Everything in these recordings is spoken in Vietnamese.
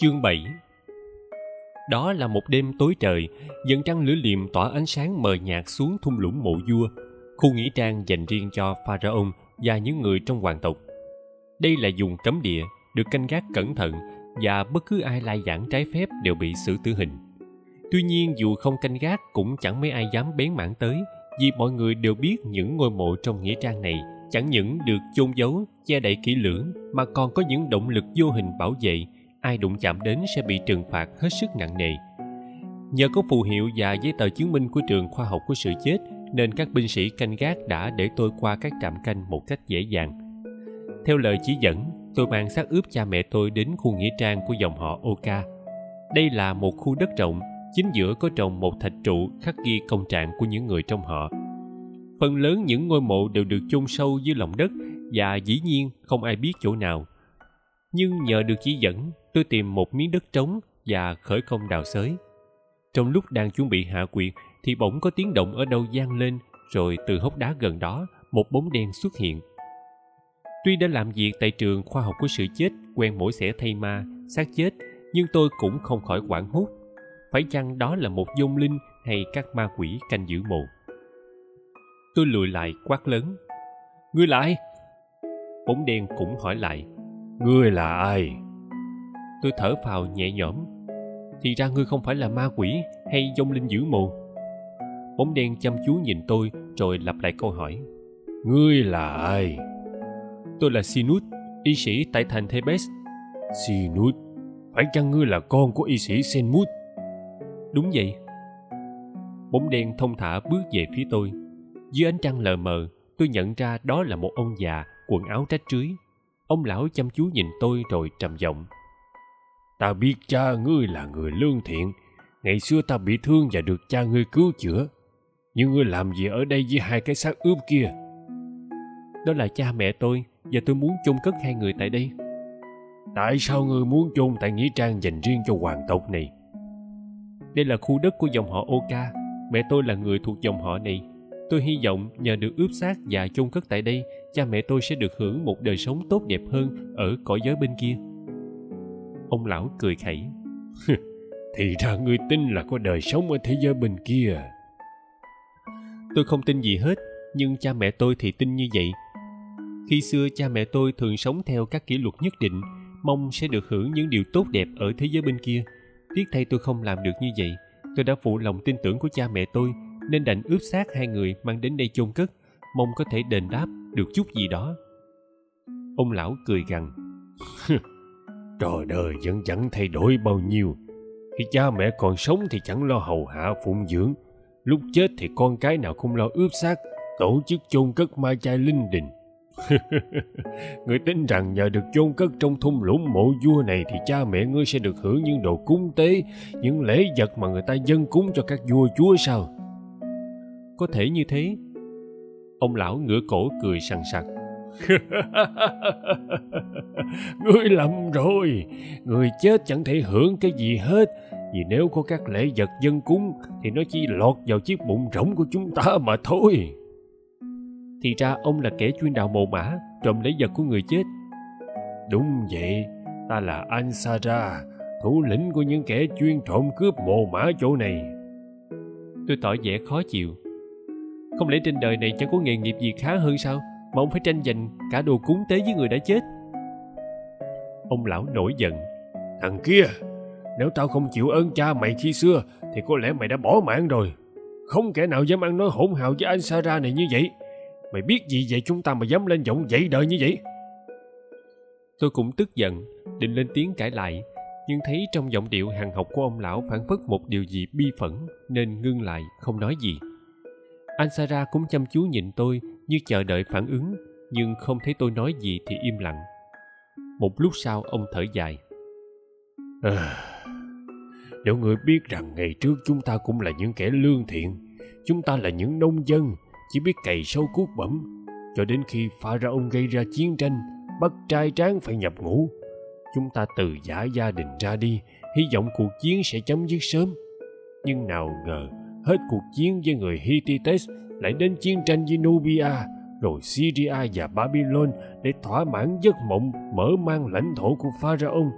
Chương 7 Đó là một đêm tối trời, dần trăng lửa liềm tỏa ánh sáng mờ nhạt xuống thung lũng mộ vua, khu nghỉ trang dành riêng cho pharaon và những người trong hoàng tộc. Đây là vùng cấm địa, được canh gác cẩn thận và bất cứ ai lai giảng trái phép đều bị xử tử hình. Tuy nhiên dù không canh gác cũng chẳng mấy ai dám bén mảng tới vì mọi người đều biết những ngôi mộ trong nghĩa trang này chẳng những được chôn giấu, che đậy kỹ lưỡng mà còn có những động lực vô hình bảo vệ ai đụng chạm đến sẽ bị trừng phạt hết sức nặng nề. Nhờ có phù hiệu và giấy tờ chứng minh của trường khoa học của sự chết nên các binh sĩ canh gác đã để tôi qua các trạm canh một cách dễ dàng. Theo lời chỉ dẫn, tôi mang xác ướp cha mẹ tôi đến khu nghĩa trang của dòng họ Oka. Đây là một khu đất rộng, chính giữa có trồng một thạch trụ khắc ghi công trạng của những người trong họ. Phần lớn những ngôi mộ đều được chôn sâu dưới lòng đất và dĩ nhiên không ai biết chỗ nào. Nhưng nhờ được chỉ dẫn, tôi tìm một miếng đất trống và khởi công đào xới. Trong lúc đang chuẩn bị hạ quyệt thì bỗng có tiếng động ở đâu vang lên rồi từ hốc đá gần đó một bóng đen xuất hiện Tuy đã làm việc tại trường khoa học của sự chết quen mỗi xẻ thay ma, xác chết, nhưng tôi cũng không khỏi quảng hốt. Phải chăng đó là một dông linh hay các ma quỷ canh giữ mộ? Tôi lùi lại quát lớn. Ngươi là ai? Bóng đen cũng hỏi lại. Ngươi là ai? Tôi thở phào nhẹ nhõm. Thì ra ngươi không phải là ma quỷ hay dông linh dữ mù. Bóng đen chăm chú nhìn tôi rồi lặp lại câu hỏi. Ngươi là ai? Tôi là Sinut, y sĩ tại thành Thebes. Sinut, phải chăng ngươi là con của y sĩ Senmut? Đúng vậy. Bóng đen thông thả bước về phía tôi. Dưới ánh trăng lờ mờ, tôi nhận ra đó là một ông già, quần áo rách rưới. Ông lão chăm chú nhìn tôi rồi trầm giọng. Ta biết cha ngươi là người lương thiện. Ngày xưa ta bị thương và được cha ngươi cứu chữa. Nhưng ngươi làm gì ở đây với hai cái xác ướp kia? Đó là cha mẹ tôi, và tôi muốn chôn cất hai người tại đây tại sao ngươi muốn chôn tại nghĩa trang dành riêng cho hoàng tộc này đây là khu đất của dòng họ oka mẹ tôi là người thuộc dòng họ này tôi hy vọng nhờ được ướp xác và chôn cất tại đây cha mẹ tôi sẽ được hưởng một đời sống tốt đẹp hơn ở cõi giới bên kia. Ông lão cười khẩy. Thì ra ngươi tin là có đời sống ở thế giới bên kia. Tôi không tin gì hết, nhưng cha mẹ tôi thì tin như vậy. Khi xưa cha mẹ tôi thường sống theo các kỷ luật nhất định, mong sẽ được hưởng những điều tốt đẹp ở thế giới bên kia. Tiếc thay tôi không làm được như vậy. Tôi đã phụ lòng tin tưởng của cha mẹ tôi, nên đành ướp xác hai người mang đến đây chôn cất. Mong có thể đền đáp được chút gì đó. Ông lão cười gằn. Trời đời vẫn chẳng thay đổi bao nhiêu. Khi cha mẹ còn sống thì chẳng lo hầu hạ phụng dưỡng. Lúc chết thì con cái nào không lo ướp xác tổ chức chôn cất mai chai linh đình. Người tin rằng nhờ được chôn cất trong thung lũng mộ vua này thì cha mẹ ngươi sẽ được hưởng những đồ cúng tế, những lễ vật mà người ta dâng cúng cho các vua chúa sao? Có thể như thế. Ông lão ngửa cổ cười sằng sặc. ngươi lầm rồi, người chết chẳng thể hưởng cái gì hết, vì nếu có các lễ vật dân cúng thì nó chỉ lọt vào chiếc bụng rỗng của chúng ta mà thôi. Thì ra ông là kẻ chuyên đào mồ mã trộm lấy vật của người chết. Đúng vậy ta là ansara thủ lĩnh của những kẻ chuyên trộm cướp mồ mã chỗ này. Tôi tỏ vẻ khó chịu không lẽ trên đời này chẳng có nghề nghiệp gì khá hơn sao? Mà ông phải tranh giành cả đồ cúng tế với người đã chết. Ông lão nổi giận. Thằng kia nếu tao không chịu ơn cha mày khi xưa thì có lẽ mày đã bỏ mạng rồi. Không kẻ nào dám ăn nói hỗn hào với anh Sarah này như vậy. Mày biết gì vậy chúng ta mà dám lên giọng dậy đời như vậy? Tôi cũng tức giận, định lên tiếng cãi lại, nhưng thấy trong giọng điệu hàng học của ông lão phản phất một điều gì bi phẫn nên ngưng lại không nói gì. Anh Sara cũng chăm chú nhìn tôi như chờ đợi phản ứng, nhưng không thấy tôi nói gì thì im lặng. Một lúc sau ông thở dài. À, nếu người biết rằng ngày trước chúng ta cũng là những kẻ lương thiện, chúng ta là những nông dân, chỉ biết cày sâu cuốc bẩm cho đến khi Pharaon gây ra chiến tranh bắt trai tráng phải nhập ngũ chúng ta từ giả gia đình ra đi hy vọng cuộc chiến sẽ chấm dứt sớm nhưng nào ngờ hết cuộc chiến với người Hittites lại đến chiến tranh với Nubia rồi Syria và Babylon để thỏa mãn giấc mộng mở mang lãnh thổ của Pharaoh.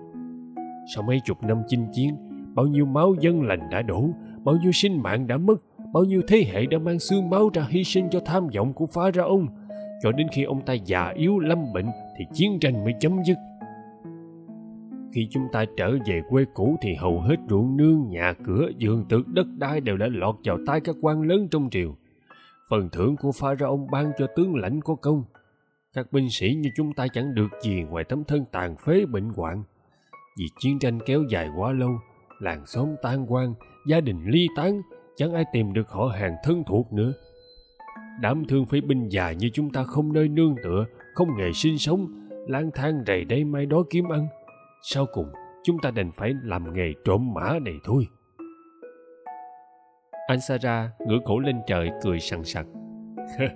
sau mấy chục năm chinh chiến bao nhiêu máu dân lành đã đổ bao nhiêu sinh mạng đã mất bao nhiêu thế hệ đã mang xương máu ra hy sinh cho tham vọng của Pharaon, cho đến khi ông ta già yếu lâm bệnh thì chiến tranh mới chấm dứt khi chúng ta trở về quê cũ thì hầu hết ruộng nương nhà cửa giường tược đất đai đều đã lọt vào tay các quan lớn trong triều. Phần thưởng của pha ra ông ban cho tướng lãnh có công. Các binh sĩ như chúng ta chẳng được gì ngoài tấm thân tàn phế bệnh hoạn. Vì chiến tranh kéo dài quá lâu làng xóm tan quan, gia đình ly tán chẳng ai tìm được họ hàng thân thuộc nữa. Đám thương phế binh già như chúng ta không nơi nương tựa không nghề sinh sống lang thang rầy đây mai đó kiếm ăn sau cùng, chúng ta đành phải làm nghề trộm mã này thôi. Anh Sarah ngửa cổ lên trời cười sằng sặc.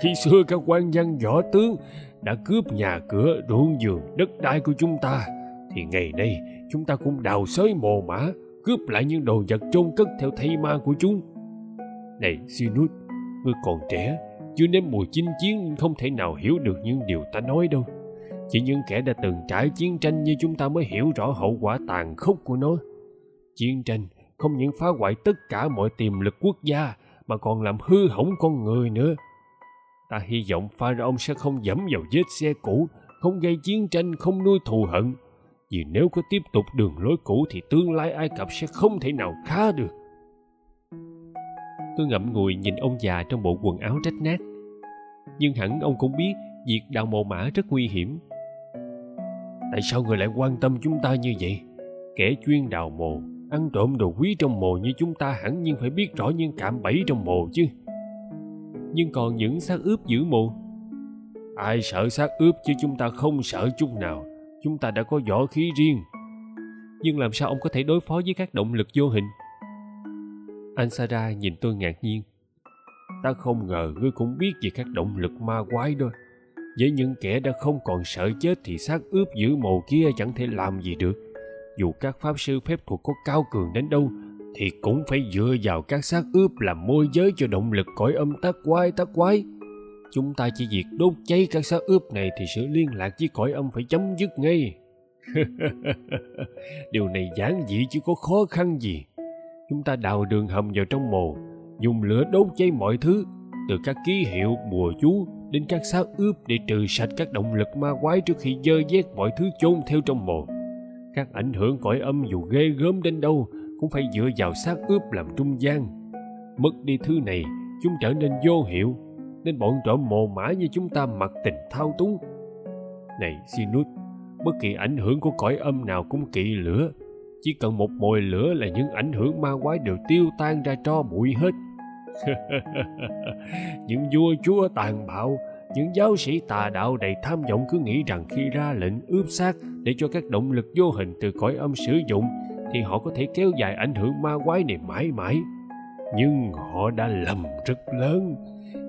Khi xưa các quan văn võ tướng đã cướp nhà cửa, ruộng vườn, đất đai của chúng ta, thì ngày nay chúng ta cũng đào xới mồ mã, cướp lại những đồ vật chôn cất theo thây ma của chúng. Này, Sinut, ngươi còn trẻ, chưa nếm mùi chinh chiến, không thể nào hiểu được những điều ta nói đâu chỉ những kẻ đã từng trải chiến tranh như chúng ta mới hiểu rõ hậu quả tàn khốc của nó. Chiến tranh không những phá hoại tất cả mọi tiềm lực quốc gia, mà còn làm hư hỏng con người nữa. Ta hy vọng pharaoh sẽ không dẫm vào vết xe cũ, không gây chiến tranh, không nuôi thù hận. Vì nếu có tiếp tục đường lối cũ thì tương lai ai cập sẽ không thể nào khá được. Tôi ngậm ngùi nhìn ông già trong bộ quần áo rách nát. Nhưng hẳn ông cũng biết việc đào mồ mã rất nguy hiểm tại sao người lại quan tâm chúng ta như vậy? Kẻ chuyên đào mồ, ăn trộm đồ quý trong mồ như chúng ta hẳn nhiên phải biết rõ những cạm bẫy trong mồ chứ. Nhưng còn những xác ướp giữ mồ? Ai sợ xác ướp chứ chúng ta không sợ chút nào. Chúng ta đã có võ khí riêng. Nhưng làm sao ông có thể đối phó với các động lực vô hình? Anh Sarah nhìn tôi ngạc nhiên. Ta không ngờ ngươi cũng biết về các động lực ma quái đó với những kẻ đã không còn sợ chết thì xác ướp giữ mồ kia chẳng thể làm gì được. Dù các pháp sư phép thuật có cao cường đến đâu, thì cũng phải dựa vào các xác ướp làm môi giới cho động lực cõi âm tác quái tác quái. Chúng ta chỉ việc đốt cháy các xác ướp này thì sự liên lạc với cõi âm phải chấm dứt ngay. Điều này giản dị chứ có khó khăn gì. Chúng ta đào đường hầm vào trong mồ, dùng lửa đốt cháy mọi thứ, từ các ký hiệu, bùa chú đến các xác ướp để trừ sạch các động lực ma quái trước khi dơ vét mọi thứ chôn theo trong mồ các ảnh hưởng cõi âm dù ghê gớm đến đâu cũng phải dựa vào xác ướp làm trung gian. Mất đi thứ này, chúng trở nên vô hiệu, nên bọn trộm mồ mã như chúng ta mặc tình thao túng. Này, sinus, bất kỳ ảnh hưởng của cõi âm nào cũng kỵ lửa. Chỉ cần một mồi lửa là những ảnh hưởng ma quái đều tiêu tan ra tro bụi hết. những vua chúa tàn bạo, những giáo sĩ tà đạo đầy tham vọng cứ nghĩ rằng khi ra lệnh ướp xác để cho các động lực vô hình từ cõi âm sử dụng, thì họ có thể kéo dài ảnh hưởng ma quái này mãi mãi. Nhưng họ đã lầm rất lớn.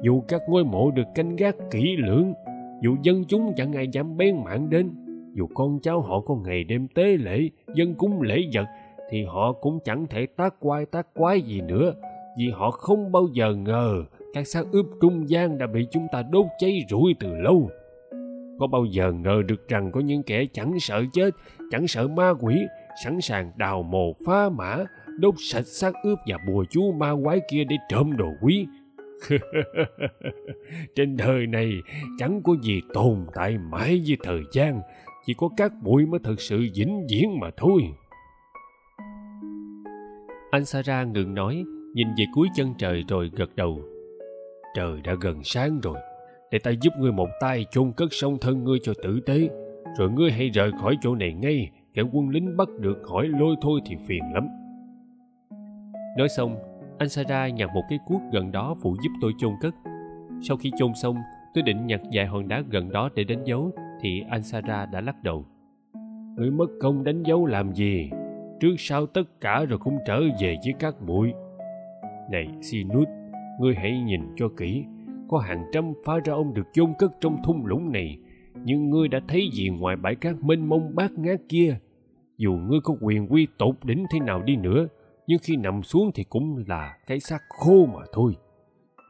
Dù các ngôi mộ được canh gác kỹ lưỡng, dù dân chúng chẳng ai dám bén mạng đến, dù con cháu họ có ngày đêm tế lễ, dân cúng lễ vật, thì họ cũng chẳng thể tác quay tác quái gì nữa vì họ không bao giờ ngờ các xác ướp trung gian đã bị chúng ta đốt cháy rủi từ lâu. Có bao giờ ngờ được rằng có những kẻ chẳng sợ chết, chẳng sợ ma quỷ, sẵn sàng đào mồ, phá mã, đốt sạch xác ướp và bùa chú ma quái kia để trộm đồ quý? Trên đời này chẳng có gì tồn tại mãi với thời gian, chỉ có các bụi mới thực sự vĩnh viễn mà thôi. Anh Sara ngừng nói nhìn về cuối chân trời rồi gật đầu. Trời đã gần sáng rồi, để ta giúp ngươi một tay chôn cất song thân ngươi cho tử tế, rồi ngươi hãy rời khỏi chỗ này ngay, kẻ quân lính bắt được hỏi lôi thôi thì phiền lắm. Nói xong, anh sara nhặt một cái cuốc gần đó phụ giúp tôi chôn cất. Sau khi chôn xong, tôi định nhặt vài hòn đá gần đó để đánh dấu, thì anh sara đã lắc đầu. Ngươi mất công đánh dấu làm gì? Trước sau tất cả rồi cũng trở về với các bụi này, sinus, ngươi hãy nhìn cho kỹ. Có hàng trăm phá ra ông được chôn cất trong thung lũng này, nhưng ngươi đã thấy gì ngoài bãi cát mênh mông bát ngát kia? Dù ngươi có quyền quy tột đỉnh thế nào đi nữa, nhưng khi nằm xuống thì cũng là cái xác khô mà thôi.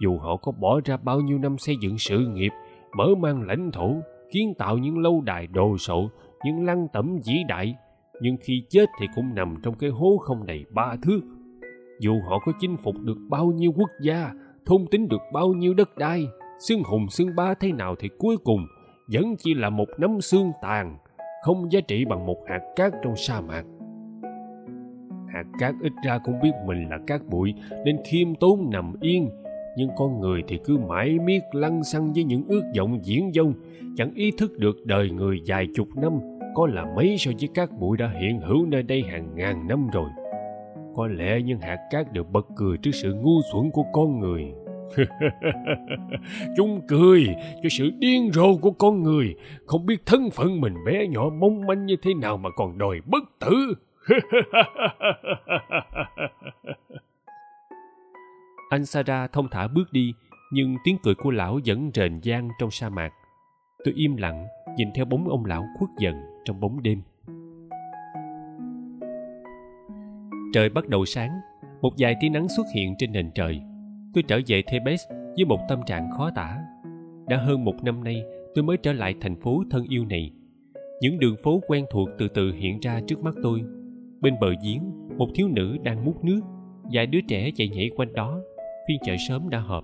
Dù họ có bỏ ra bao nhiêu năm xây dựng sự nghiệp, mở mang lãnh thổ, kiến tạo những lâu đài đồ sộ, những lăng tẩm vĩ đại, nhưng khi chết thì cũng nằm trong cái hố không đầy ba thước dù họ có chinh phục được bao nhiêu quốc gia thôn tính được bao nhiêu đất đai, xương hùng xương ba thế nào thì cuối cùng vẫn chỉ là một nắm xương tàn, không giá trị bằng một hạt cát trong sa mạc. Hạt cát ít ra cũng biết mình là cát bụi, nên khiêm tốn nằm yên. Nhưng con người thì cứ mãi miết lăn xăng với những ước vọng diễn dông, chẳng ý thức được đời người dài chục năm có là mấy so với cát bụi đã hiện hữu nơi đây hàng ngàn năm rồi có lẽ những hạt cát đều bật cười trước sự ngu xuẩn của con người. Chúng cười cho sự điên rồ của con người. Không biết thân phận mình bé nhỏ mong manh như thế nào mà còn đòi bất tử. Anh Sada thông thả bước đi, nhưng tiếng cười của lão vẫn rền vang trong sa mạc. Tôi im lặng, nhìn theo bóng ông lão khuất dần trong bóng đêm. Trời bắt đầu sáng, một vài tia nắng xuất hiện trên nền trời. Tôi trở về thebes với một tâm trạng khó tả. Đã hơn một năm nay, tôi mới trở lại thành phố thân yêu này. Những đường phố quen thuộc từ từ hiện ra trước mắt tôi. Bên bờ giếng, một thiếu nữ đang múc nước, vài đứa trẻ chạy nhảy quanh đó. Phiên chợ sớm đã họp.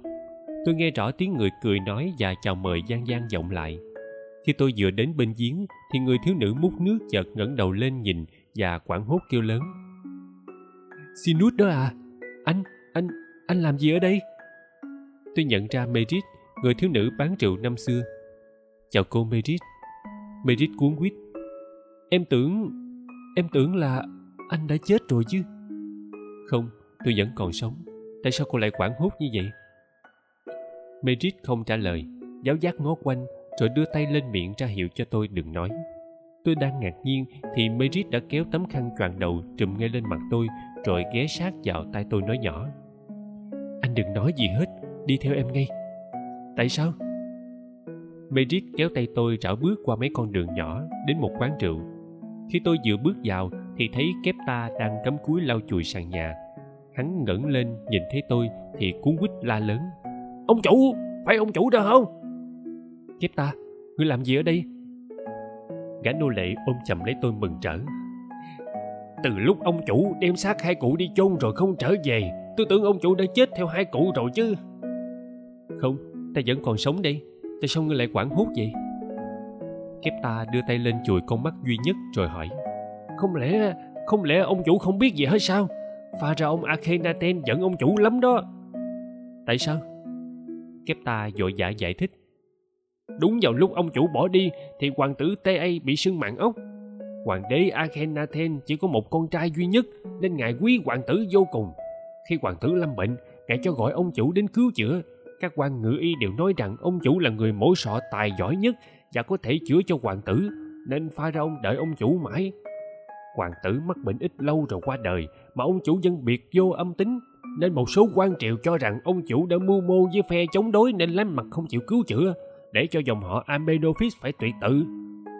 Tôi nghe rõ tiếng người cười nói và chào mời gian gian vọng lại. Khi tôi vừa đến bên giếng, thì người thiếu nữ múc nước chợt ngẩng đầu lên nhìn và quảng hốt kêu lớn xin nút đó à. Anh anh anh làm gì ở đây? Tôi nhận ra merit, người thiếu nữ bán rượu năm xưa. Chào cô merit. Merit cuốn quýt. Em tưởng em tưởng là anh đã chết rồi chứ. Không, tôi vẫn còn sống. Tại sao cô lại quảng hốt như vậy? Merit không trả lời. Giáo giác ngó quanh, rồi đưa tay lên miệng ra hiệu cho tôi đừng nói. Tôi đang ngạc nhiên thì merit đã kéo tấm khăn choàng đầu trùm ngay lên mặt tôi rồi ghé sát vào tay tôi nói nhỏ. Anh đừng nói gì hết, đi theo em ngay. Tại sao? Merit kéo tay tôi rảo bước qua mấy con đường nhỏ đến một quán rượu. Khi tôi vừa bước vào thì thấy kép ta đang cắm cúi lau chùi sàn nhà. Hắn ngẩng lên nhìn thấy tôi thì cuốn quýt la lớn. Ông chủ, phải ông chủ đó không? Kép ta, ngươi làm gì ở đây? Gã nô lệ ôm chầm lấy tôi mừng trở từ lúc ông chủ đem xác hai cụ đi chôn rồi không trở về tôi tưởng ông chủ đã chết theo hai cụ rồi chứ. Không ta vẫn còn sống đây. Tại sao ngươi lại quảng hốt vậy? Kép ta đưa tay lên chùi con mắt duy nhất rồi hỏi. Không lẽ không lẽ ông chủ không biết gì hết sao? Pha ra ông akhenaten giận ông chủ lắm đó. Tại sao? Kép ta vội vã giải thích. Đúng vào lúc ông chủ bỏ đi thì hoàng tử ta bị sưng mạng ốc hoàng đế akhenaten chỉ có một con trai duy nhất, nên ngài quý hoàng tử vô cùng. Khi hoàng tử lâm bệnh, ngài cho gọi ông chủ đến cứu chữa. Các quan ngự y đều nói rằng ông chủ là người mổ sọ tài giỏi nhất và có thể chữa cho hoàng tử, nên pha ra ông đợi ông chủ mãi. Hoàng tử mắc bệnh ít lâu rồi qua đời, mà ông chủ dân biệt vô âm tính, nên một số quan triều cho rằng ông chủ đã mưu mô với phe chống đối nên lánh mặt không chịu cứu chữa, để cho dòng họ Amenophis phải tuyệt tự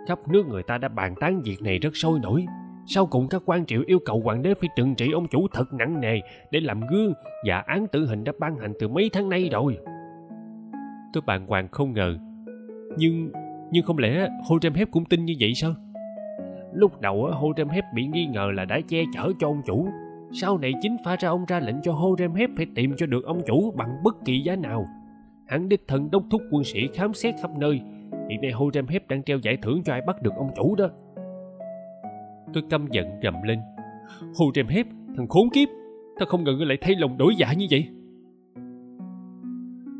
khắp nước người ta đã bàn tán việc này rất sôi nổi. Sau cùng các quan triệu yêu cầu hoàng đế phải trừng trị ông chủ thật nặng nề để làm gương và án tử hình đã ban hành từ mấy tháng nay rồi. Tôi bàng hoàng không ngờ. Nhưng nhưng không lẽ Horemheb cũng tin như vậy sao? Lúc đầu Horemheb bị nghi ngờ là đã che chở cho ông chủ. Sau này chính pha ra ông ra lệnh cho hô rem hép phải tìm cho được ông chủ bằng bất kỳ giá nào. Hắn đích thân đốc thúc quân sĩ khám xét khắp nơi hiện nay Horemheb đang treo giải thưởng cho ai bắt được ông chủ đó. Tôi căm giận gầm lên. Horemheb thằng khốn kiếp, tao không ngờ ngươi lại thay lòng đổi dạ như vậy.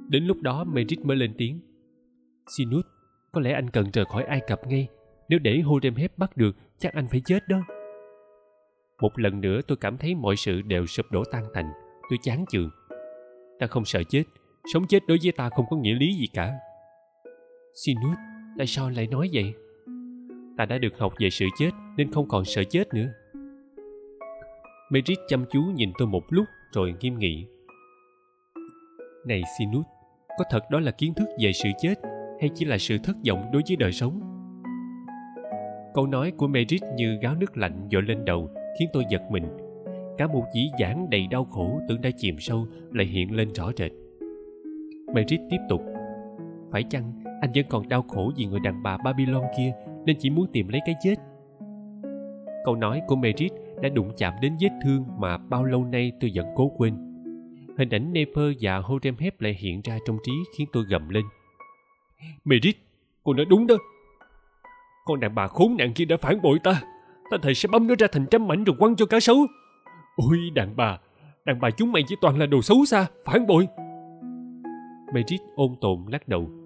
Đến lúc đó, Merit mới lên tiếng. Sinus có lẽ anh cần rời khỏi Ai Cập ngay. Nếu để Horemheb bắt được, chắc anh phải chết đó. Một lần nữa, tôi cảm thấy mọi sự đều sụp đổ tan tành tôi chán chường. Ta không sợ chết. Sống chết đối với ta không có nghĩa lý gì cả sinus tại sao lại nói vậy? Ta đã được học về sự chết nên không còn sợ chết nữa. Merit chăm chú nhìn tôi một lúc rồi nghiêm nghị. Này sinus có thật đó là kiến thức về sự chết hay chỉ là sự thất vọng đối với đời sống? Câu nói của merit như gáo nước lạnh dội lên đầu khiến tôi giật mình. Cả một dĩ giảng đầy đau khổ tưởng đã chìm sâu lại hiện lên rõ rệt. Merit tiếp tục. Phải chăng anh vẫn còn đau khổ vì người đàn bà babylon kia nên chỉ muốn tìm lấy cái chết. Câu nói của Merit đã đụng chạm đến vết thương mà bao lâu nay tôi vẫn cố quên. Hình ảnh Nefer và Horemheb lại hiện ra trong trí khiến tôi gầm lên. Merit, cô nói đúng đó. Con đàn bà khốn nạn kia đã phản bội ta. Ta thầy sẽ băm nó ra thành trăm mảnh rồi quăng cho cá sấu. Ôi, đàn bà đàn bà chúng mày chỉ toàn là đồ xấu xa, phản bội. Merit ôn tồn lắc đầu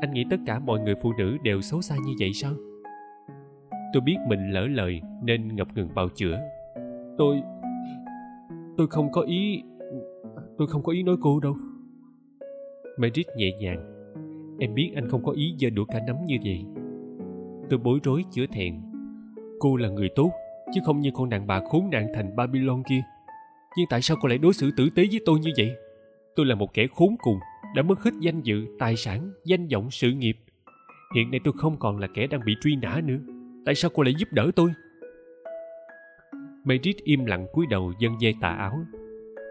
anh nghĩ tất cả mọi người phụ nữ đều xấu xa như vậy sao? Tôi biết mình lỡ lời nên ngập ngừng bào chữa. Tôi tôi không có ý, tôi không có ý nói cô đâu. Merit nhẹ nhàng. Em biết anh không có ý giơ đũa cả nắm như vậy. Tôi bối rối chữa thẹn. Cô là người tốt, chứ không như con đàn bà khốn nạn thành babylon kia. Nhưng tại sao cô lại đối xử tử tế với tôi như vậy? Tôi là một kẻ khốn cùng đã mất hết danh dự, tài sản, danh vọng, sự nghiệp. Hiện nay tôi không còn là kẻ đang bị truy nã nữa. Tại sao cô lại giúp đỡ tôi? Merit im lặng cúi đầu dâng dây tà áo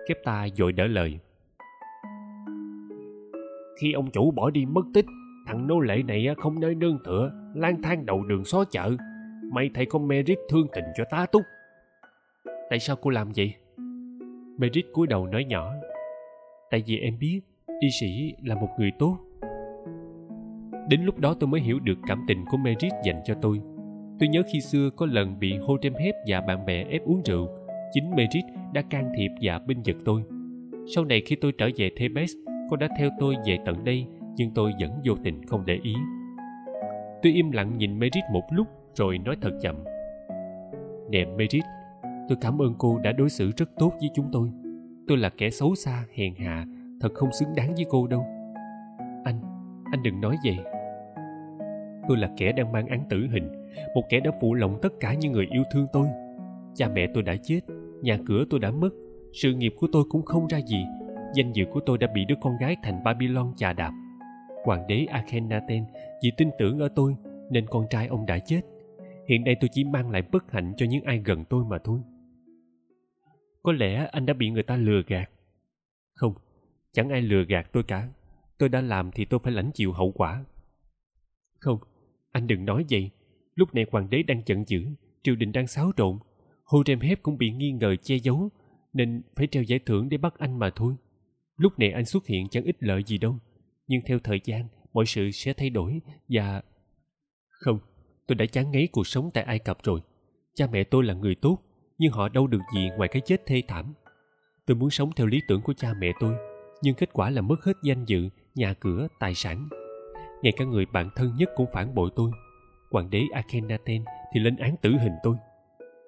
kép ta dội đỡ lời. Khi ông chủ bỏ đi mất tích, thằng nô lệ này không nơi nương tựa, lang thang đầu đường xó chợ. May thầy con merit thương tình cho tá túc. Tại sao cô làm vậy? Merit cúi đầu nói nhỏ. Tại vì em biết y sĩ là một người tốt. Đến lúc đó tôi mới hiểu được cảm tình của merit dành cho tôi. Tôi nhớ khi xưa có lần bị Hotep và bạn bè ép uống rượu, chính merit đã can thiệp và binh vực tôi. Sau này khi tôi trở về thebes, cô đã theo tôi về tận đây, nhưng tôi vẫn vô tình không để ý. Tôi im lặng nhìn merit một lúc rồi nói thật chậm. Nè merit, tôi cảm ơn cô đã đối xử rất tốt với chúng tôi. Tôi là kẻ xấu xa, hèn hạ thật không xứng đáng với cô đâu. Anh anh đừng nói vậy. Tôi là kẻ đang mang án tử hình, một kẻ đã phụ lòng tất cả những người yêu thương tôi. Cha mẹ tôi đã chết, nhà cửa tôi đã mất, sự nghiệp của tôi cũng không ra gì. Danh dự của tôi đã bị đứa con gái thành babylon chà đạp. Hoàng đế akhenaten vì tin tưởng ở tôi, nên con trai ông đã chết. Hiện nay tôi chỉ mang lại bất hạnh cho những ai gần tôi mà thôi. Có lẽ anh đã bị người ta lừa gạt. Không chẳng ai lừa gạt tôi cả. Tôi đã làm thì tôi phải lãnh chịu hậu quả. Không, anh đừng nói vậy. Lúc này hoàng đế đang giận dữ, triều đình đang xáo trộn. Horemheb cũng bị nghi ngờ che giấu, nên phải treo giải thưởng để bắt anh mà thôi. Lúc này anh xuất hiện chẳng ích lợi gì đâu, nhưng theo thời gian, mọi sự sẽ thay đổi và không, tôi đã chán ngấy cuộc sống tại ai cập rồi. Cha mẹ tôi là người tốt, nhưng họ đâu được gì ngoài cái chết thê thảm. Tôi muốn sống theo lý tưởng của cha mẹ tôi nhưng kết quả là mất hết danh dự, nhà cửa, tài sản. Ngay cả người bạn thân nhất cũng phản bội tôi. Hoàng đế akhenaten thì lên án tử hình tôi.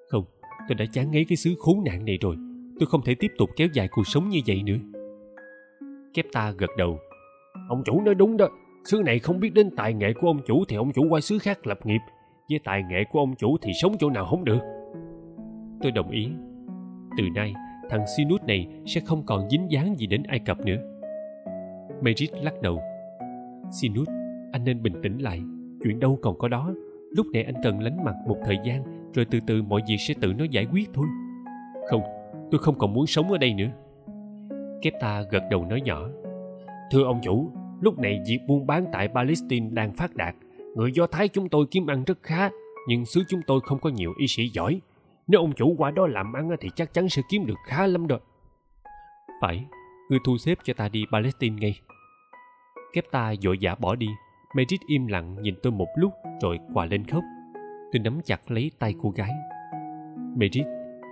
Không, tôi đã chán ngấy cái xứ khốn nạn này rồi. Tôi không thể tiếp tục kéo dài cuộc sống như vậy nữa. Kép ta gật đầu. Ông chủ nói đúng đó. Xứ này không biết đến tài nghệ của ông chủ thì ông chủ qua xứ khác lập nghiệp. Với tài nghệ của ông chủ thì sống chỗ nào không được. Tôi đồng ý. Từ nay thằng sinus này sẽ không còn dính dáng gì đến ai cập nữa. Merit lắc đầu. Sinus, anh nên bình tĩnh lại. Chuyện đâu còn có đó. Lúc này anh cần lánh mặt một thời gian, rồi từ từ mọi việc sẽ tự nó giải quyết thôi. Không, tôi không còn muốn sống ở đây nữa. Kepta gật đầu nói nhỏ. Thưa ông chủ, lúc này việc buôn bán tại palestine đang phát đạt. Người do thái chúng tôi kiếm ăn rất khá, nhưng xứ chúng tôi không có nhiều y sĩ giỏi nếu ông chủ qua đó làm ăn thì chắc chắn sẽ kiếm được khá lắm rồi phải ngươi thu xếp cho ta đi palestine ngay kepta vội vã bỏ đi Merit im lặng nhìn tôi một lúc rồi quà lên khóc. Tôi nắm chặt lấy tay cô gái. Merit,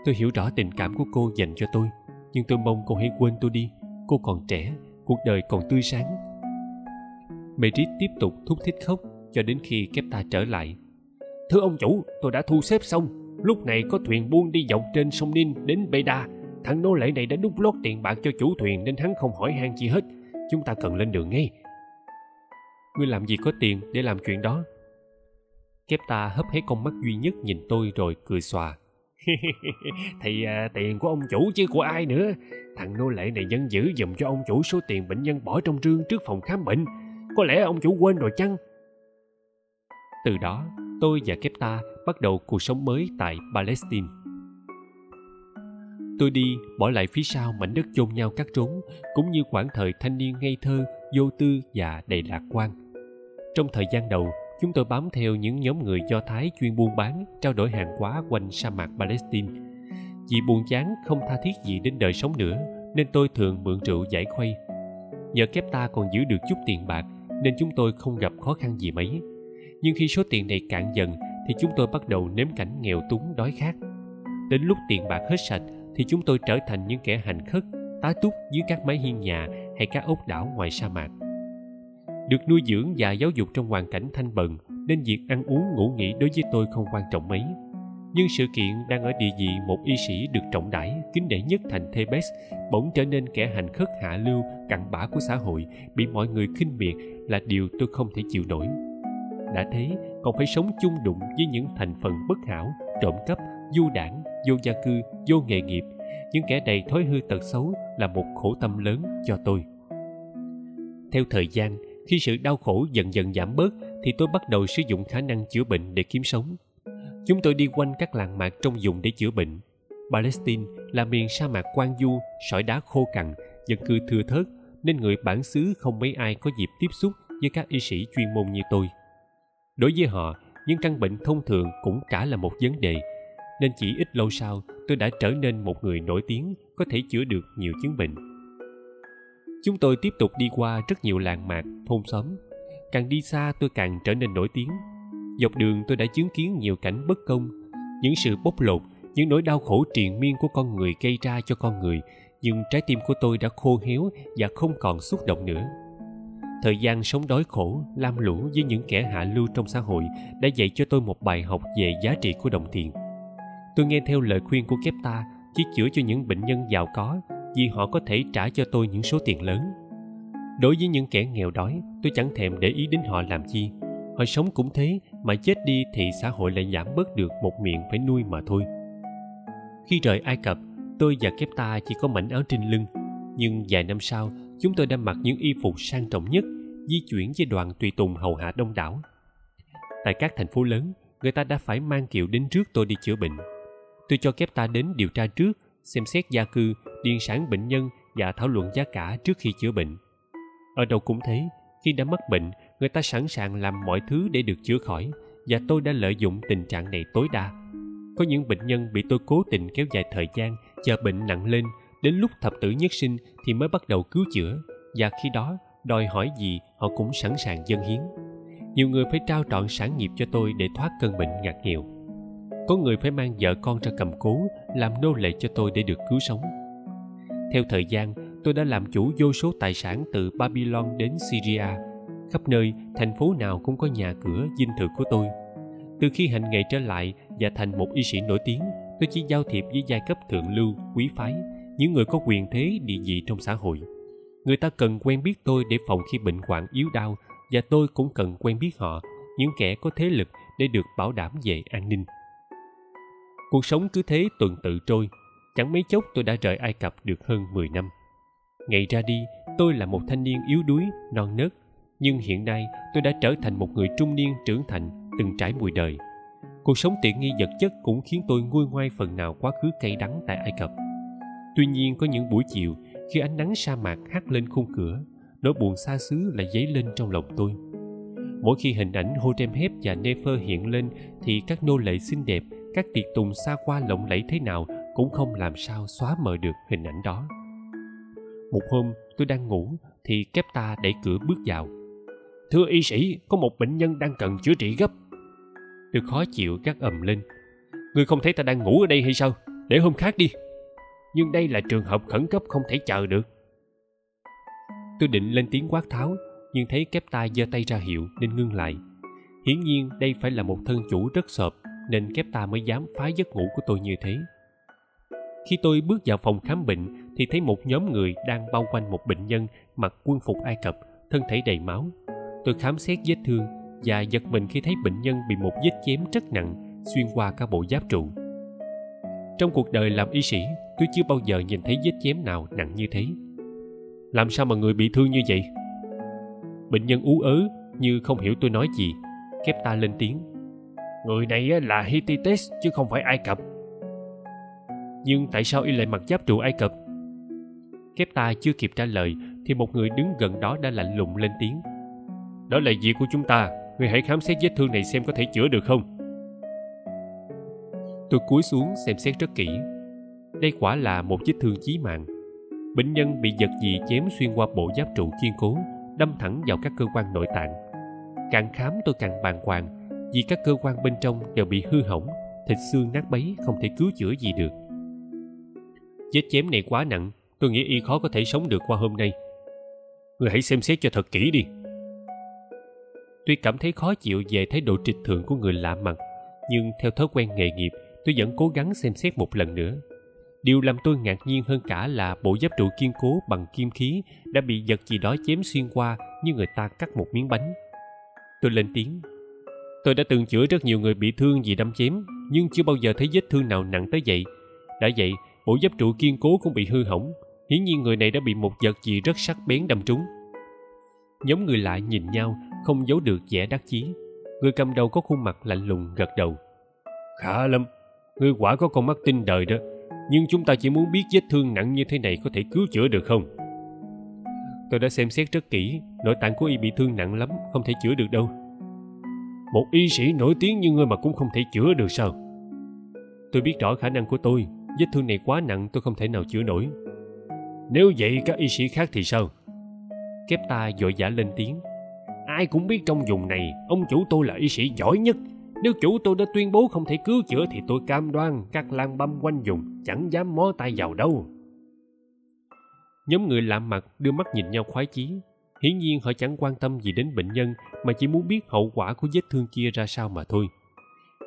tôi hiểu rõ tình cảm của cô dành cho tôi, nhưng tôi mong cô hãy quên tôi đi. Cô còn trẻ, cuộc đời còn tươi sáng. Merit tiếp tục thúc thích khóc cho đến khi Kepta trở lại. Thưa ông chủ, tôi đã thu xếp xong. Lúc này có thuyền buôn đi dọc trên sông Ninh đến Beda. Thằng nô lệ này đã đút lót tiền bạc cho chủ thuyền nên hắn không hỏi han chi hết. Chúng ta cần lên đường ngay. Ngươi làm gì có tiền để làm chuyện đó? Kép ta hấp hết con mắt duy nhất nhìn tôi rồi cười xòa. Thì à, tiền của ông chủ chứ của ai nữa? Thằng nô lệ này vẫn giữ dùm cho ông chủ số tiền bệnh nhân bỏ trong rương trước phòng khám bệnh. Có lẽ ông chủ quên rồi chăng? Từ đó tôi và kepta bắt đầu cuộc sống mới tại palestine. Tôi đi, bỏ lại phía sau mảnh đất chôn nhau cắt trốn, cũng như khoảng thời thanh niên ngây thơ, vô tư và đầy lạc quan. Trong thời gian đầu, chúng tôi bám theo những nhóm người do thái chuyên buôn bán, trao đổi hàng hóa quanh sa mạc palestine. Vì buồn chán, không tha thiết gì đến đời sống nữa, nên tôi thường mượn rượu giải khuây. Nhờ kép ta còn giữ được chút tiền bạc, nên chúng tôi không gặp khó khăn gì mấy. Nhưng khi số tiền này cạn dần thì chúng tôi bắt đầu nếm cảnh nghèo túng, đói khát. Đến lúc tiền bạc hết sạch thì chúng tôi trở thành những kẻ hành khất, tá túc dưới các mái hiên nhà hay các ốc đảo ngoài sa mạc. Được nuôi dưỡng và giáo dục trong hoàn cảnh thanh bần nên việc ăn uống, ngủ nghỉ đối với tôi không quan trọng mấy. Nhưng sự kiện đang ở địa vị một y sĩ được trọng đãi kính nể nhất thành Thebes, bỗng trở nên kẻ hành khất hạ lưu, cặn bã của xã hội, bị mọi người khinh miệt là điều tôi không thể chịu nổi. Đã thế còn phải sống chung đụng với những thành phần bất hảo, trộm cắp, du đảng, vô gia cư, vô nghề nghiệp. Những kẻ đầy thói hư tật xấu là một khổ tâm lớn cho tôi. Theo thời gian, khi sự đau khổ dần dần giảm bớt, thì tôi bắt đầu sử dụng khả năng chữa bệnh để kiếm sống. Chúng tôi đi quanh các làng mạc trong vùng để chữa bệnh. Palestine là miền sa mạc quang du, sỏi đá khô cằn, dân cư thưa thớt, nên người bản xứ không mấy ai có dịp tiếp xúc với các y sĩ chuyên môn như tôi đối với họ, những căn bệnh thông thường cũng cả là một vấn đề. Nên chỉ ít lâu sau, tôi đã trở nên một người nổi tiếng, có thể chữa được nhiều chứng bệnh. Chúng tôi tiếp tục đi qua rất nhiều làng mạc, thôn xóm. Càng đi xa, tôi càng trở nên nổi tiếng. Dọc đường, tôi đã chứng kiến nhiều cảnh bất công, những sự bóc lột, những nỗi đau khổ triền miên của con người gây ra cho con người, nhưng trái tim của tôi đã khô héo và không còn xúc động nữa thời gian sống đói khổ, lam lũ với những kẻ hạ lưu trong xã hội đã dạy cho tôi một bài học về giá trị của đồng tiền. Tôi nghe theo lời khuyên của kepta chỉ chữa cho những bệnh nhân giàu có, vì họ có thể trả cho tôi những số tiền lớn. Đối với những kẻ nghèo đói, tôi chẳng thèm để ý đến họ làm chi. Họ sống cũng thế, mà chết đi thì xã hội lại giảm bớt được một miệng phải nuôi mà thôi. Khi rời ai cập, tôi và kepta chỉ có mảnh áo trên lưng, nhưng vài năm sau chúng tôi đã mặc những y phục sang trọng nhất, di chuyển với đoàn tùy tùng hầu hạ đông đảo. Tại các thành phố lớn, người ta đã phải mang kiệu đến trước tôi đi chữa bệnh. Tôi cho kepta đến điều tra trước, xem xét gia cư, điền sản bệnh nhân và thảo luận giá cả trước khi chữa bệnh. Ở đâu cũng thế, khi đã mắc bệnh, người ta sẵn sàng làm mọi thứ để được chữa khỏi, và tôi đã lợi dụng tình trạng này tối đa. Có những bệnh nhân bị tôi cố tình kéo dài thời gian, chờ bệnh nặng lên đến lúc thập tử nhất sinh thì mới bắt đầu cứu chữa, và khi đó, đòi hỏi gì họ cũng sẵn sàng dâng hiến. Nhiều người phải trao trọn sản nghiệp cho tôi để thoát cơn bệnh ngặt nghèo. Có người phải mang vợ con ra cầm cố, làm nô lệ cho tôi để được cứu sống. Theo thời gian, tôi đã làm chủ vô số tài sản từ babylon đến syria. Khắp nơi, thành phố nào cũng có nhà cửa, dinh thự của tôi. Từ khi hành nghề trở lại và thành một y sĩ nổi tiếng, tôi chỉ giao thiệp với giai cấp thượng lưu, quý phái những người có quyền thế, địa vị trong xã hội. Người ta cần quen biết tôi để phòng khi bệnh hoạn yếu đau, và tôi cũng cần quen biết họ, những kẻ có thế lực để được bảo đảm về an ninh. Cuộc sống cứ thế tuần tự trôi, chẳng mấy chốc tôi đã rời ai cập được hơn 10 năm. Ngày ra đi, tôi là một thanh niên yếu đuối, non nớt, nhưng hiện nay tôi đã trở thành một người trung niên trưởng thành từng trải mùi đời. Cuộc sống tiện nghi vật chất cũng khiến tôi nguôi ngoai phần nào quá khứ cay đắng tại ai cập tuy nhiên có những buổi chiều, khi ánh nắng sa mạc hắt lên khung cửa, nỗi buồn xa xứ lại dấy lên trong lòng tôi. Mỗi khi hình ảnh Hotep và Nefer hiện lên thì các nô lệ xinh đẹp, các tiệc tùng xa qua lộng lẫy thế nào cũng không làm sao xóa mờ được hình ảnh đó. Một hôm, tôi đang ngủ thì kepta đẩy cửa bước vào. Thưa y sĩ, có một bệnh nhân đang cần chữa trị gấp. Tôi khó chịu gắt ầm lên. Ngươi không thấy ta đang ngủ ở đây hay sao? Để hôm khác đi nhưng đây là trường hợp khẩn cấp không thể chờ được. Tôi định lên tiếng quát tháo, nhưng thấy kepta giơ tay ra hiệu nên ngưng lại. Hiển nhiên đây phải là một thân chủ rất sợp, nên kepta mới dám phá giấc ngủ của tôi như thế. Khi tôi bước vào phòng khám bệnh thì thấy một nhóm người đang bao quanh một bệnh nhân mặc quân phục ai cập, thân thể đầy máu. Tôi khám xét vết thương và giật mình khi thấy bệnh nhân bị một vết chém rất nặng, xuyên qua cả bộ giáp trụ trong cuộc đời làm y sĩ, tôi chưa bao giờ nhìn thấy vết chém nào nặng như thế. Làm sao mà người bị thương như vậy? Bệnh nhân ú ớ như không hiểu tôi nói gì kép ta lên tiếng. Người này là hittites chứ không phải ai cập. Nhưng tại sao y lại mặc giáp trụ ai cập? Kép ta chưa kịp trả lời thì một người đứng gần đó đã lạnh lùng lên tiếng. Đó là việc của chúng ta, người hãy khám xét vết thương này xem có thể chữa được không? Tôi cúi xuống xem xét rất kỹ. Đây quả là một vết thương chí mạng. Bệnh nhân bị vật gì chém xuyên qua bộ giáp trụ kiên cố, đâm thẳng vào các cơ quan nội tạng. Càng khám tôi càng bàng hoàng, vì các cơ quan bên trong đều bị hư hỏng, thịt xương nát bấy không thể cứu chữa gì được. Vết chém này quá nặng, tôi nghĩ y khó có thể sống được qua hôm nay. Người hãy xem xét cho thật kỹ đi. Tuy cảm thấy khó chịu về thái độ trịch thượng của người lạ mặt, nhưng theo thói quen nghề nghiệp tôi vẫn cố gắng xem xét một lần nữa. Điều làm tôi ngạc nhiên hơn cả là bộ giáp trụ kiên cố bằng kim khí đã bị vật gì đó chém xuyên qua như người ta cắt một miếng bánh. Tôi lên tiếng. Tôi đã từng chữa rất nhiều người bị thương vì đâm chém, nhưng chưa bao giờ thấy vết thương nào nặng tới vậy. Đã vậy, bộ giáp trụ kiên cố cũng bị hư hỏng. Hiển nhiên người này đã bị một vật gì rất sắc bén đâm trúng. Nhóm người lại nhìn nhau, không giấu được vẻ đắc chí. Người cầm đầu có khuôn mặt lạnh lùng gật đầu. Khá lắm. Ngươi quả có con mắt tinh đời đó, nhưng chúng ta chỉ muốn biết vết thương nặng như thế này có thể cứu chữa được không? Tôi đã xem xét rất kỹ, nội tạng của y bị thương nặng lắm, không thể chữa được đâu. Một y sĩ nổi tiếng như ngươi mà cũng không thể chữa được sao? Tôi biết rõ khả năng của tôi, vết thương này quá nặng, tôi không thể nào chữa nổi. Nếu vậy, các y sĩ khác thì sao? Kép ta vội vã lên tiếng. Ai cũng biết trong vùng này, ông chủ tôi là y sĩ giỏi nhất nếu chủ tôi đã tuyên bố không thể cứu chữa thì tôi cam đoan các lang băm quanh vùng chẳng dám mó tay vào đâu. Nhóm người lạ mặt đưa mắt nhìn nhau khoái chí. Hiển nhiên họ chẳng quan tâm gì đến bệnh nhân, mà chỉ muốn biết hậu quả của vết thương kia ra sao mà thôi.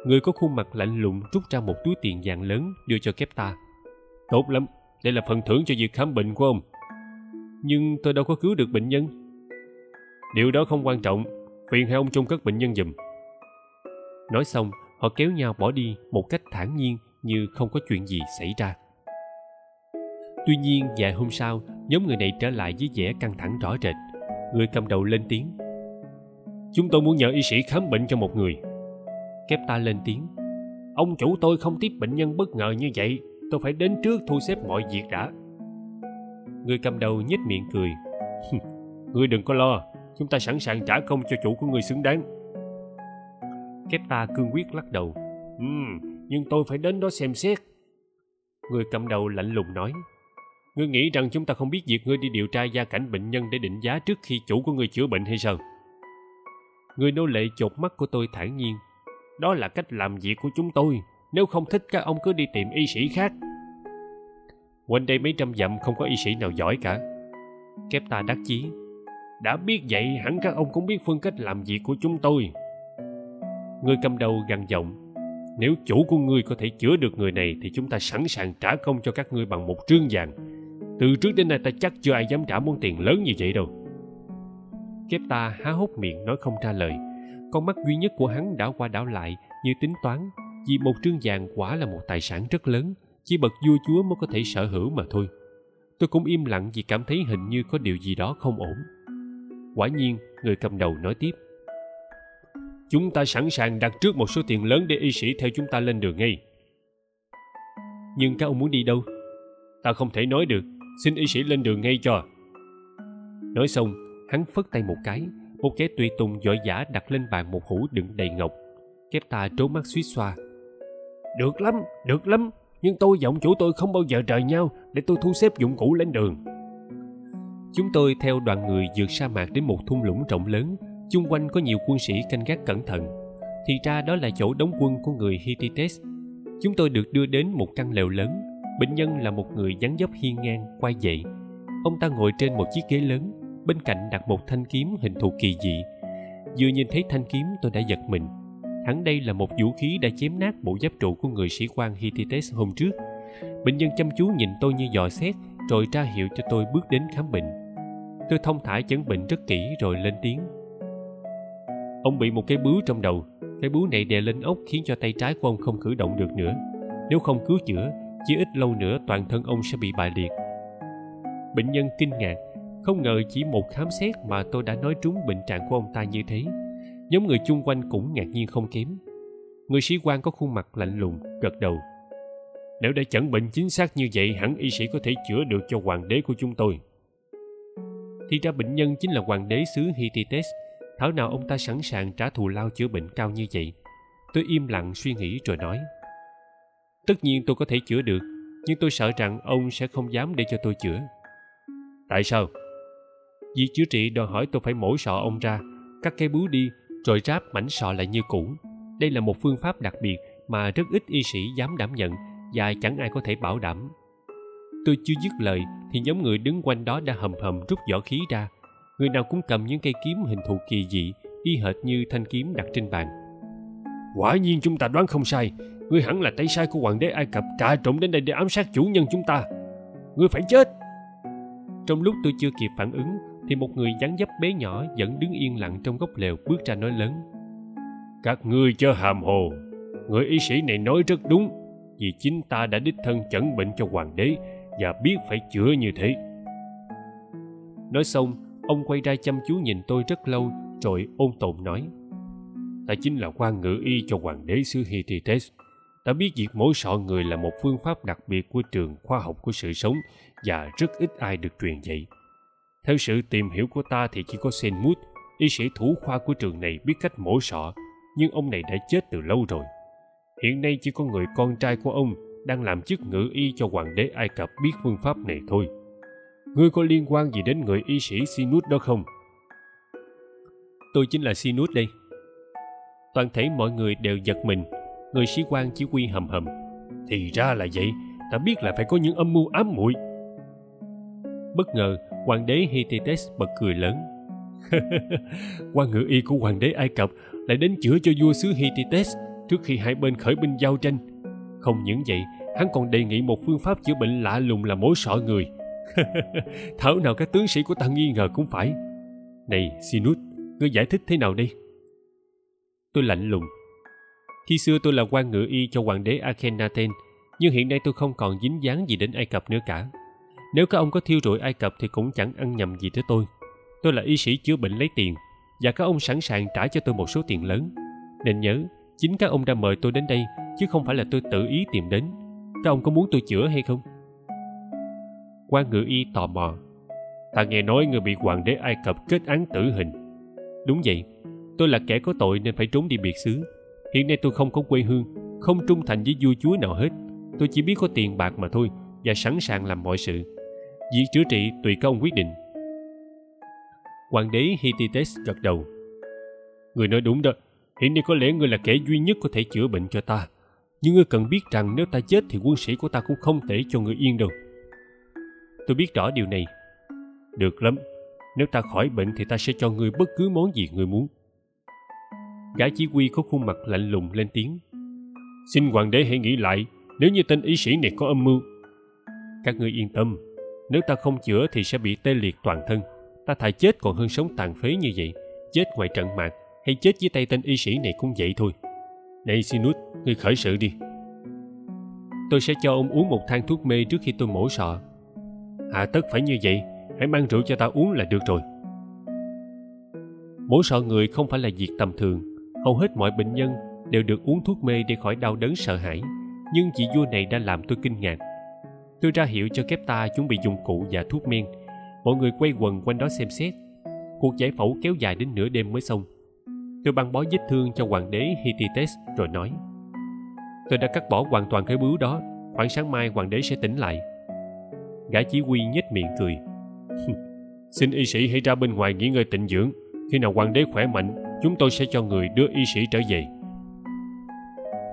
Người có khuôn mặt lạnh lùng rút ra một túi tiền vàng lớn, đưa cho kép ta. Tốt lắm, đây là phần thưởng cho việc khám bệnh của ông. Nhưng tôi đâu có cứu được bệnh nhân. Điều đó không quan trọng, phiền hai ông chung cất bệnh nhân giùm nói xong, họ kéo nhau bỏ đi một cách thản nhiên như không có chuyện gì xảy ra. Tuy nhiên, vài hôm sau, nhóm người này trở lại với vẻ căng thẳng rõ rệt. Người cầm đầu lên tiếng. Chúng tôi muốn nhờ y sĩ khám bệnh cho một người. Kép ta lên tiếng. Ông chủ tôi không tiếp bệnh nhân bất ngờ như vậy. Tôi phải đến trước thu xếp mọi việc đã. Người cầm đầu nhếch miệng cười. người ngươi đừng có lo. Chúng ta sẵn sàng trả công cho chủ của người xứng đáng kép ta cương quyết lắc đầu. Ừ nhưng tôi phải đến đó xem xét. Người cầm đầu lạnh lùng nói. Ngươi nghĩ rằng chúng ta không biết việc ngươi đi điều tra gia cảnh bệnh nhân để định giá trước khi chủ của ngươi chữa bệnh hay sao? Người nô lệ chột mắt của tôi thản nhiên. Đó là cách làm việc của chúng tôi. Nếu không thích, các ông cứ đi tìm y sĩ khác. Quanh đây mấy trăm dặm không có y sĩ nào giỏi cả. Kép ta đắc chí. Đã biết vậy, hẳn các ông cũng biết phương cách làm việc của chúng tôi người cầm đầu gằn giọng, nếu chủ của ngươi có thể chữa được người này thì chúng ta sẵn sàng trả công cho các ngươi bằng một trương vàng. Từ trước đến nay ta chắc chưa ai dám trả món tiền lớn như vậy đâu. Kép ta há hốc miệng nói không ra lời. Con mắt duy nhất của hắn đảo qua đảo lại như tính toán, vì một trương vàng quả là một tài sản rất lớn, chỉ bậc vua chúa mới có thể sở hữu mà thôi. Tôi cũng im lặng vì cảm thấy hình như có điều gì đó không ổn. Quả nhiên, người cầm đầu nói tiếp chúng ta sẵn sàng đặt trước một số tiền lớn để y sĩ theo chúng ta lên đường ngay. Nhưng các ông muốn đi đâu? Ta không thể nói được. Xin y sĩ lên đường ngay cho. Nói xong, hắn phất tay một cái. Một kẻ tùy tùng vội vã đặt lên bàn một hũ đựng đầy ngọc. Kép ta trốn mắt suýt xoa. Được lắm được lắm. Nhưng tôi và ông chủ tôi không bao giờ rời nhau. Để tôi thu xếp dụng cụ lên đường. Chúng tôi theo đoàn người vượt sa mạc đến một thung lũng rộng lớn chung quanh có nhiều quân sĩ canh gác cẩn thận. Thì ra đó là chỗ đóng quân của người hittites chúng tôi được đưa đến một căn lều lớn. Bệnh nhân là một người dáng dấp hiên ngang quay dậy. Ông ta ngồi trên một chiếc ghế lớn. Bên cạnh đặt một thanh kiếm hình thù kỳ dị. Vừa nhìn thấy thanh kiếm, tôi đã giật mình. Hẳn đây là một vũ khí đã chém nát bộ giáp trụ của người sĩ quan hittites hôm trước. Bệnh nhân chăm chú nhìn tôi như dò xét, rồi ra hiệu cho tôi bước đến khám bệnh. Tôi thông thả chẩn bệnh rất kỹ rồi lên tiếng ông bị một cái bướu trong đầu. Cái bướu này đè lên ốc khiến cho tay trái của ông không cử động được nữa. Nếu không cứu chữa, chỉ ít lâu nữa toàn thân ông sẽ bị bại liệt. Bệnh nhân kinh ngạc. Không ngờ chỉ một khám xét mà tôi đã nói trúng bệnh trạng của ông ta như thế. Nhóm người chung quanh cũng ngạc nhiên không kém. Người sĩ quan có khuôn mặt lạnh lùng, gật đầu. Nếu đã chẩn bệnh chính xác như vậy, hẳn y sĩ có thể chữa được cho hoàng đế của chúng tôi. Thì ra bệnh nhân chính là hoàng đế xứ hittites thảo nào ông ta sẵn sàng trả thù lao chữa bệnh cao như vậy? Tôi im lặng suy nghĩ rồi nói. Tất nhiên tôi có thể chữa được, nhưng tôi sợ rằng ông sẽ không dám để cho tôi chữa. Tại sao? Việc chữa trị đòi hỏi tôi phải mổ sọ ông ra, cắt cái bướu đi, rồi ráp mảnh sọ lại như cũ. Đây là một phương pháp đặc biệt mà rất ít y sĩ dám đảm nhận và chẳng ai có thể bảo đảm. Tôi chưa dứt lời thì nhóm người đứng quanh đó đã hầm hầm rút vỏ khí ra người nào cũng cầm những cây kiếm hình thù kỳ dị y hệt như thanh kiếm đặt trên bàn. Quả nhiên chúng ta đoán không sai. Ngươi hẳn là tay sai của hoàng đế ai cập trà trộn đến đây để ám sát chủ nhân chúng ta. Ngươi phải chết. Trong lúc tôi chưa kịp phản ứng thì một người dáng dấp bé nhỏ vẫn đứng yên lặng trong góc lều bước ra nói lớn. Các ngươi chớ hàm hồ. Người y sĩ này nói rất đúng vì chính ta đã đích thân chẩn bệnh cho hoàng đế và biết phải chữa như thế. Nói xong ông quay ra chăm chú nhìn tôi rất lâu rồi ôn tồn nói ta chính là quan ngự y cho hoàng đế xứ Hittites. Ta biết việc mổ sọ người là một phương pháp đặc biệt của trường khoa học của sự sống và rất ít ai được truyền dạy. Theo sự tìm hiểu của ta thì chỉ có Senmut, y sĩ thủ khoa của trường này biết cách mổ sọ, nhưng ông này đã chết từ lâu rồi. Hiện nay chỉ có người con trai của ông đang làm chức ngự y cho hoàng đế Ai Cập biết phương pháp này thôi. Ngươi có liên quan gì đến người y sĩ Sinus đó không? Tôi chính là Sinus đây. Toàn thể mọi người đều giật mình. Người sĩ quan chỉ huy hầm hầm. Thì ra là vậy, ta biết là phải có những âm mưu ám muội. Bất ngờ, hoàng đế Hittites bật cười lớn. quan ngự y của hoàng đế Ai Cập lại đến chữa cho vua xứ Hittites trước khi hai bên khởi binh giao tranh. Không những vậy, hắn còn đề nghị một phương pháp chữa bệnh lạ lùng là mổ sọ người. Thảo nào các tướng sĩ của ta nghi ngờ cũng phải. Này, Sinus, ngươi giải thích thế nào đây? Tôi lạnh lùng. Khi xưa tôi là quan ngự y cho hoàng đế Akhenaten, nhưng hiện nay tôi không còn dính dáng gì đến Ai Cập nữa cả. Nếu các ông có thiêu rụi Ai Cập thì cũng chẳng ăn nhầm gì tới tôi. Tôi là y sĩ chữa bệnh lấy tiền, và các ông sẵn sàng trả cho tôi một số tiền lớn. Nên nhớ, chính các ông đã mời tôi đến đây, chứ không phải là tôi tự ý tìm đến. Các ông có muốn tôi chữa hay không? Quan ngự y tò mò. Ta nghe nói người bị hoàng đế Ai Cập kết án tử hình. Đúng vậy, tôi là kẻ có tội nên phải trốn đi biệt xứ. Hiện nay tôi không có quê hương, không trung thành với vua chúa nào hết. Tôi chỉ biết có tiền bạc mà thôi và sẵn sàng làm mọi sự. Việc chữa trị tùy các ông quyết định. Hoàng đế Hittites gật đầu. Người nói đúng đó, hiện nay có lẽ người là kẻ duy nhất có thể chữa bệnh cho ta. Nhưng ngươi cần biết rằng nếu ta chết thì quân sĩ của ta cũng không thể cho người yên đâu. Tôi biết rõ điều này. Được lắm, nếu ta khỏi bệnh thì ta sẽ cho ngươi bất cứ món gì ngươi muốn. Gã chỉ huy có khuôn mặt lạnh lùng lên tiếng. Xin hoàng đế hãy nghĩ lại, nếu như tên y sĩ này có âm mưu. Các ngươi yên tâm, nếu ta không chữa thì sẽ bị tê liệt toàn thân. Ta thà chết còn hơn sống tàn phế như vậy. Chết ngoài trận mạc hay chết dưới tay tên y sĩ này cũng vậy thôi. Này Sinus, ngươi khởi sự đi. Tôi sẽ cho ông uống một thang thuốc mê trước khi tôi mổ sọ. Hạ tất phải như vậy, hãy mang rượu cho ta uống là được rồi. Mổ sọ người không phải là việc tầm thường. Hầu hết mọi bệnh nhân đều được uống thuốc mê để khỏi đau đớn sợ hãi. Nhưng chị vua này đã làm tôi kinh ngạc. Tôi ra hiệu cho kép ta chuẩn bị dụng cụ và thuốc men. Mọi người quay quần quanh đó xem xét. Cuộc giải phẫu kéo dài đến nửa đêm mới xong. Tôi băng bó vết thương cho hoàng đế Hittites rồi nói Tôi đã cắt bỏ hoàn toàn cái bướu đó Khoảng sáng mai hoàng đế sẽ tỉnh lại Gã chỉ huy nhếch miệng cười. Xin y sĩ hãy ra bên ngoài nghỉ ngơi tịnh dưỡng. Khi nào hoàng đế khỏe mạnh, chúng tôi sẽ cho người đưa y sĩ trở về.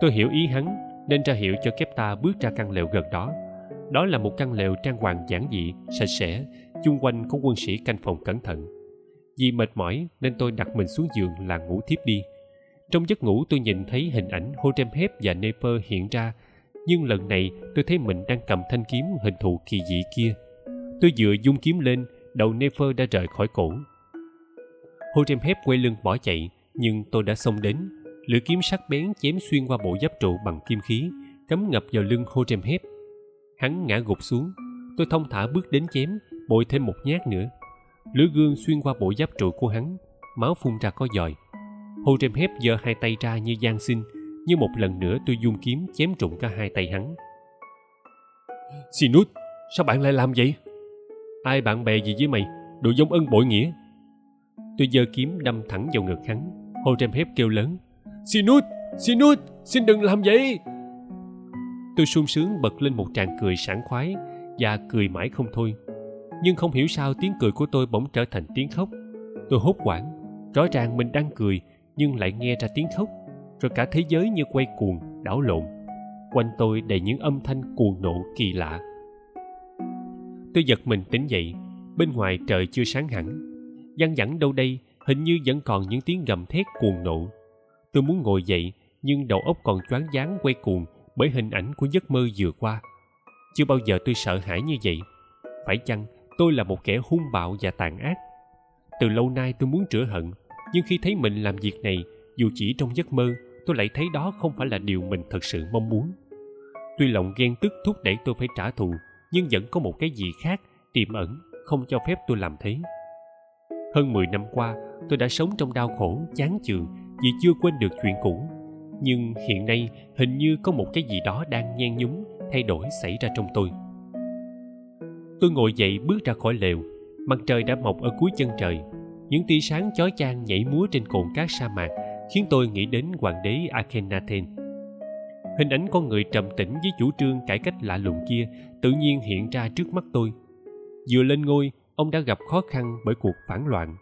Tôi hiểu ý hắn, nên ra hiệu cho kép ta bước ra căn lều gần đó. Đó là một căn lều trang hoàng giản dị, sạch sẽ, chung quanh có quân sĩ canh phòng cẩn thận. Vì mệt mỏi nên tôi đặt mình xuống giường là ngủ thiếp đi. Trong giấc ngủ tôi nhìn thấy hình ảnh Hotep và Nepher hiện ra nhưng lần này tôi thấy mình đang cầm thanh kiếm hình thù kỳ dị kia. Tôi vừa dung kiếm lên, đầu Nefer đã rời khỏi cổ. Hotep quay lưng bỏ chạy, nhưng tôi đã xông đến. Lưỡi kiếm sắc bén chém xuyên qua bộ giáp trụ bằng kim khí, cắm ngập vào lưng Hotep. Hắn ngã gục xuống. Tôi thông thả bước đến chém, bội thêm một nhát nữa. Lưỡi gương xuyên qua bộ giáp trụ của hắn, máu phun ra có dòi. Hotep giơ hai tay ra như gian sinh, như một lần nữa tôi dung kiếm chém trụng cả hai tay hắn. Sinut sao bạn lại làm vậy? Ai bạn bè gì với mày? Đồ giống ân bội nghĩa. tôi giơ kiếm đâm thẳng vào ngực hắn. Horemheb kêu lớn. Sinut, Sinut, xin đừng làm vậy. Tôi sung sướng bật lên một tràng cười sảng khoái và cười mãi không thôi. Nhưng không hiểu sao tiếng cười của tôi bỗng trở thành tiếng khóc. Tôi hốt hoảng rõ ràng mình đang cười nhưng lại nghe ra tiếng khóc rồi cả thế giới như quay cuồng, đảo lộn. Quanh tôi đầy những âm thanh cuồng nộ, kỳ lạ. Tôi giật mình tỉnh dậy, bên ngoài trời chưa sáng hẳn. Văng vẳng đâu đây, hình như vẫn còn những tiếng gầm thét cuồng nộ. Tôi muốn ngồi dậy, nhưng đầu óc còn choáng váng quay cuồng bởi hình ảnh của giấc mơ vừa qua. Chưa bao giờ tôi sợ hãi như vậy. Phải chăng tôi là một kẻ hung bạo và tàn ác? Từ lâu nay tôi muốn rửa hận, nhưng khi thấy mình làm việc này, dù chỉ trong giấc mơ tôi lại thấy đó không phải là điều mình thật sự mong muốn. Tuy lòng ghen tức thúc đẩy tôi phải trả thù, nhưng vẫn có một cái gì khác, tiềm ẩn, không cho phép tôi làm thế. Hơn 10 năm qua, tôi đã sống trong đau khổ, chán chường vì chưa quên được chuyện cũ. Nhưng hiện nay, hình như có một cái gì đó đang nhen nhúm thay đổi xảy ra trong tôi. Tôi ngồi dậy bước ra khỏi lều, mặt trời đã mọc ở cuối chân trời. Những tia sáng chói chang nhảy múa trên cồn cát sa mạc khiến tôi nghĩ đến hoàng đế akhenaten. Hình ảnh con người trầm tĩnh với chủ trương cải cách lạ lùng kia tự nhiên hiện ra trước mắt tôi. Vừa lên ngôi, ông đã gặp khó khăn bởi cuộc phản loạn.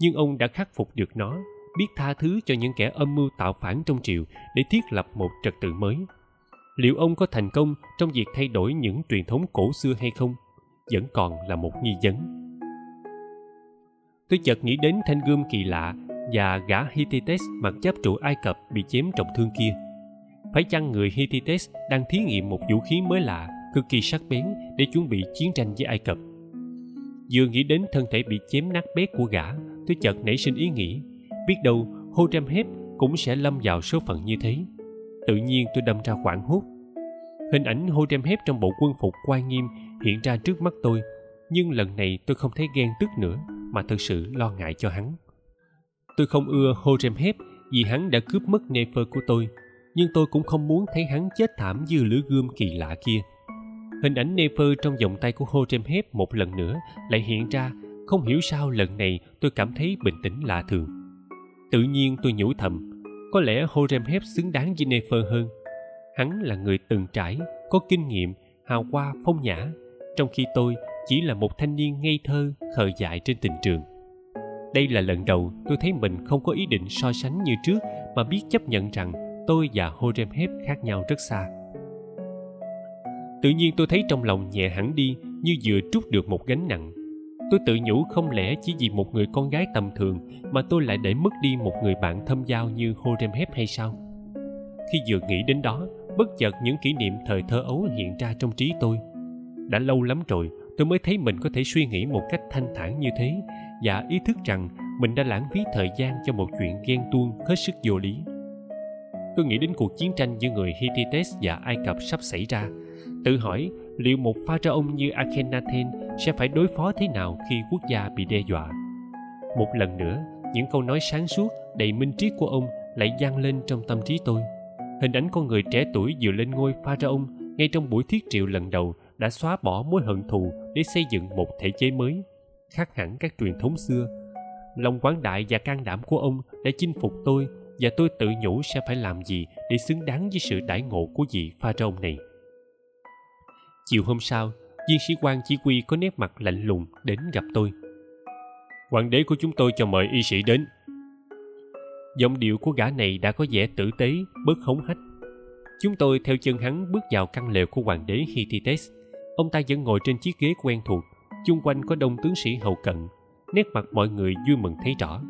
Nhưng ông đã khắc phục được nó, biết tha thứ cho những kẻ âm mưu tạo phản trong triều để thiết lập một trật tự mới. Liệu ông có thành công trong việc thay đổi những truyền thống cổ xưa hay không? Vẫn còn là một nghi vấn. Tôi chợt nghĩ đến thanh gươm kỳ lạ và gã Hittites mặc giáp trụ Ai Cập bị chém trọng thương kia. Phải chăng người Hittites đang thí nghiệm một vũ khí mới lạ, cực kỳ sắc bén để chuẩn bị chiến tranh với Ai Cập? Vừa nghĩ đến thân thể bị chém nát bét của gã, tôi chợt nảy sinh ý nghĩ, biết đâu Horemheb cũng sẽ lâm vào số phận như thế. Tự nhiên tôi đâm ra quảng hốt. Hình ảnh Horemheb trong bộ quân phục quan nghiêm hiện ra trước mắt tôi, nhưng lần này tôi không thấy ghen tức nữa, mà thực sự lo ngại cho hắn. Tôi không ưa Horemheb vì hắn đã cướp mất Nefer của tôi, nhưng tôi cũng không muốn thấy hắn chết thảm như lưỡi gươm kỳ lạ kia. Hình ảnh Nefer trong vòng tay của Horemheb một lần nữa lại hiện ra, không hiểu sao lần này tôi cảm thấy bình tĩnh lạ thường. Tự nhiên tôi nhủ thầm, có lẽ Horemheb xứng đáng với Nefer hơn. Hắn là người từng trải, có kinh nghiệm, hào hoa phong nhã, trong khi tôi chỉ là một thanh niên ngây thơ, khờ dại trên tình trường đây là lần đầu tôi thấy mình không có ý định so sánh như trước mà biết chấp nhận rằng tôi và Horemheb khác nhau rất xa. Tự nhiên tôi thấy trong lòng nhẹ hẳn đi như vừa trút được một gánh nặng. Tôi tự nhủ không lẽ chỉ vì một người con gái tầm thường mà tôi lại để mất đi một người bạn thâm giao như Horemheb hay sao? Khi vừa nghĩ đến đó, bất chợt những kỷ niệm thời thơ ấu hiện ra trong trí tôi. Đã lâu lắm rồi, tôi mới thấy mình có thể suy nghĩ một cách thanh thản như thế và ý thức rằng mình đã lãng phí thời gian cho một chuyện ghen tuông hết sức vô lý. Tôi nghĩ đến cuộc chiến tranh giữa người Hittites và Ai Cập sắp xảy ra, tự hỏi liệu một pha ông như Akhenaten sẽ phải đối phó thế nào khi quốc gia bị đe dọa. Một lần nữa, những câu nói sáng suốt, đầy minh triết của ông lại vang lên trong tâm trí tôi. Hình ảnh con người trẻ tuổi vừa lên ngôi pha ông ngay trong buổi thiết triệu lần đầu đã xóa bỏ mối hận thù để xây dựng một thể chế mới khác hẳn các truyền thống xưa. Lòng quảng đại và can đảm của ông đã chinh phục tôi và tôi tự nhủ sẽ phải làm gì để xứng đáng với sự đãi ngộ của vị pha rông này. Chiều hôm sau, viên sĩ quan chỉ huy có nét mặt lạnh lùng đến gặp tôi. Hoàng đế của chúng tôi cho mời y sĩ đến. Giọng điệu của gã này đã có vẻ tử tế, bớt hống hách. Chúng tôi theo chân hắn bước vào căn lều của hoàng đế hittites ông ta vẫn ngồi trên chiếc ghế quen thuộc chung quanh có đông tướng sĩ hậu cận, nét mặt mọi người vui mừng thấy rõ.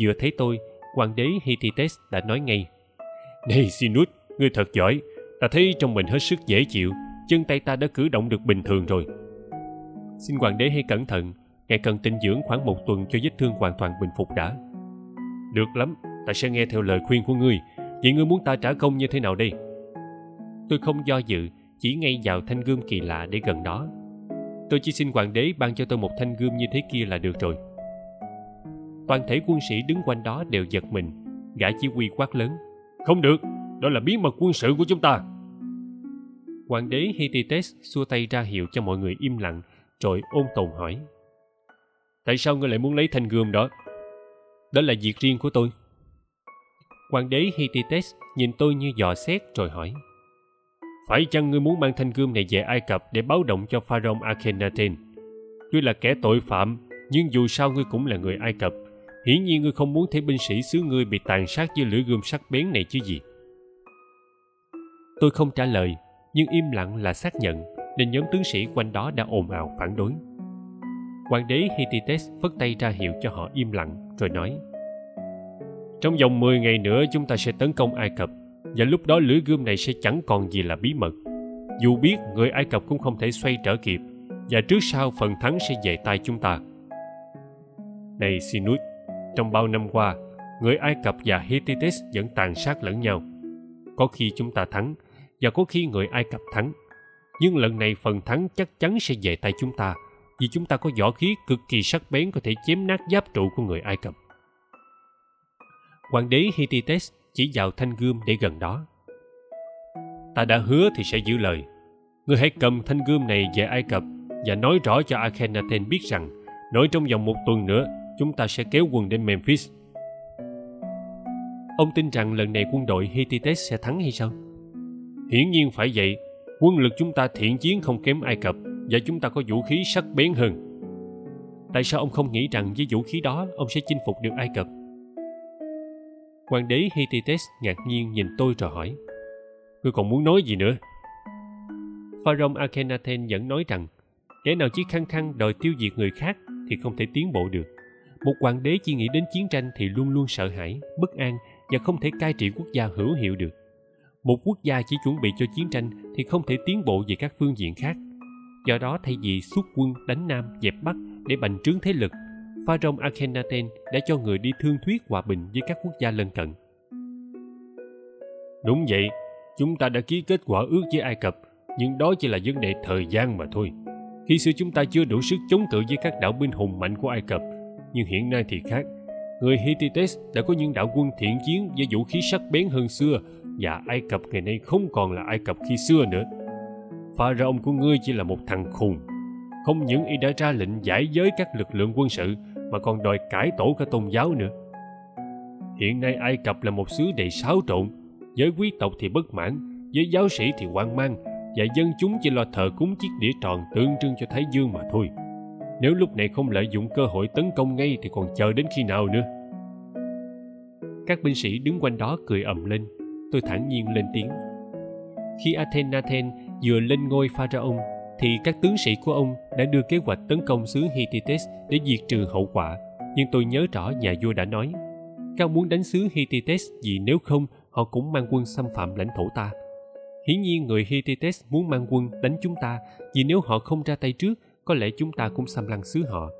Vừa thấy tôi, hoàng đế hittites đã nói ngay, này sinus ngươi thật giỏi, ta thấy trong mình hết sức dễ chịu, chân tay ta đã cử động được bình thường rồi. Xin hoàng đế hãy cẩn thận, ngài cần tinh dưỡng khoảng một tuần cho vết thương hoàn toàn bình phục đã. Được lắm, ta sẽ nghe theo lời khuyên của ngươi, vậy ngươi muốn ta trả công như thế nào đây? Tôi không do dự, chỉ ngay vào thanh gươm kỳ lạ để gần đó tôi chỉ xin hoàng đế ban cho tôi một thanh gươm như thế kia là được rồi. Toàn thể quân sĩ đứng quanh đó đều giật mình, gã chỉ huy quát lớn. Không được, đó là bí mật quân sự của chúng ta. Hoàng đế hittites xua tay ra hiệu cho mọi người im lặng, rồi ôn tồn hỏi. Tại sao ngươi lại muốn lấy thanh gươm đó? Đó là việc riêng của tôi. Hoàng đế hittites nhìn tôi như dò xét rồi hỏi phải chăng ngươi muốn mang thanh gươm này về ai cập để báo động cho pharaoh akhenaten? Tuy là kẻ tội phạm, nhưng dù sao ngươi cũng là người ai cập. Hiển nhiên ngươi không muốn thấy binh sĩ xứ ngươi bị tàn sát với lưỡi gươm sắc bén này chứ gì. Tôi không trả lời, nhưng im lặng là xác nhận nên nhóm tướng sĩ quanh đó đã ồn ào phản đối. Hoàng đế hittites phất tay ra hiệu cho họ im lặng, rồi nói, trong vòng 10 ngày nữa chúng ta sẽ tấn công Ai Cập và lúc đó lưỡi gươm này sẽ chẳng còn gì là bí mật. Dù biết người Ai Cập cũng không thể xoay trở kịp và trước sau phần thắng sẽ về tay chúng ta. Này Sinus, trong bao năm qua, người Ai Cập và Hittites vẫn tàn sát lẫn nhau. Có khi chúng ta thắng và có khi người Ai Cập thắng. Nhưng lần này phần thắng chắc chắn sẽ về tay chúng ta vì chúng ta có võ khí cực kỳ sắc bén có thể chém nát giáp trụ của người Ai Cập. Hoàng đế Hittites chỉ vào thanh gươm để gần đó. Ta đã hứa thì sẽ giữ lời. Ngươi hãy cầm thanh gươm này về Ai Cập và nói rõ cho Akhenaten biết rằng, nói trong vòng một tuần nữa, chúng ta sẽ kéo quân đến Memphis. Ông tin rằng lần này quân đội Hittites sẽ thắng hay sao? Hiển nhiên phải vậy. Quân lực chúng ta thiện chiến không kém Ai Cập và chúng ta có vũ khí sắc bén hơn. Tại sao ông không nghĩ rằng với vũ khí đó, ông sẽ chinh phục được Ai Cập? Hoàng đế Hittites ngạc nhiên nhìn tôi rồi hỏi. Ngươi còn muốn nói gì nữa? Pharaoh Akhenaten vẫn nói rằng kẻ nào chỉ khăng khăng đòi tiêu diệt người khác thì không thể tiến bộ được. Một hoàng đế chỉ nghĩ đến chiến tranh thì luôn luôn sợ hãi, bất an và không thể cai trị quốc gia hữu hiệu được. Một quốc gia chỉ chuẩn bị cho chiến tranh thì không thể tiến bộ về các phương diện khác. Do đó thay vì xuất quân đánh Nam dẹp Bắc để bành trướng thế lực Pharaoh Akhenaten đã cho người đi thương thuyết hòa bình với các quốc gia lân cận. Đúng vậy, chúng ta đã ký kết quả ước với Ai Cập, nhưng đó chỉ là vấn đề thời gian mà thôi. Khi xưa chúng ta chưa đủ sức chống cự với các đạo binh hùng mạnh của Ai Cập, nhưng hiện nay thì khác. Người Hittites đã có những đạo quân thiện chiến với vũ khí sắc bén hơn xưa và Ai Cập ngày nay không còn là Ai Cập khi xưa nữa. Pharaoh của ngươi chỉ là một thằng khùng. Không những y đã ra lệnh giải giới các lực lượng quân sự mà còn đòi cải tổ cả tôn giáo nữa. Hiện nay Ai Cập là một xứ đầy xáo trộn, giới quý tộc thì bất mãn, giới giáo sĩ thì hoang mang, và dân chúng chỉ lo thờ cúng chiếc đĩa tròn tượng trưng cho Thái Dương mà thôi. Nếu lúc này không lợi dụng cơ hội tấn công ngay thì còn chờ đến khi nào nữa? Các binh sĩ đứng quanh đó cười ầm lên. Tôi thản nhiên lên tiếng. Khi Athenathen vừa lên ngôi pharaoh thì các tướng sĩ của ông đã đưa kế hoạch tấn công xứ Hittites để diệt trừ hậu quả. Nhưng tôi nhớ rõ nhà vua đã nói, các muốn đánh xứ Hittites vì nếu không họ cũng mang quân xâm phạm lãnh thổ ta. Hiển nhiên người Hittites muốn mang quân đánh chúng ta vì nếu họ không ra tay trước, có lẽ chúng ta cũng xâm lăng xứ họ.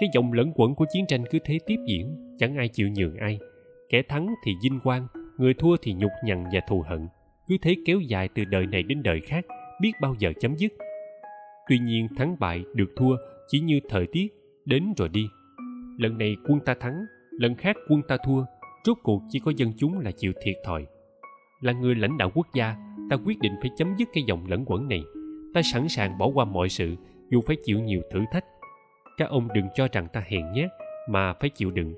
Cái dòng lẫn quẩn của chiến tranh cứ thế tiếp diễn, chẳng ai chịu nhường ai. Kẻ thắng thì vinh quang, người thua thì nhục nhằn và thù hận. Cứ thế kéo dài từ đời này đến đời khác, biết bao giờ chấm dứt tuy nhiên thắng bại được thua, chỉ như thời tiết, đến rồi đi. Lần này quân ta thắng, lần khác quân ta thua, rốt cuộc chỉ có dân chúng là chịu thiệt thòi. Là người lãnh đạo quốc gia, ta quyết định phải chấm dứt cái dòng lẫn quẩn này. Ta sẵn sàng bỏ qua mọi sự, dù phải chịu nhiều thử thách. Các ông đừng cho rằng ta hèn nhát, mà phải chịu đựng.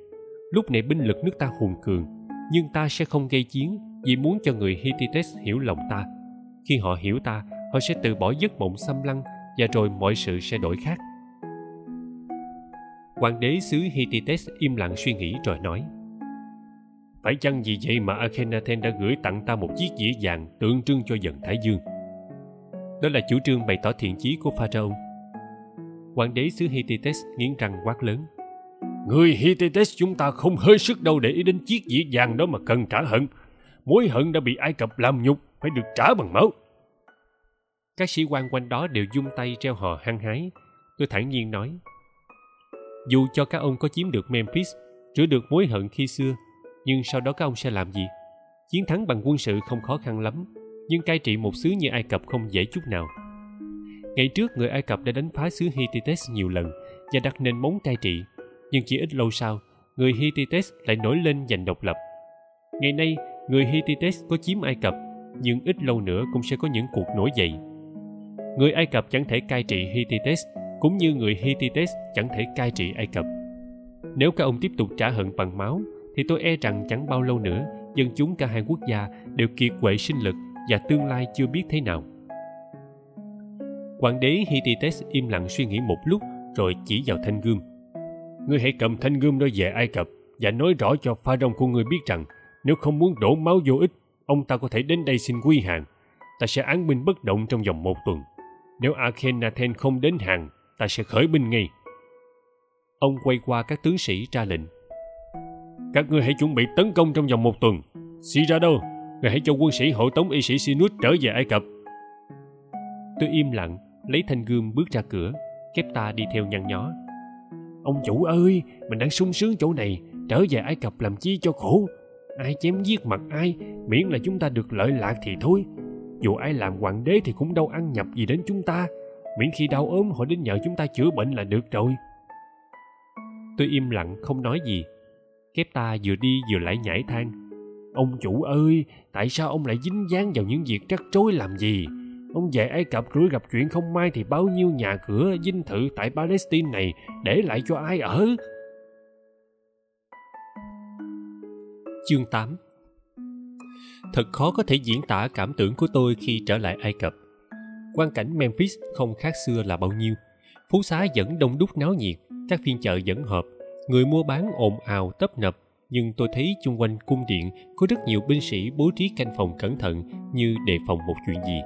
Lúc này binh lực nước ta hùng cường, nhưng ta sẽ không gây chiến vì muốn cho người Hittites hiểu lòng ta. Khi họ hiểu ta, họ sẽ từ bỏ giấc mộng xâm lăng và rồi mọi sự sẽ đổi khác hoàng đế xứ Hittites im lặng suy nghĩ rồi nói phải chăng vì vậy mà Akhenaten đã gửi tặng ta một chiếc dĩa vàng tượng trưng cho dần Thái Dương? Đó là chủ trương bày tỏ thiện chí của Pharaoh. Hoàng đế xứ Hittites nghiến răng quát lớn. Người Hittites chúng ta không hơi sức đâu để ý đến chiếc dĩa vàng đó mà cần trả hận. Mối hận đã bị Ai Cập làm nhục, phải được trả bằng máu các sĩ quan quanh đó đều dung tay treo hò hăng hái. Tôi thản nhiên nói, dù cho các ông có chiếm được memphis rửa được mối hận khi xưa, nhưng sau đó các ông sẽ làm gì? Chiến thắng bằng quân sự không khó khăn lắm, nhưng cai trị một xứ như ai cập không dễ chút nào. Ngày trước, người ai cập đã đánh phá xứ hittites nhiều lần và đặt nền móng cai trị, nhưng chỉ ít lâu sau, người hittites lại nổi lên giành độc lập. Ngày nay, người hittites có chiếm ai cập, nhưng ít lâu nữa cũng sẽ có những cuộc nổi dậy người Ai Cập chẳng thể cai trị Hittites, cũng như người Hittites chẳng thể cai trị Ai Cập. nếu các ông tiếp tục trả hận bằng máu, thì tôi e rằng chẳng bao lâu nữa, dân chúng cả hai quốc gia đều kiệt quệ sinh lực và tương lai chưa biết thế nào. Hoàng đế hittites im lặng suy nghĩ một lúc rồi chỉ vào thanh gươm. Ngươi hãy cầm thanh gươm đó về ai cập và nói rõ cho pha rong của ngươi biết rằng, nếu không muốn đổ máu vô ích, ông ta có thể đến đây xin quy hàng. Ta sẽ án binh bất động trong vòng một tuần nếu akhenaten không đến hàng, ta sẽ khởi binh ngay. Ông quay qua các tướng sĩ ra lệnh. Các ngươi hãy chuẩn bị tấn công trong vòng một tuần. Si ra đâu? Ngươi hãy cho quân sĩ hộ tống y sĩ sinus trở về ai cập. Tôi im lặng, lấy thanh gươm bước ra cửa kép ta đi theo nhăn nhó. Ông chủ ơi, mình đang sung sướng chỗ này, trở về ai cập làm chi cho khổ? Ai chém giết mặt ai, miễn là chúng ta được lợi lạc thì thôi dù ai làm hoàng đế thì cũng đâu ăn nhập gì đến chúng ta. Miễn khi đau ốm, họ đến nhờ chúng ta chữa bệnh là được rồi. Tôi im lặng, không nói gì. Kép ta vừa đi vừa lại nhảy than. Ông chủ ơi, tại sao ông lại dính dáng vào những việc rắc rối làm gì? Ông về ai cập rủi gặp chuyện không may thì bao nhiêu nhà cửa dinh thự tại palestine này để lại cho ai ở? Chương 8 Thật khó có thể diễn tả cảm tưởng của tôi khi trở lại Ai Cập. Quan cảnh Memphis không khác xưa là bao nhiêu. Phố xá vẫn đông đúc náo nhiệt, các phiên chợ vẫn hợp, người mua bán ồn ào tấp nập, nhưng tôi thấy chung quanh cung điện có rất nhiều binh sĩ bố trí canh phòng cẩn thận như đề phòng một chuyện gì.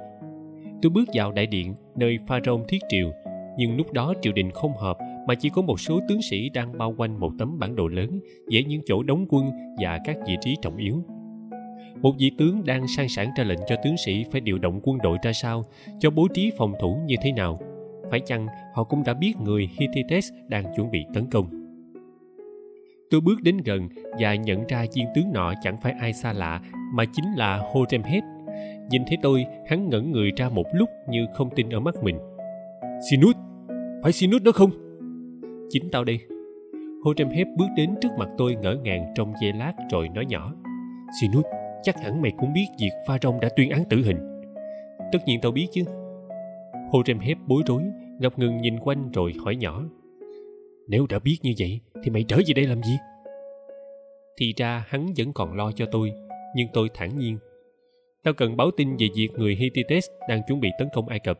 Tôi bước vào đại điện nơi pharaoh thiết triều, nhưng lúc đó triều đình không hợp mà chỉ có một số tướng sĩ đang bao quanh một tấm bản đồ lớn vẽ những chỗ đóng quân và các vị trí trọng yếu một vị tướng đang sang sảng ra lệnh cho tướng sĩ phải điều động quân đội ra sao cho bố trí phòng thủ như thế nào. Phải chăng họ cũng đã biết người Hittites đang chuẩn bị tấn công? Tôi bước đến gần và nhận ra viên tướng nọ chẳng phải ai xa lạ mà chính là Horemheb nhìn thấy tôi hắn ngẩn người ra một lúc như không tin ở mắt mình. Sinus phải sinus đó không? Chính tao đây. Horemheb bước đến trước mặt tôi ngỡ ngàng trong giây lát rồi nói nhỏ. Sinus chắc hẳn mày cũng biết việc pha rong đã tuyên án tử hình. Tất nhiên tao biết chứ. Hô trem hép bối rối, ngập ngừng nhìn quanh rồi hỏi nhỏ. Nếu đã biết như vậy, thì mày trở về đây làm gì? Thì ra hắn vẫn còn lo cho tôi, nhưng tôi thản nhiên. Tao cần báo tin về việc người hittites đang chuẩn bị tấn công ai cập.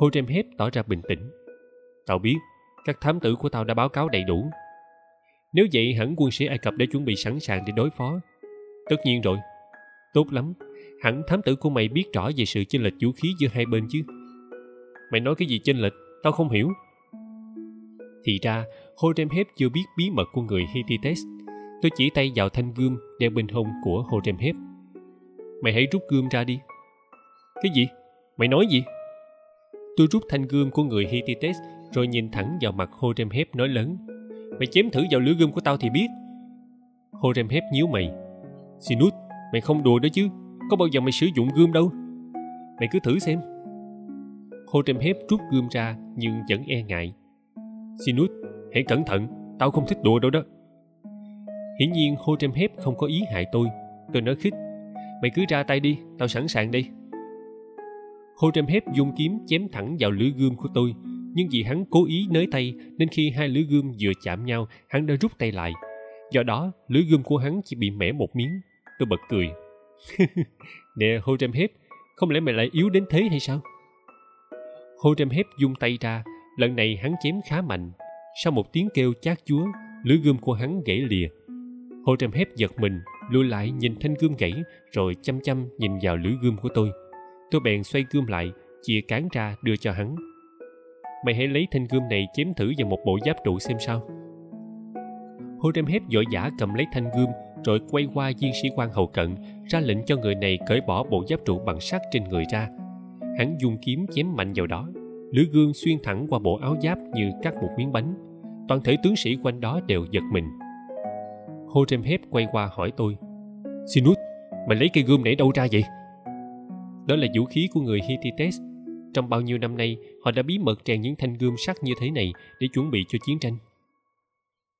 Hô trem hép tỏ ra bình tĩnh. Tao biết, các thám tử của tao đã báo cáo đầy đủ. Nếu vậy, hẳn quân sĩ ai cập đã chuẩn bị sẵn sàng để đối phó tất nhiên rồi. Tốt lắm. Hẳn thám tử của mày biết rõ về sự chênh lệch vũ khí giữa hai bên chứ. Mày nói cái gì chênh lệch? Tao không hiểu. Thì ra Horemheb chưa biết bí mật của người Hittites tôi chỉ tay vào thanh gươm đeo bên hông của Horemheb mày hãy rút gươm ra đi. Cái gì? Mày nói gì? Tôi rút thanh gươm của người Hittites rồi nhìn thẳng vào mặt Horemheb nói lớn. Mày chém thử vào lưỡi gươm của tao thì biết. Horemheb nhíu mày. Sinus, mày không đùa đó chứ. Có bao giờ mày sử dụng gươm đâu. Mày cứ thử xem. Hô trem hép rút gươm ra nhưng vẫn e ngại. Sinus, hãy cẩn thận. Tao không thích đùa đâu đó. Hiển nhiên Hô trem hép không có ý hại tôi. Tôi nói khích. Mày cứ ra tay đi, tao sẵn sàng đây. Hô trem hép dùng kiếm chém thẳng vào lưỡi gươm của tôi. Nhưng vì hắn cố ý nới tay nên khi hai lưỡi gươm vừa chạm nhau, hắn đã rút tay lại. Do đó, lưỡi gươm của hắn chỉ bị mẻ một miếng Tôi bật cười. Nè Hô Trem Hép, không lẽ mày lại yếu đến thế hay sao? Hô Trem Hép dung tay ra, lần này hắn chém khá mạnh. Sau một tiếng kêu chát chúa, lưỡi gươm của hắn gãy lìa. Hô Trem Hép giật mình, lùi lại nhìn thanh gươm gãy, rồi chăm chăm nhìn vào lưỡi gươm của tôi. Tôi bèn xoay gươm lại, chia cán ra đưa cho hắn. Mày hãy lấy thanh gươm này chém thử vào một bộ giáp trụ xem sao. Hô Trem Hép vội vã cầm lấy thanh gươm rồi quay qua viên sĩ quan hậu cận, ra lệnh cho người này cởi bỏ bộ giáp trụ bằng sắt trên người ra. Hắn dùng kiếm chém mạnh vào đó. Lưỡi gương xuyên thẳng qua bộ áo giáp như cắt một miếng bánh. Toàn thể tướng sĩ quanh đó đều giật mình. Hô trem hép quay qua hỏi tôi sinus mày lấy cây gươm nãy đâu ra vậy? Đó là vũ khí của người hittites. Trong bao nhiêu năm nay, họ đã bí mật rèn những thanh gươm sắt như thế này để chuẩn bị cho chiến tranh.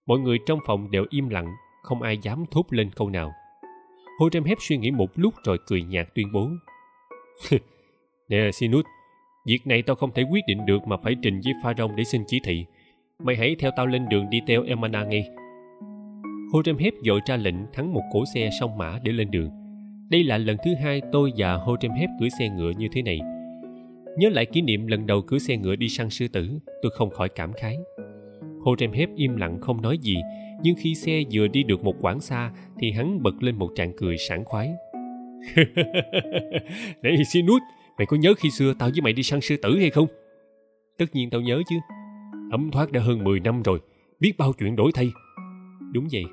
Mọi người trong phòng đều im lặng không ai dám thốt lên câu nào hô trem hép suy nghĩ một lúc rồi cười nhạt tuyên bố nè Sinut, việc này tao không thể quyết định được mà phải trình với pha rong để xin chỉ thị Mày hãy theo tao lên đường đi theo Emana ngay. hô trem hép dội ra lệnh thắng một cỗ xe song mã để lên đường. Đây là lần thứ hai tôi và hô trem hép cưỡi xe ngựa như thế này. Nhớ lại kỷ niệm lần đầu cưỡi xe ngựa đi săn sư tử, tôi không khỏi cảm khái. hô trem hép im lặng không nói gì, nhưng khi xe vừa đi được một quãng xa thì hắn bật lên một trạng cười sảng khoái. Này Sinus, mày có nhớ khi xưa tao với mày đi săn sư tử hay không? Tất nhiên tao nhớ chứ. Ấm thoát đã hơn 10 năm rồi, biết bao chuyện đổi thay. Đúng vậy.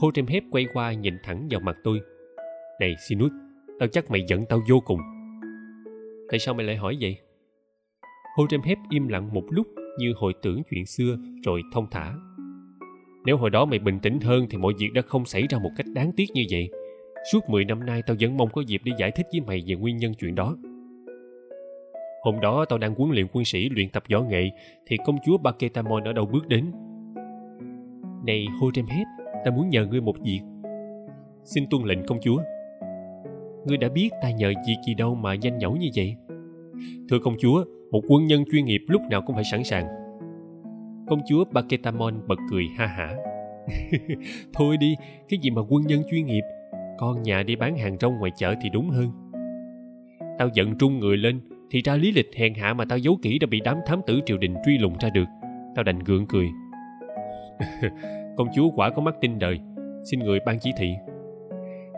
Horemheb quay qua nhìn thẳng vào mặt tôi. Này Sinus, tao chắc mày giận tao vô cùng. Tại sao mày lại hỏi vậy? Horemheb im lặng một lúc như hồi tưởng chuyện xưa rồi thông thả. Nếu hồi đó mày bình tĩnh hơn thì mọi việc đã không xảy ra một cách đáng tiếc như vậy. Suốt 10 năm nay tao vẫn mong có dịp để giải thích với mày về nguyên nhân chuyện đó. Hôm đó tao đang huấn luyện quân sĩ luyện tập võ nghệ thì công chúa Baketamon ở đâu bước đến. Này Horemheb, ta muốn nhờ ngươi một việc. Xin tuân lệnh công chúa. Ngươi đã biết ta nhờ việc gì đâu mà danh nhẩu như vậy. Thưa công chúa, một quân nhân chuyên nghiệp lúc nào cũng phải sẵn sàng. Công chúa Baketamon bật cười ha hả. Thôi đi, cái gì mà quân nhân chuyên nghiệp, con nhà đi bán hàng rong ngoài chợ thì đúng hơn. Tao giận trung người lên, thì ra lý lịch hèn hạ mà tao giấu kỹ đã bị đám thám tử triều đình truy lùng ra được. Tao đành gượng cười. Công chúa quả có mắt tin đời, xin người ban chỉ thị.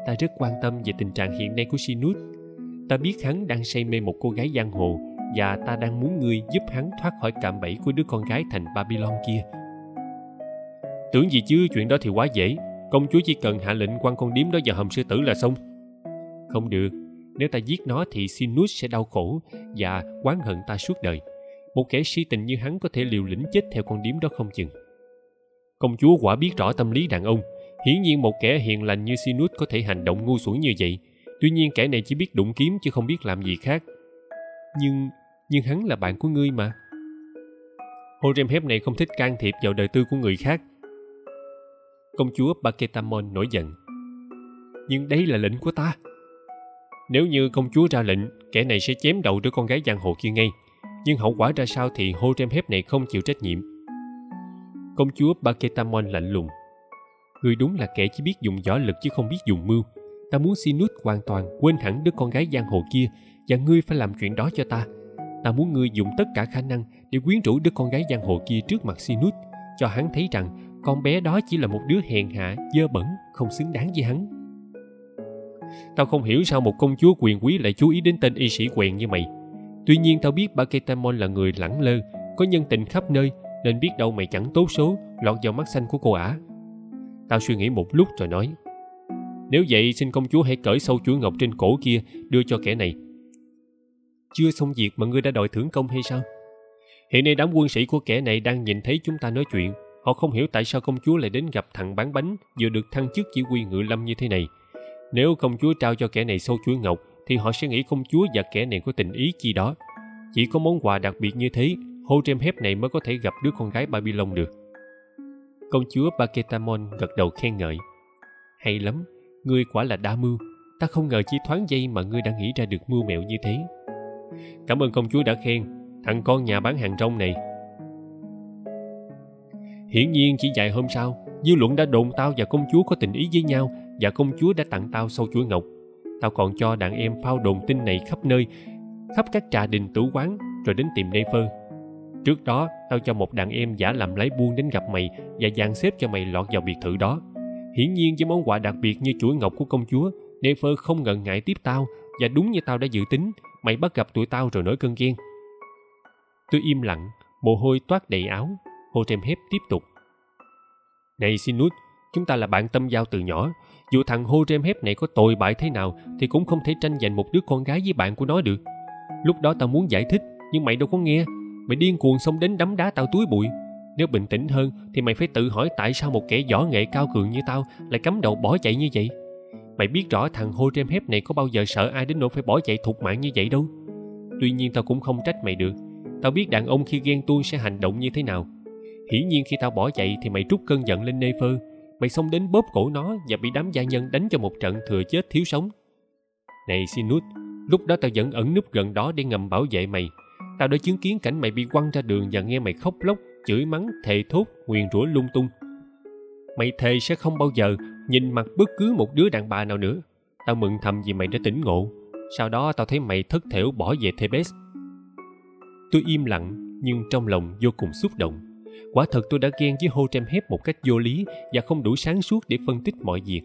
Ta rất quan tâm về tình trạng hiện nay của Sinus. Ta biết hắn đang say mê một cô gái giang hồ và ta đang muốn ngươi giúp hắn thoát khỏi cạm bẫy của đứa con gái thành Babylon kia. Tưởng gì chứ, chuyện đó thì quá dễ. Công chúa chỉ cần hạ lệnh quăng con điếm đó vào hầm sư tử là xong. Không được. Nếu ta giết nó thì Sinus sẽ đau khổ và oán hận ta suốt đời. Một kẻ si tình như hắn có thể liều lĩnh chết theo con điếm đó không chừng. Công chúa quả biết rõ tâm lý đàn ông. Hiển nhiên một kẻ hiền lành như Sinus có thể hành động ngu xuẩn như vậy. Tuy nhiên kẻ này chỉ biết đụng kiếm chứ không biết làm gì khác. Nhưng nhưng hắn là bạn của ngươi mà. Horemheb này không thích can thiệp vào đời tư của người khác. Công chúa Baketamon nổi giận. Nhưng đây là lệnh của ta. Nếu như công chúa ra lệnh, kẻ này sẽ chém đầu đứa con gái giang hồ kia ngay. Nhưng hậu quả ra sao thì Horemheb này không chịu trách nhiệm. Công chúa Baketamon lạnh lùng. Ngươi đúng là kẻ chỉ biết dùng võ lực chứ không biết dùng mưu. Ta muốn Sinus hoàn toàn quên hẳn đứa con gái giang hồ kia và ngươi phải làm chuyện đó cho ta ta muốn ngươi dùng tất cả khả năng để quyến rũ đứa con gái giang hồ kia trước mặt Sinus, cho hắn thấy rằng con bé đó chỉ là một đứa hèn hạ, dơ bẩn, không xứng đáng với hắn. Tao không hiểu sao một công chúa quyền quý lại chú ý đến tên y sĩ quèn như mày. Tuy nhiên tao biết Baketamon là người lẳng lơ, có nhân tình khắp nơi, nên biết đâu mày chẳng tốt số, lọt vào mắt xanh của cô ả. Tao suy nghĩ một lúc rồi nói, nếu vậy xin công chúa hãy cởi sâu chuỗi ngọc trên cổ kia đưa cho kẻ này chưa xong việc mà ngươi đã đòi thưởng công hay sao? Hiện nay đám quân sĩ của kẻ này đang nhìn thấy chúng ta nói chuyện. Họ không hiểu tại sao công chúa lại đến gặp thằng bán bánh vừa được thăng chức chỉ huy ngự lâm như thế này. Nếu công chúa trao cho kẻ này sâu chuối ngọc thì họ sẽ nghĩ công chúa và kẻ này có tình ý chi đó. Chỉ có món quà đặc biệt như thế, hô trem hép này mới có thể gặp đứa con gái Babylon được. Công chúa Baketamon gật đầu khen ngợi. Hay lắm, ngươi quả là đa mưu. Ta không ngờ chỉ thoáng giây mà ngươi đã nghĩ ra được mưu mẹo như thế. Cảm ơn công chúa đã khen, Thằng con nhà bán hàng rong này. Hiển nhiên chỉ vài hôm sau, Dư luận đã đồn tao và công chúa có tình ý với nhau Và công chúa đã tặng tao sâu chuỗi ngọc. Tao còn cho đàn em phao đồn tin này khắp nơi, Khắp các trà đình tử quán Rồi đến tìm Nefer Trước đó, tao cho một đàn em giả làm lái buôn đến gặp mày Và dàn xếp cho mày lọt vào biệt thự đó. Hiển nhiên với món quà đặc biệt như chuỗi ngọc của công chúa Nefer không ngần ngại tiếp tao Và đúng như tao đã dự tính mày bắt gặp tụi tao rồi nổi cơn ghen tôi im lặng, mồ hôi toát đầy áo, hô trem hép tiếp tục. Này sinut chúng ta là bạn tâm giao từ nhỏ. Dù thằng hô trem hép này có tồi bại thế nào thì cũng không thể tranh giành một đứa con gái với bạn của nó được. Lúc đó tao muốn giải thích, nhưng mày đâu có nghe. Mày điên cuồng xông đến đấm đá tao túi bụi. Nếu bình tĩnh hơn thì mày phải tự hỏi tại sao một kẻ võ nghệ cao cường như tao lại cắm đầu bỏ chạy như vậy. Mày biết rõ thằng hô trem hép này có bao giờ sợ ai đến nỗi phải bỏ chạy thục mạng như vậy đâu. Tuy nhiên tao cũng không trách mày được. Tao biết đàn ông khi ghen tuông sẽ hành động như thế nào. Hiển nhiên khi tao bỏ chạy thì mày trút cơn giận lên nê phơ. Mày xông đến bóp cổ nó và bị đám gia nhân đánh cho một trận thừa chết thiếu sống. Này sinut, lúc đó tao vẫn ẩn núp gần đó để ngầm bảo vệ mày. Tao đã chứng kiến cảnh mày bị quăng ra đường và nghe mày khóc lóc chửi mắng thề thốt nguyền rủa lung tung mày thề sẽ không bao giờ nhìn mặt bất cứ một đứa đàn bà nào nữa, tao mừng thầm vì mày đã tỉnh ngộ. Sau đó tao thấy mày thất thểu bỏ về thebes. Tôi im lặng, nhưng trong lòng vô cùng xúc động. Quả thật tôi đã ghen với hô trem hép một cách vô lý và không đủ sáng suốt để phân tích mọi việc.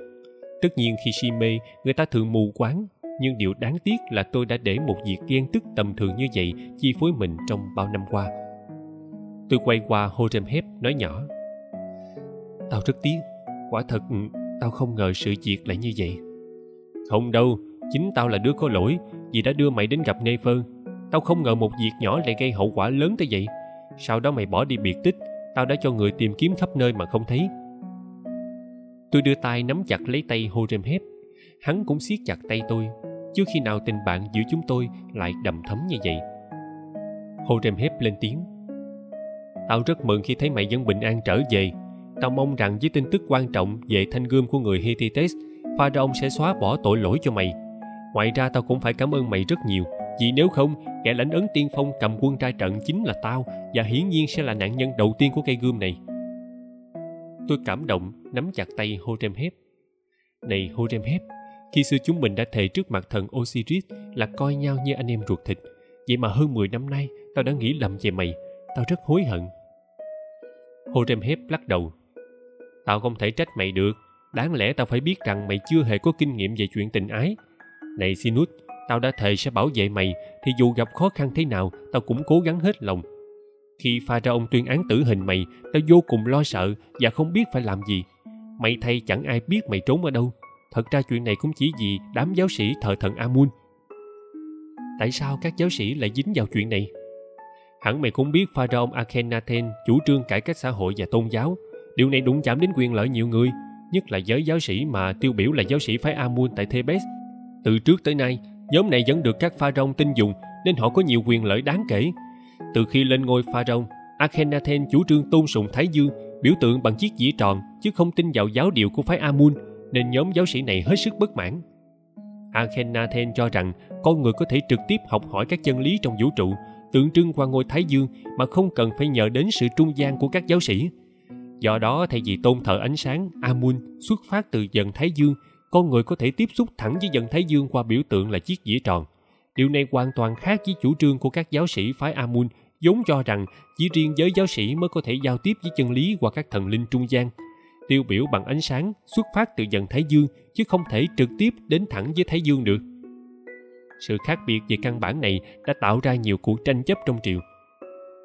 Tất nhiên khi si mê, người ta thường mù quáng, nhưng điều đáng tiếc là tôi đã để một việc ghen tức tầm thường như vậy chi phối mình trong bao năm qua. Tôi quay qua hô trem hép nói nhỏ, tao rất tiếc, quả thật ừ, tao không ngờ sự việc lại như vậy. Không đâu, chính tao là đứa có lỗi vì đã đưa mày đến gặp Nefer tao không ngờ một việc nhỏ lại gây hậu quả lớn tới vậy. Sau đó mày bỏ đi biệt tích, tao đã cho người tìm kiếm khắp nơi mà không thấy. Tôi đưa tay nắm chặt lấy tay Horemheb. Hắn cũng siết chặt tay tôi chưa khi nào tình bạn giữa chúng tôi lại đầm thấm như vậy. Horemheb lên tiếng. Tao rất mừng khi thấy mày vẫn bình an trở về tao mong rằng với tin tức quan trọng về thanh gươm của người Hittites Pharaoh sẽ xóa bỏ tội lỗi cho mày. Ngoài ra tao cũng phải cảm ơn mày rất nhiều, vì nếu không, kẻ lãnh ấn tiên phong cầm quân ra trận chính là tao và hiển nhiên sẽ là nạn nhân đầu tiên của cây gươm này. Tôi cảm động, nắm chặt tay Horemheb. Này Horemheb, khi xưa chúng mình đã thề trước mặt thần Osiris là coi nhau như anh em ruột thịt, vậy mà hơn 10 năm nay tao đã nghĩ lầm về mày, tao rất hối hận. Horemheb lắc đầu tao không thể trách mày được. Đáng lẽ tao phải biết rằng mày chưa hề có kinh nghiệm về chuyện tình ái. Này Sinus tao đã thề sẽ bảo vệ mày, thì dù gặp khó khăn thế nào, tao cũng cố gắng hết lòng. Khi pha ra ông tuyên án tử hình mày, tao vô cùng lo sợ và không biết phải làm gì. Mày thay chẳng ai biết mày trốn ở đâu. Thật ra chuyện này cũng chỉ vì đám giáo sĩ thờ thần amun. Tại sao các giáo sĩ lại dính vào chuyện này? Hẳn mày cũng biết pharaoh akhenaten chủ trương cải cách xã hội và tôn giáo điều này đụng chạm đến quyền lợi nhiều người, nhất là giới giáo sĩ mà tiêu biểu là giáo sĩ phái amun tại thebes. Từ trước tới nay, nhóm này vẫn được các pharaoh tin dùng nên họ có nhiều quyền lợi đáng kể. Từ khi lên ngôi pharaoh akhenaten chủ trương tôn sùng thái dương, biểu tượng bằng chiếc dĩa tròn chứ không tin vào giáo điều của phái amun, nên nhóm giáo sĩ này hết sức bất mãn. Akhenaten cho rằng con người có thể trực tiếp học hỏi các chân lý trong vũ trụ, tượng trưng qua ngôi thái dương mà không cần phải nhờ đến sự trung gian của các giáo sĩ do đó thay vì tôn thờ ánh sáng, amun xuất phát từ dần thái dương, con người có thể tiếp xúc thẳng với dần thái dương qua biểu tượng là chiếc dĩa tròn. Điều này hoàn toàn khác với chủ trương của các giáo sĩ phái amun, vốn cho rằng chỉ riêng giới giáo sĩ mới có thể giao tiếp với chân lý qua các thần linh trung gian. Tiêu biểu bằng ánh sáng xuất phát từ dần thái dương, chứ không thể trực tiếp đến thẳng với thái dương được. Sự khác biệt về căn bản này đã tạo ra nhiều cuộc tranh chấp trong triều.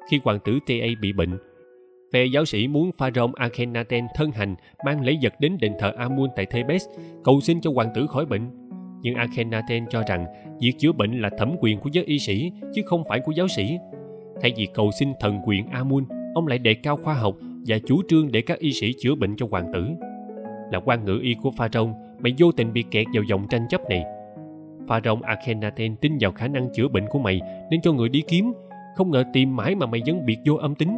Khi hoàng tử ta bị bệnh phe giáo sĩ muốn pharaoh akhenaten thân hành, mang lễ vật đến đền thờ amun tại thebes, cầu xin cho hoàng tử khỏi bệnh. Nhưng akhenaten cho rằng việc chữa bệnh là thẩm quyền của giới y sĩ, chứ không phải của giáo sĩ. Thay vì cầu xin thần quyền amun, ông lại đề cao khoa học và chủ trương để các y sĩ chữa bệnh cho hoàng tử. Là quan ngữ y của pharaoh mày vô tình bị kẹt vào dòng tranh chấp này. Pharaoh akhenaten tin vào khả năng chữa bệnh của mày, nên cho người đi kiếm. Không ngờ tìm mãi mà mày vẫn biệt vô âm tính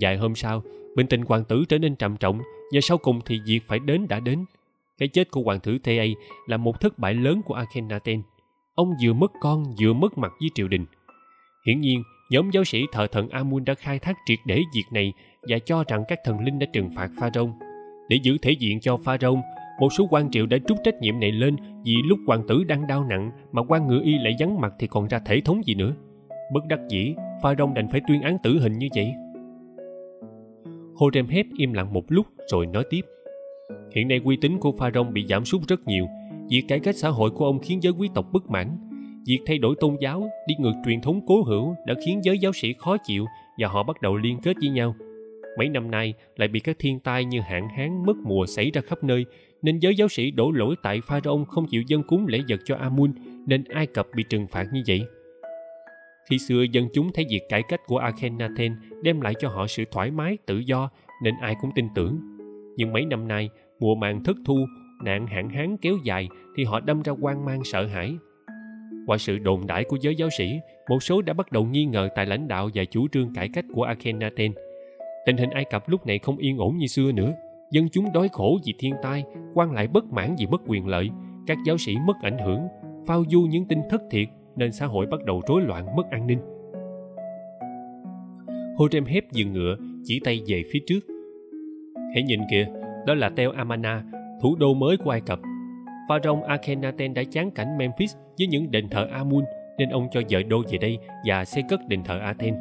vài hôm sau bệnh tình hoàng tử trở nên trầm trọng và sau cùng thì việc phải đến đã đến. Cái chết của hoàng tử thea là một thất bại lớn của akhenaten. Ông vừa mất con, vừa mất mặt với triều đình. Hiển nhiên, nhóm giáo sĩ thờ thần amun đã khai thác triệt để việc này và cho rằng các thần linh đã trừng phạt pharaoh. Để giữ thể diện cho pharaoh, một số quan triệu đã trút trách nhiệm này lên vì lúc hoàng tử đang đau nặng mà quan ngựa y lại vắng mặt thì còn ra thể thống gì nữa. Bất đắc dĩ, pharaoh đành phải tuyên án tử hình như vậy. Horemheb im lặng một lúc rồi nói tiếp. Hiện nay uy tín của Pharaoh bị giảm sút rất nhiều. Việc cải cách xã hội của ông khiến giới quý tộc bất mãn. Việc thay đổi tôn giáo, đi ngược truyền thống cố hữu đã khiến giới giáo sĩ khó chịu và họ bắt đầu liên kết với nhau. Mấy năm nay lại bị các thiên tai như hạn hán, mất mùa xảy ra khắp nơi, nên giới giáo sĩ đổ lỗi tại Pharaoh không chịu dân cúng lễ vật cho Amun, nên Ai Cập bị trừng phạt như vậy. Khi xưa dân chúng thấy việc cải cách của Akhenaten đem lại cho họ sự thoải mái, tự do nên ai cũng tin tưởng. Nhưng mấy năm nay, mùa màng thất thu, nạn hạn hán kéo dài thì họ đâm ra quan mang sợ hãi. Qua sự đồn đãi của giới giáo sĩ, một số đã bắt đầu nghi ngờ tại lãnh đạo và chủ trương cải cách của Akhenaten. Tình hình Ai Cập lúc này không yên ổn như xưa nữa. Dân chúng đói khổ vì thiên tai, quan lại bất mãn vì mất quyền lợi, các giáo sĩ mất ảnh hưởng, phao du những tin thất thiệt nên xã hội bắt đầu rối loạn mất an ninh Horemheb dừng ngựa, chỉ tay về phía trước. Hãy nhìn kìa, đó là Tel Amana, thủ đô mới của Ai Cập. Pharaoh Akhenaten đã chán cảnh Memphis với những đền thờ Amun nên ông cho dời đô về đây và xây cất đền thờ Athens.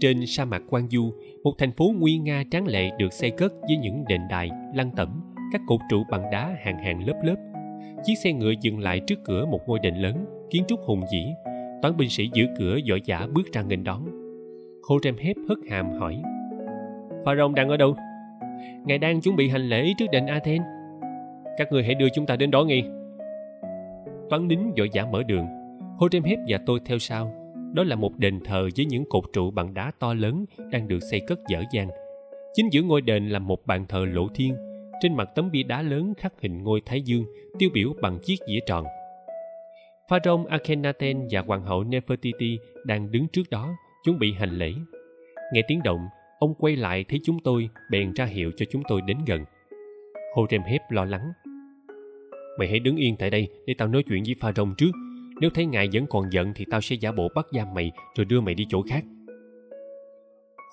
Trên sa mạc Quan Du, một thành phố nguy nga tráng lệ được xây cất với những đền đài, lăng tẩm, các cột trụ bằng đá hàng hàng lớp lớp. Chiếc xe ngựa dừng lại trước cửa một ngôi đền lớn, kiến trúc hùng vĩ. Toán binh sĩ giữ cửa vội vã bước ra nghênh đón. Horemheb hất hàm hỏi: Pharaoh đang ở đâu? Ngài đang chuẩn bị hành lễ trước đền Athens. Các người hãy đưa chúng ta đến đó ngay. Toán nín vội vã mở đường. Horemheb và tôi theo sau. Đó là một đền thờ với những cột trụ bằng đá to lớn đang được xây cất dở dang. Chính giữa ngôi đền là một bàn thờ lộ thiên. Trên mặt tấm bia đá lớn khắc hình ngôi Thái Dương, tiêu biểu bằng chiếc dĩa tròn. Pharaoh Akhenaten và hoàng hậu Nefertiti đang đứng trước đó, chuẩn bị hành lễ. Nghe tiếng động, ông quay lại thấy chúng tôi, bèn ra hiệu cho chúng tôi đến gần. Horemheb lo lắng. Mày hãy đứng yên tại đây để tao nói chuyện với Pharaoh trước. Nếu thấy ngài vẫn còn giận thì tao sẽ giả bộ bắt giam mày rồi đưa mày đi chỗ khác.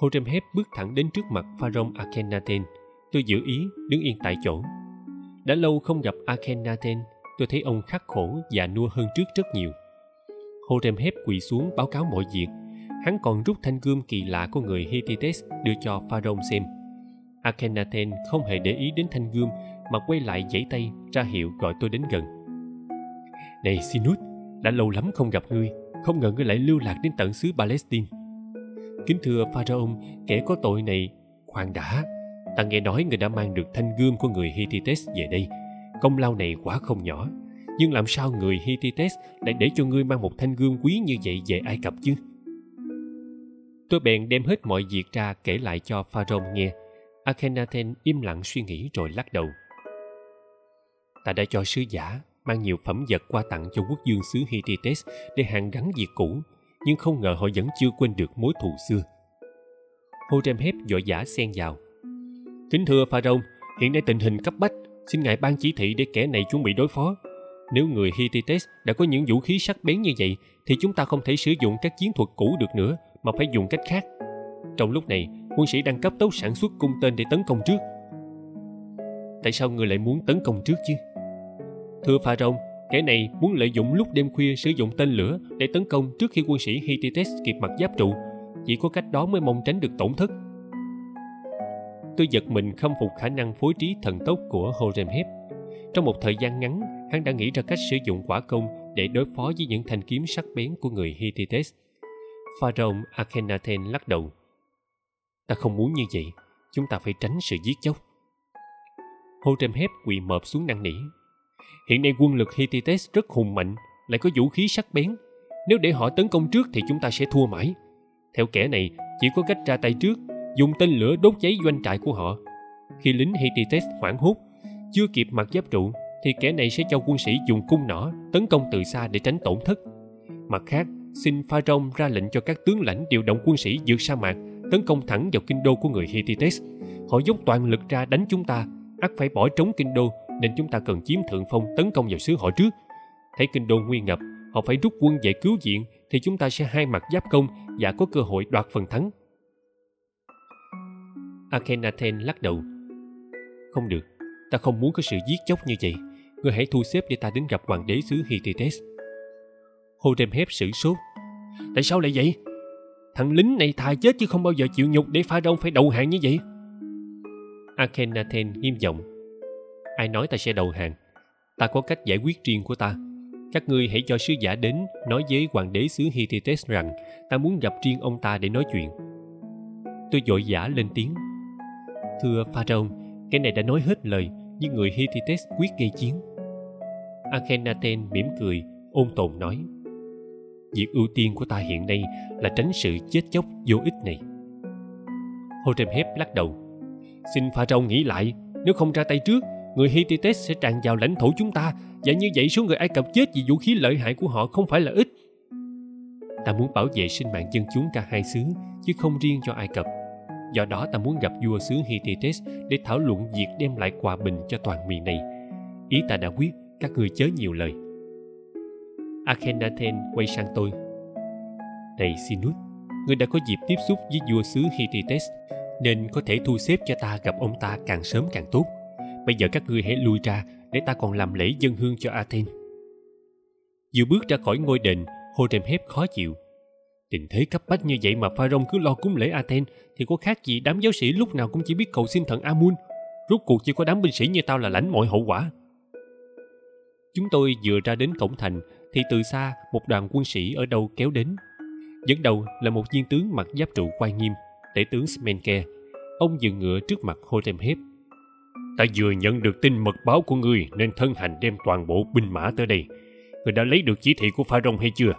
Horemheb bước thẳng đến trước mặt Pharaoh Akhenaten. Tôi giữ ý đứng yên tại chỗ. Đã lâu không gặp Akhenaten, tôi thấy ông khắc khổ và nua hơn trước rất nhiều. Horemheb quỳ xuống báo cáo mọi việc. Hắn còn rút thanh gươm kỳ lạ của người Hittites đưa cho Pharaoh xem. Akhenaten không hề để ý đến thanh gươm mà quay lại giãy tay ra hiệu gọi tôi đến gần. Này Sinut, đã lâu lắm không gặp ngươi, không ngờ ngươi lại lưu lạc đến tận xứ Palestine. Kính thưa Pharaoh, kẻ có tội này, khoan đã, ta nghe nói người đã mang được thanh gươm của người Hittites về đây. Công lao này quá không nhỏ. Nhưng làm sao người Hittites lại để cho ngươi mang một thanh gươm quý như vậy về Ai Cập chứ? Tôi bèn đem hết mọi việc ra kể lại cho Pharaoh nghe. Akhenaten im lặng suy nghĩ rồi lắc đầu. Ta đã cho sứ giả mang nhiều phẩm vật qua tặng cho quốc dương xứ Hittites để hàn gắn việc cũ, nhưng không ngờ họ vẫn chưa quên được mối thù xưa. Horemheb vội vã xen vào. Kính thưa Pharaoh, hiện nay tình hình cấp bách, xin ngài ban chỉ thị để kẻ này chuẩn bị đối phó. Nếu người Hittites đã có những vũ khí sắc bén như vậy, thì chúng ta không thể sử dụng các chiến thuật cũ được nữa, mà phải dùng cách khác. Trong lúc này, quân sĩ đang cấp tốc sản xuất cung tên để tấn công trước. Tại sao người lại muốn tấn công trước chứ? Thưa pha rồng, kẻ này muốn lợi dụng lúc đêm khuya sử dụng tên lửa để tấn công trước khi quân sĩ Hittites kịp mặc giáp trụ. Chỉ có cách đó mới mong tránh được tổn thất. Tôi giật mình khâm phục khả năng phối trí thần tốc của Horemheb. Trong một thời gian ngắn, hắn đã nghĩ ra cách sử dụng quả công để đối phó với những thanh kiếm sắc bén của người Hittites. Pharaoh Akhenaten lắc đầu. Ta không muốn như vậy, chúng ta phải tránh sự giết chóc. Horemheb quỳ mọp xuống năn nỉ. Hiện nay quân lực Hittites rất hùng mạnh, lại có vũ khí sắc bén. Nếu để họ tấn công trước thì chúng ta sẽ thua mãi. Theo kẻ này, chỉ có cách ra tay trước, dùng tên lửa đốt cháy doanh trại của họ. Khi lính Hittites hoảng hốt, chưa kịp mặc giáp trụ, thì kẻ này sẽ cho quân sĩ dùng cung nỏ tấn công từ xa để tránh tổn thất. Mặt khác, xin Pharaoh ra lệnh cho các tướng lãnh điều động quân sĩ vượt sa mạc, tấn công thẳng vào kinh đô của người Hittites. Họ dốc toàn lực ra đánh chúng ta, ắt phải bỏ trống kinh đô nên chúng ta cần chiếm thượng phong tấn công vào xứ họ trước. Thấy kinh đô nguy ngập, họ phải rút quân về cứu viện thì chúng ta sẽ hai mặt giáp công và có cơ hội đoạt phần thắng. Akhenaten lắc đầu. Không được, ta không muốn có sự giết chóc như vậy. Ngươi hãy thu xếp để ta đến gặp hoàng đế xứ Hittites. Horemheb sửng sốt. Tại sao lại vậy? Thằng lính này thà chết chứ không bao giờ chịu nhục để Pharaoh phải đầu hàng như vậy. Akhenaten nghiêm giọng. Ai nói ta sẽ đầu hàng? Ta có cách giải quyết riêng của ta. Các ngươi hãy cho sứ giả đến nói với hoàng đế xứ Hittites rằng ta muốn gặp riêng ông ta để nói chuyện. Tôi vội giả lên tiếng. Thưa Pharaoh, cái này đã nói hết lời, nhưng người Hittites quyết gây chiến. Akhenaten mỉm cười, ôn tồn nói. Việc ưu tiên của ta hiện nay là tránh sự chết chóc vô ích này. Horemheb lắc đầu. Xin Pharaoh nghĩ lại, nếu không ra tay trước, người Hittites sẽ tràn vào lãnh thổ chúng ta và như vậy số người Ai Cập chết vì vũ khí lợi hại của họ không phải là ít. Ta muốn bảo vệ sinh mạng dân chúng cả hai xứ, chứ không riêng cho Ai Cập. Do đó ta muốn gặp vua xứ Hittites để thảo luận việc đem lại hòa bình cho toàn miền này. Ý ta đã quyết, các người chớ nhiều lời. Akhenaten quay sang tôi. Này Sinus, ngươi đã có dịp tiếp xúc với vua xứ Hittites, nên có thể thu xếp cho ta gặp ông ta càng sớm càng tốt. Bây giờ các ngươi hãy lui ra để ta còn làm lễ dân hương cho Athens. Vừa bước ra khỏi ngôi đền, Horemheb khó chịu. Tình thế cấp bách như vậy mà Pharaoh cứ lo cúng lễ athen thì có khác gì đám giáo sĩ lúc nào cũng chỉ biết cầu xin thần Amun. Rốt cuộc chỉ có đám binh sĩ như tao là lãnh mọi hậu quả. Chúng tôi vừa ra đến cổng thành thì từ xa một đoàn quân sĩ ở đâu kéo đến. Dẫn đầu là một viên tướng mặc giáp trụ quay nghiêm, tể tướng Smenke. Ông dừng ngựa trước mặt Hotemheb. Ta vừa nhận được tin mật báo của người nên thân hành đem toàn bộ binh mã tới đây. người đã lấy được chỉ thị của Pharaoh hay chưa?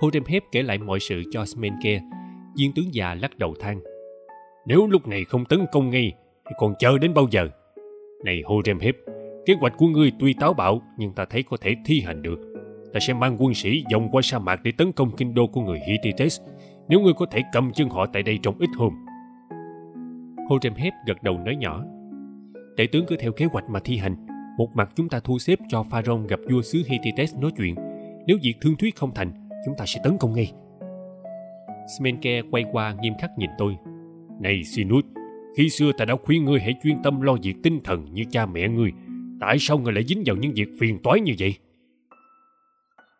Horemheb kể lại mọi sự cho Smenke. Viên tướng già lắc đầu than. Nếu lúc này không tấn công ngay thì còn chờ đến bao giờ? Này Horemheb, kế hoạch của ngươi tuy táo bạo nhưng ta thấy có thể thi hành được. Ta sẽ mang quân sĩ vòng qua sa mạc để tấn công kinh đô của người Hittites nếu ngươi có thể cầm chân họ tại đây trong ít hôm. Horemheb gật đầu nói nhỏ. Tể tướng cứ theo kế hoạch mà thi hành. Một mặt chúng ta thu xếp cho Pharaoh gặp vua xứ Hittites nói chuyện. Nếu việc thương thuyết không thành, chúng ta sẽ tấn công ngay. Smenke quay qua nghiêm khắc nhìn tôi. Này Sinus, khi xưa ta đã khuyên ngươi hãy chuyên tâm lo việc tinh thần như cha mẹ ngươi. Tại sao ngươi lại dính vào những việc phiền toái như vậy?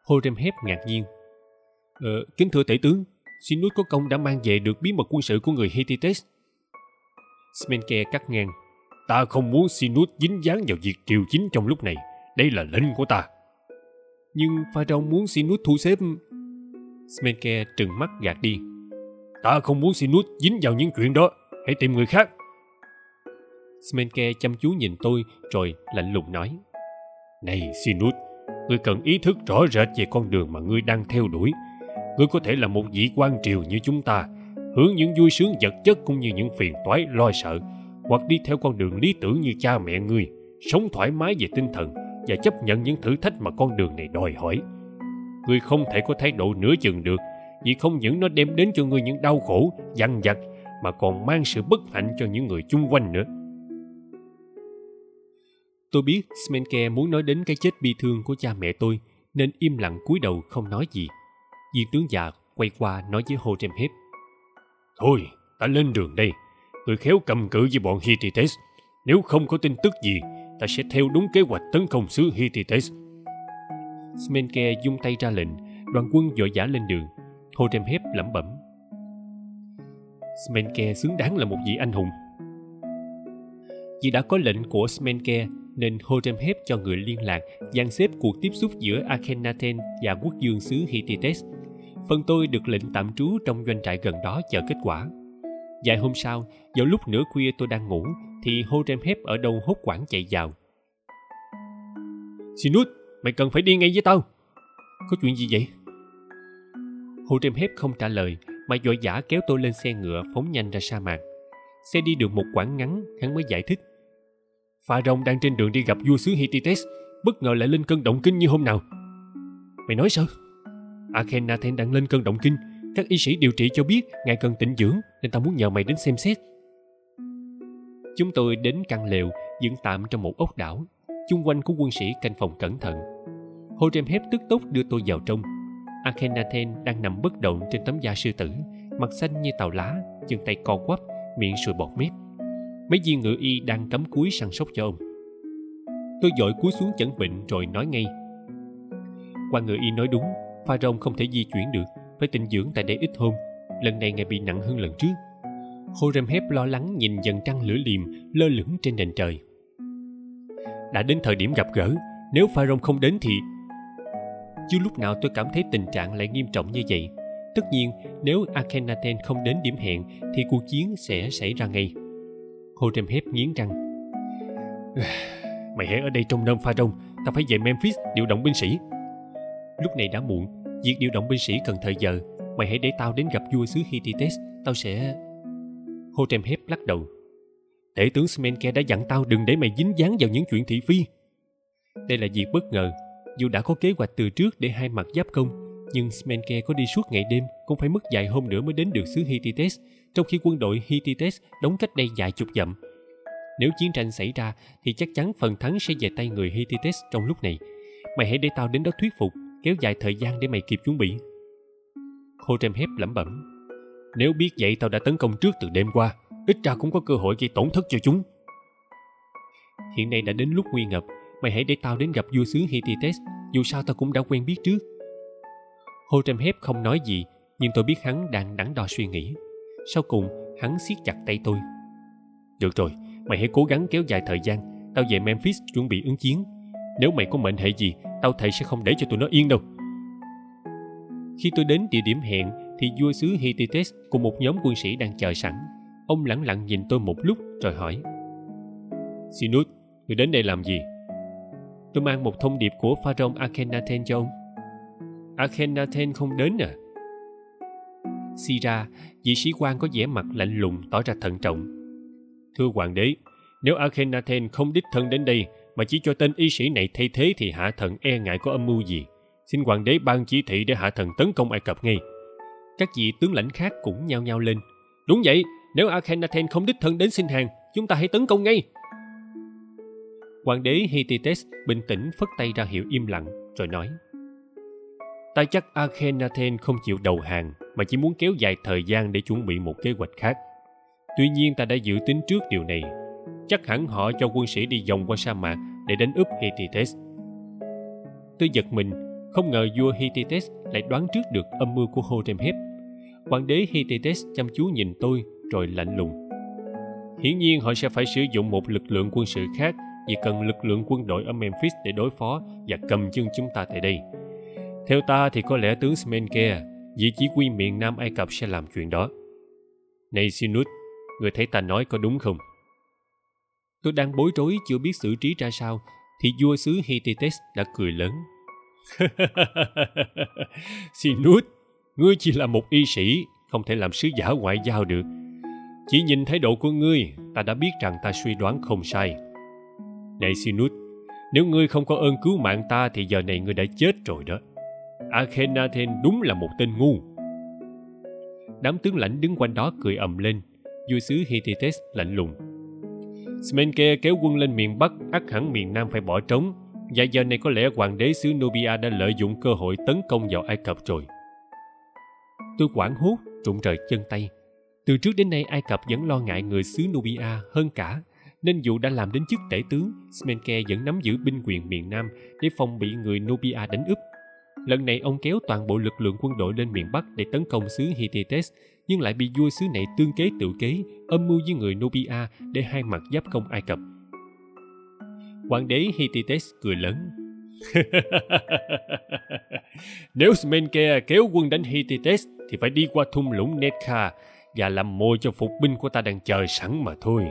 Horemheb ngạc nhiên. Ờ, kính thưa tể tướng, Sinus có công đã mang về được bí mật quân sự của người Hittites. Smenke cắt ngang. Ta không muốn Sinus dính dáng vào việc triều chính trong lúc này. Đây là lệnh của ta. Nhưng Pharaoh muốn Sinus thu xếp... Smeke trừng mắt gạt đi. Ta không muốn Sinus dính vào những chuyện đó. Hãy tìm người khác. Smenke chăm chú nhìn tôi rồi lạnh lùng nói. Này Sinus, ngươi cần ý thức rõ rệt về con đường mà ngươi đang theo đuổi. Ngươi có thể là một vị quan triều như chúng ta, hướng những vui sướng vật chất cũng như những phiền toái lo sợ, hoặc đi theo con đường lý tưởng như cha mẹ ngươi, sống thoải mái về tinh thần và chấp nhận những thử thách mà con đường này đòi hỏi. Ngươi không thể có thái độ nửa chừng được, vì không những nó đem đến cho ngươi những đau khổ, dằn vặt, mà còn mang sự bất hạnh cho những người chung quanh nữa. Tôi biết Smenke muốn nói đến cái chết bi thương của cha mẹ tôi, nên im lặng cúi đầu không nói gì. Viên tướng già quay qua nói với Horemheb. Thôi, ta lên đường đây. Người khéo cầm cự với bọn Hittites. Nếu không có tin tức gì, ta sẽ theo đúng kế hoạch tấn công xứ Hittites. Smenke dung tay ra lệnh, đoàn quân vội vã lên đường. Horemheb lẩm bẩm. Smenke xứng đáng là một vị anh hùng. Vì đã có lệnh của Smenke nên Horemheb cho người liên lạc dàn xếp cuộc tiếp xúc giữa Akhenaten và quốc dương xứ Hittites. Phần tôi được lệnh tạm trú trong doanh trại gần đó chờ kết quả. Vài hôm sau, vào lúc nửa khuya tôi đang ngủ, thì Horemheb ở đâu hốt quảng chạy vào. Sinut mày cần phải đi ngay với tao. Có chuyện gì vậy? Horemheb không trả lời, mà vội vã kéo tôi lên xe ngựa phóng nhanh ra sa mạc. Xe đi được một quãng ngắn, hắn mới giải thích. Pha rồng đang trên đường đi gặp vua xứ Hittites, bất ngờ lại lên cơn động kinh như hôm nào. Mày nói sao? Akhenaten đang lên cơn động kinh, các y sĩ điều trị cho biết ngài cần tĩnh dưỡng nên tao muốn nhờ mày đến xem xét. Chúng tôi đến căn lều dựng tạm trong một ốc đảo, chung quanh có quân sĩ canh phòng cẩn thận. Horemheb tức tốc đưa tôi vào trong. Akhenaten đang nằm bất động trên tấm da sư tử, mặt xanh như tàu lá, chân tay co quắp, miệng sùi bọt mép. Mấy viên ngựa y đang cắm cúi săn sóc cho ông. Tôi dội cúi xuống chẩn bệnh rồi nói ngay. Quan ngựa y nói đúng pha rông không thể di chuyển được phải tịnh dưỡng tại đây ít hôm. Lần này ngài bị nặng hơn lần trước. Horemheb lo lắng nhìn dần trăng lửa liềm lơ lửng trên nền trời đã đến thời điểm gặp gỡ nếu pharaoh không đến thì chưa lúc nào tôi cảm thấy tình trạng lại nghiêm trọng như vậy tất nhiên nếu akhenaten không đến điểm hẹn thì cuộc chiến sẽ xảy ra ngay Horemheb nghiến răng. Mày hãy ở đây trong nơm pha đông, ta phải về Memphis điều động binh sĩ. Lúc này đã muộn, việc điều động binh sĩ cần thời giờ. Mày hãy để tao đến gặp vua xứ Hittites, tao sẽ... Horemheb lắc đầu. Tể tướng Smenke đã dặn tao đừng để mày dính dáng vào những chuyện thị phi. Đây là việc bất ngờ, dù đã có kế hoạch từ trước để hai mặt giáp công, nhưng Smenke có đi suốt ngày đêm cũng phải mất vài hôm nữa mới đến được xứ Hittites trong khi quân đội Hittites đóng cách đây vài chục dặm. Nếu chiến tranh xảy ra thì chắc chắn phần thắng sẽ về tay người Hittites trong lúc này. Mày hãy để tao đến đó thuyết phục, kéo dài thời gian để mày kịp chuẩn bị. Hotep lẩm bẩm. Nếu biết vậy tao đã tấn công trước từ đêm qua, ít ra cũng có cơ hội gây tổn thất cho chúng. Hiện nay đã đến lúc nguy ngập, mày hãy để tao đến gặp vua xứ Hittites, dù sao tao cũng đã quen biết trước. Hotep không nói gì, nhưng tôi biết hắn đang đắn đo suy nghĩ. Sau cùng, hắn siết chặt tay tôi. Được rồi, mày hãy cố gắng kéo dài thời gian. Tao về Memphis chuẩn bị ứng chiến. Nếu mày có mệnh hệ gì, tao thầy sẽ không để cho tụi nó yên đâu. Khi tôi đến địa điểm hẹn, thì vua xứ Hittites cùng một nhóm quân sĩ đang chờ sẵn. Ông lẳng lặng nhìn tôi một lúc rồi hỏi. sinut người đến đây làm gì? Tôi mang một thông điệp của Pharaoh Akhenaten cho ông. Akhenaten không đến à? Sira, vị sĩ quan có vẻ mặt lạnh lùng tỏ ra thận trọng. Thưa hoàng đế, nếu Akhenaten không đích thân đến đây mà chỉ cho tên y sĩ này thay thế thì hạ thần e ngại có âm mưu gì. Xin hoàng đế ban chỉ thị để hạ thần tấn công Ai Cập ngay. Các vị tướng lãnh khác cũng nhao nhao lên. Đúng vậy, nếu Akhenaten không đích thân đến xin hàng, chúng ta hãy tấn công ngay. Hoàng đế Hittites bình tĩnh phất tay ra hiệu im lặng, rồi nói. Ta chắc Akhenaten không chịu đầu hàng, mà chỉ muốn kéo dài thời gian để chuẩn bị một kế hoạch khác. Tuy nhiên ta đã dự tính trước điều này. Chắc hẳn họ cho quân sĩ đi vòng qua sa mạc để đánh úp Hittites. Tôi giật mình, không ngờ vua Hittites lại đoán trước được âm mưu của Horemheb. Hoàng đế Hittites chăm chú nhìn tôi rồi lạnh lùng. Hiển nhiên họ sẽ phải sử dụng một lực lượng quân sự khác vì cần lực lượng quân đội ở Memphis để đối phó và cầm chân chúng ta tại đây. Theo ta thì có lẽ tướng Smenke, vị chỉ huy miền Nam Ai Cập sẽ làm chuyện đó. Này Sinus, người thấy ta nói có đúng không? Tôi đang bối rối chưa biết xử trí ra sao, thì vua xứ Hittites đã cười lớn. Sinus, ngươi chỉ là một y sĩ, không thể làm sứ giả ngoại giao được. Chỉ nhìn thái độ của ngươi, ta đã biết rằng ta suy đoán không sai. Này sinut nếu ngươi không có ơn cứu mạng ta thì giờ này ngươi đã chết rồi đó. Akhenaten đúng là một tên ngu. Đám tướng lãnh đứng quanh đó cười ầm lên. Vua sứ Hittites lạnh lùng. Smenke kéo quân lên miền Bắc, ắt hẳn miền Nam phải bỏ trống. Và giờ này có lẽ hoàng đế xứ Nubia đã lợi dụng cơ hội tấn công vào Ai Cập rồi. Tôi quảng hốt, trụng trời chân tay. Từ trước đến nay Ai Cập vẫn lo ngại người xứ Nubia hơn cả, nên dù đã làm đến chức tể tướng, Smenke vẫn nắm giữ binh quyền miền Nam để phòng bị người Nubia đánh úp. Lần này ông kéo toàn bộ lực lượng quân đội lên miền Bắc để tấn công xứ Hittites, nhưng lại bị vua xứ này tương kế tự kế, âm mưu với người Nubia để hai mặt giáp công Ai Cập. Hoàng đế Hittites cười lớn. Nếu Smenke kéo quân đánh Hittites thì phải đi qua thung lũng netka và làm mồi cho phục binh của ta đang chờ sẵn mà thôi.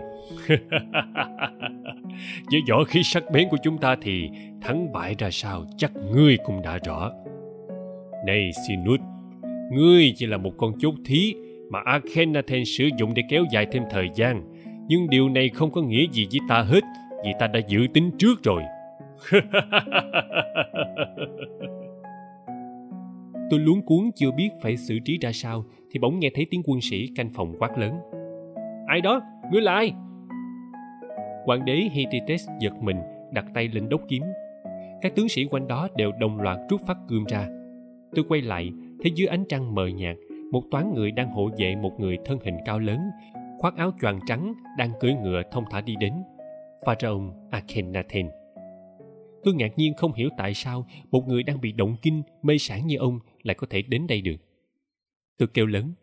Với võ khí sắc bén của chúng ta thì thắng bại ra sao chắc ngươi cũng đã rõ. Này Sinut, ngươi chỉ là một con chốt thí mà Akhenaten sử dụng để kéo dài thêm thời gian. Nhưng điều này không có nghĩa gì với ta hết vì ta đã dự tính trước rồi. Tôi luống cuốn chưa biết phải xử trí ra sao thì bỗng nghe thấy tiếng quân sĩ canh phòng quát lớn. Ai đó? Ngươi là ai? Hoàng đế Hittites giật mình, đặt tay lên đốc kiếm. Các tướng sĩ quanh đó đều đồng loạt rút phát gươm ra. Tôi quay lại, thấy dưới ánh trăng mờ nhạt, một toán người đang hộ vệ một người thân hình cao lớn, khoác áo choàng trắng đang cưỡi ngựa thông thả đi đến. Pharaoh Akhenaten. Tôi ngạc nhiên không hiểu tại sao một người đang bị động kinh, mê sản như ông lại có thể đến đây được. Tôi kêu lớn.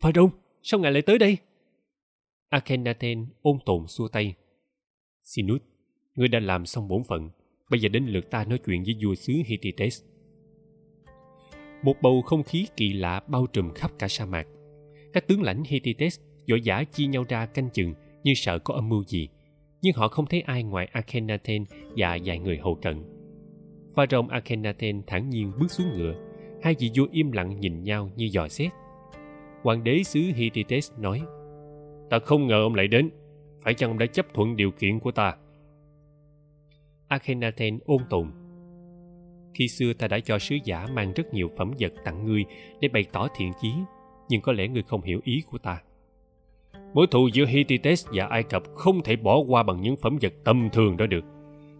Pharaoh, sao ngài lại tới đây? Akhenaten ôn tồn xua tay. Sinus, ngươi đã làm xong bổn phận. Bây giờ đến lượt ta nói chuyện với vua xứ Hittites. Một bầu không khí kỳ lạ bao trùm khắp cả sa mạc. Các tướng lãnh Hittites vội vã chia nhau ra canh chừng như sợ có âm mưu gì. Nhưng họ không thấy ai ngoài Akhenaten và vài người hầu cận. Pharaoh Akhenaten thản nhiên bước xuống ngựa. Hai vị vua im lặng nhìn nhau như dò xét. Hoàng đế xứ Hittites nói Ta không ngờ ông lại đến. Phải chăng ông đã chấp thuận điều kiện của ta? Akhenaten ôn tồn. Khi xưa ta đã cho sứ giả mang rất nhiều phẩm vật tặng ngươi để bày tỏ thiện chí, nhưng có lẽ ngươi không hiểu ý của ta. Mối thù giữa Hittites và Ai Cập không thể bỏ qua bằng những phẩm vật tầm thường đó được.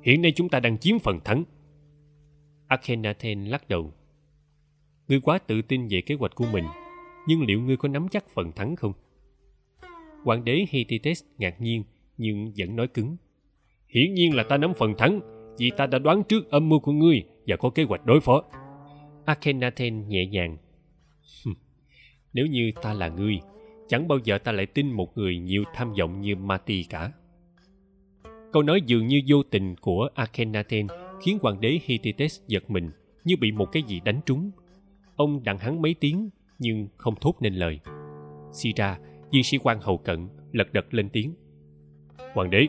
Hiện nay chúng ta đang chiếm phần thắng. Akhenaten lắc đầu. Ngươi quá tự tin về kế hoạch của mình, nhưng liệu ngươi có nắm chắc phần thắng không? Hoàng đế Hittites ngạc nhiên nhưng vẫn nói cứng. Hiển nhiên là ta nắm phần thắng, vì ta đã đoán trước âm mưu của ngươi và có kế hoạch đối phó. Akhenaten nhẹ nhàng. Nếu như ta là ngươi, chẳng bao giờ ta lại tin một người nhiều tham vọng như Mati cả. Câu nói dường như vô tình của Akhenaten khiến hoàng đế Hittites giật mình như bị một cái gì đánh trúng. Ông đặng hắn mấy tiếng nhưng không thốt nên lời. Sira, viên sĩ quan hầu cận, lật đật lên tiếng. Hoàng đế,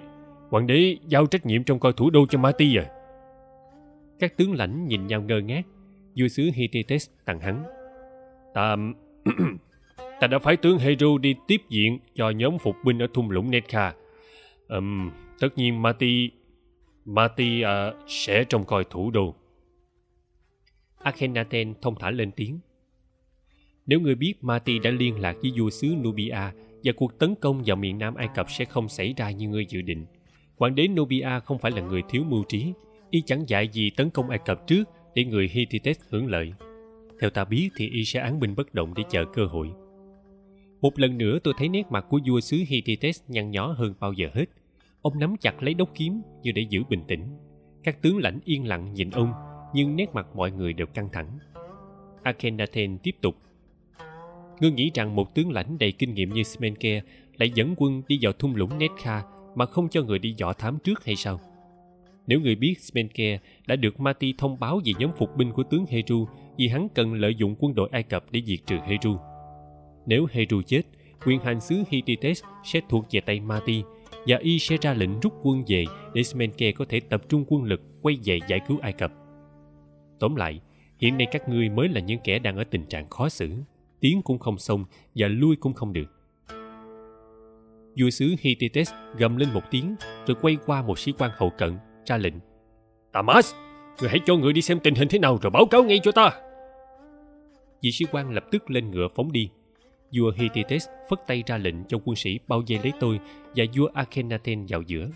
hoàng đế giao trách nhiệm trong coi thủ đô cho Mati à? Các tướng lãnh nhìn nhau ngơ ngác, vua sứ Hittites tặng hắn. Ta... ta đã phái tướng Heru đi tiếp diện cho nhóm phục binh ở thung lũng Nekha. Um, tất nhiên Mati... Mati uh, à, sẽ trông coi thủ đô. Akhenaten thông thả lên tiếng. Nếu người biết Mati đã liên lạc với vua xứ Nubia và cuộc tấn công vào miền Nam Ai Cập sẽ không xảy ra như ngươi dự định. Hoàng đế Nubia không phải là người thiếu mưu trí, y chẳng dạy gì tấn công Ai Cập trước để người Hittites hưởng lợi. Theo ta biết thì y sẽ án binh bất động để chờ cơ hội. Một lần nữa tôi thấy nét mặt của vua xứ Hittites nhăn nhó hơn bao giờ hết. Ông nắm chặt lấy đốc kiếm như để giữ bình tĩnh. Các tướng lãnh yên lặng nhìn ông, nhưng nét mặt mọi người đều căng thẳng. Akhenaten tiếp tục Ngươi nghĩ rằng một tướng lãnh đầy kinh nghiệm như Smenke lại dẫn quân đi vào thung lũng Netka mà không cho người đi dò thám trước hay sao? Nếu người biết Smenke đã được Mati thông báo về nhóm phục binh của tướng Heru vì hắn cần lợi dụng quân đội Ai Cập để diệt trừ Heru. Nếu Heru chết, quyền hành xứ Hittites sẽ thuộc về tay Mati và y sẽ ra lệnh rút quân về để Smenke có thể tập trung quân lực quay về giải cứu Ai Cập. Tóm lại, hiện nay các ngươi mới là những kẻ đang ở tình trạng khó xử. Tiến cũng không xong và lui cũng không được. Vua sứ Hittites gầm lên một tiếng rồi quay qua một sĩ quan hậu cận ra lệnh. Tamas người hãy cho người đi xem tình hình thế nào rồi báo cáo ngay cho ta. Vị sĩ quan lập tức lên ngựa phóng đi. Vua Hittites phất tay ra lệnh cho quân sĩ bao vây lấy tôi và vua Akhenaten vào giữa.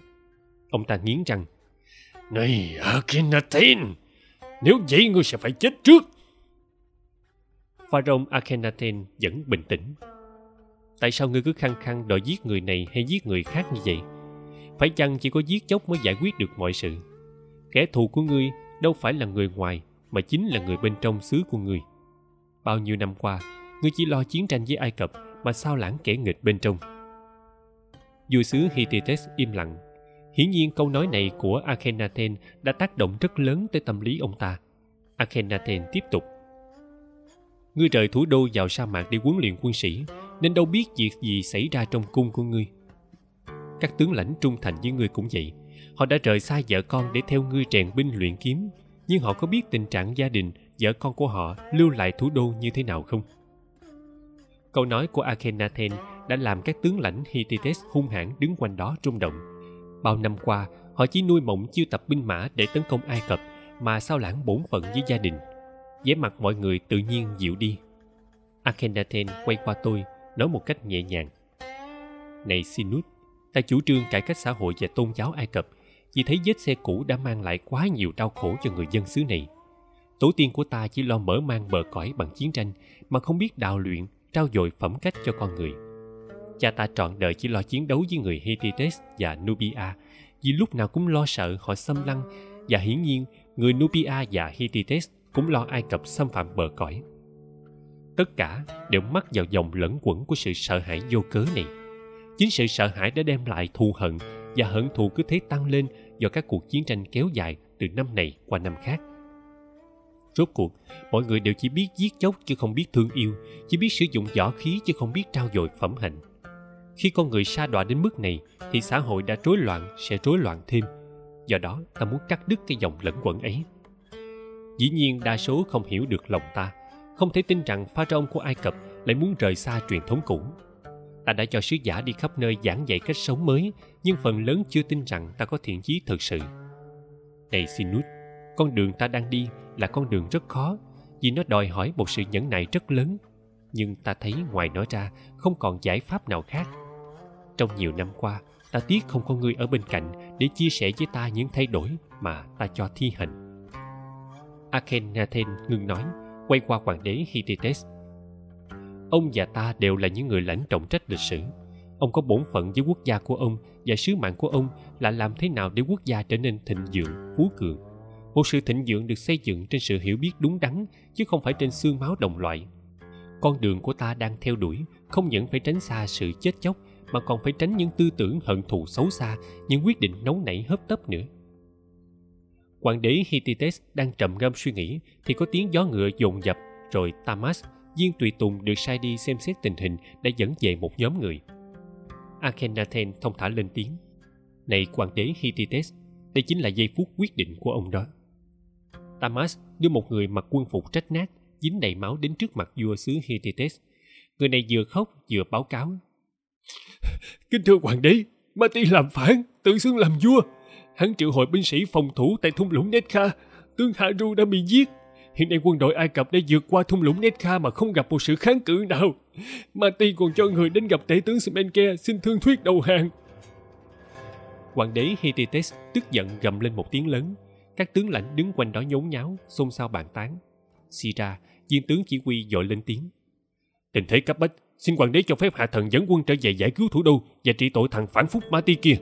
Ông ta nghiến răng. Này Akhenaten! Nếu vậy ngươi sẽ phải chết trước Pharaoh Akhenaten vẫn bình tĩnh. Tại sao ngươi cứ khăng khăng đòi giết người này hay giết người khác như vậy? Phải chăng chỉ có giết chóc mới giải quyết được mọi sự? Kẻ thù của ngươi đâu phải là người ngoài mà chính là người bên trong xứ của ngươi. Bao nhiêu năm qua, ngươi chỉ lo chiến tranh với Ai Cập mà sao lãng kẻ nghịch bên trong. Vua xứ Hittites im lặng. Hiển nhiên câu nói này của Akhenaten đã tác động rất lớn tới tâm lý ông ta. Akhenaten tiếp tục. Ngươi rời thủ đô vào sa mạc để huấn luyện quân sĩ, nên đâu biết việc gì xảy ra trong cung của ngươi. Các tướng lãnh trung thành với ngươi cũng vậy. Họ đã rời xa vợ con để theo ngươi rèn binh luyện kiếm. Nhưng họ có biết tình trạng gia đình, vợ con của họ lưu lại thủ đô như thế nào không? Câu nói của akhenaten đã làm các tướng lãnh hittites hung hãn đứng quanh đó rung động bao năm qua họ chỉ nuôi mộng chiêu tập binh mã để tấn công ai cập mà sao lãng bổn phận với gia đình. Vẻ mặt mọi người tự nhiên dịu đi. Akhenaten quay qua tôi nói một cách nhẹ nhàng. Này Sinut, ta chủ trương cải cách xã hội và tôn giáo ai cập vì thấy vết xe cũ đã mang lại quá nhiều đau khổ cho người dân xứ này. Tổ tiên của ta chỉ lo mở mang bờ cõi bằng chiến tranh mà không biết đào luyện trao dồi phẩm cách cho con người cha ta trọn đời chỉ lo chiến đấu với người hittites và nubia. Vì lúc nào cũng lo sợ họ xâm lăng, và hiển nhiên, người nubia và hittites cũng lo ai cập xâm phạm bờ cõi. Tất cả đều mắc vào dòng lẫn quẩn của sự sợ hãi vô cớ này. Chính sự sợ hãi đã đem lại thù hận, và hận thù cứ thế tăng lên do các cuộc chiến tranh kéo dài từ năm này qua năm khác. Rốt cuộc, mọi người đều chỉ biết giết chóc chứ không biết thương yêu, chỉ biết sử dụng võ khí chứ không biết trao dồi phẩm hạnh khi con người sa đọa đến mức này, thì xã hội đã rối loạn, sẽ rối loạn thêm. Do đó, ta muốn cắt đứt cái dòng lẫn quẩn ấy. Dĩ nhiên, đa số không hiểu được lòng ta. Không thể tin rằng pha pharaoh của ai cập lại muốn rời xa truyền thống cũ. Ta đã cho sứ giả đi khắp nơi giảng dạy cách sống mới, nhưng phần lớn chưa tin rằng ta có thiện chí thực sự. Này sinus con đường ta đang đi là con đường rất khó, vì nó đòi hỏi một sự nhẫn nại rất lớn. Nhưng ta thấy ngoài nó ra, không còn giải pháp nào khác trong nhiều năm qua ta tiếc không có người ở bên cạnh để chia sẻ với ta những thay đổi mà ta cho thi hành Akhenaten ngừng nói quay qua hoàng đế Hittites. Ông và ta đều là những người lãnh trọng trách lịch sử. Ông có bổn phận với quốc gia của ông và sứ mạng của ông là làm thế nào để quốc gia trở nên thịnh vượng, phú cường. Một sự thịnh vượng được xây dựng trên sự hiểu biết đúng đắn chứ không phải trên xương máu đồng loại. Con đường của ta đang theo đuổi không những phải tránh xa sự chết chóc mà còn phải tránh những tư tưởng hận thù xấu xa, những quyết định nóng nảy hấp tấp nữa. Hoàng đế Hittites đang trầm ngâm suy nghĩ thì có tiếng gió ngựa dồn dập rồi Tamas, viên tùy tùng được sai đi xem xét tình hình đã dẫn về một nhóm người. Akhenaten thông thả lên tiếng. Này hoàng đế Hittites, đây chính là giây phút quyết định của ông đó. Tamas đưa một người mặc quân phục trách nát, dính đầy máu đến trước mặt vua xứ Hittites. Người này vừa khóc vừa báo cáo. Kính thưa hoàng đế, Mati làm phản, tự xưng làm vua. Hắn triệu hội binh sĩ phòng thủ tại thung lũng Netkha. Tướng Haru đã bị giết. Hiện nay quân đội Ai Cập đã vượt qua thung lũng Netkha mà không gặp một sự kháng cự nào. Mati còn cho người đến gặp tể tướng Smenke xin thương thuyết đầu hàng. Hoàng đế Hittites tức giận gầm lên một tiếng lớn. Các tướng lãnh đứng quanh đó nhốn nháo, xôn xao bàn tán. Sira, viên tướng chỉ huy dội lên tiếng. Tình thế cấp bách, xin hoàng đế cho phép hạ thần dẫn quân trở về giải cứu thủ đô và trị tội thằng phản phúc Marty kia.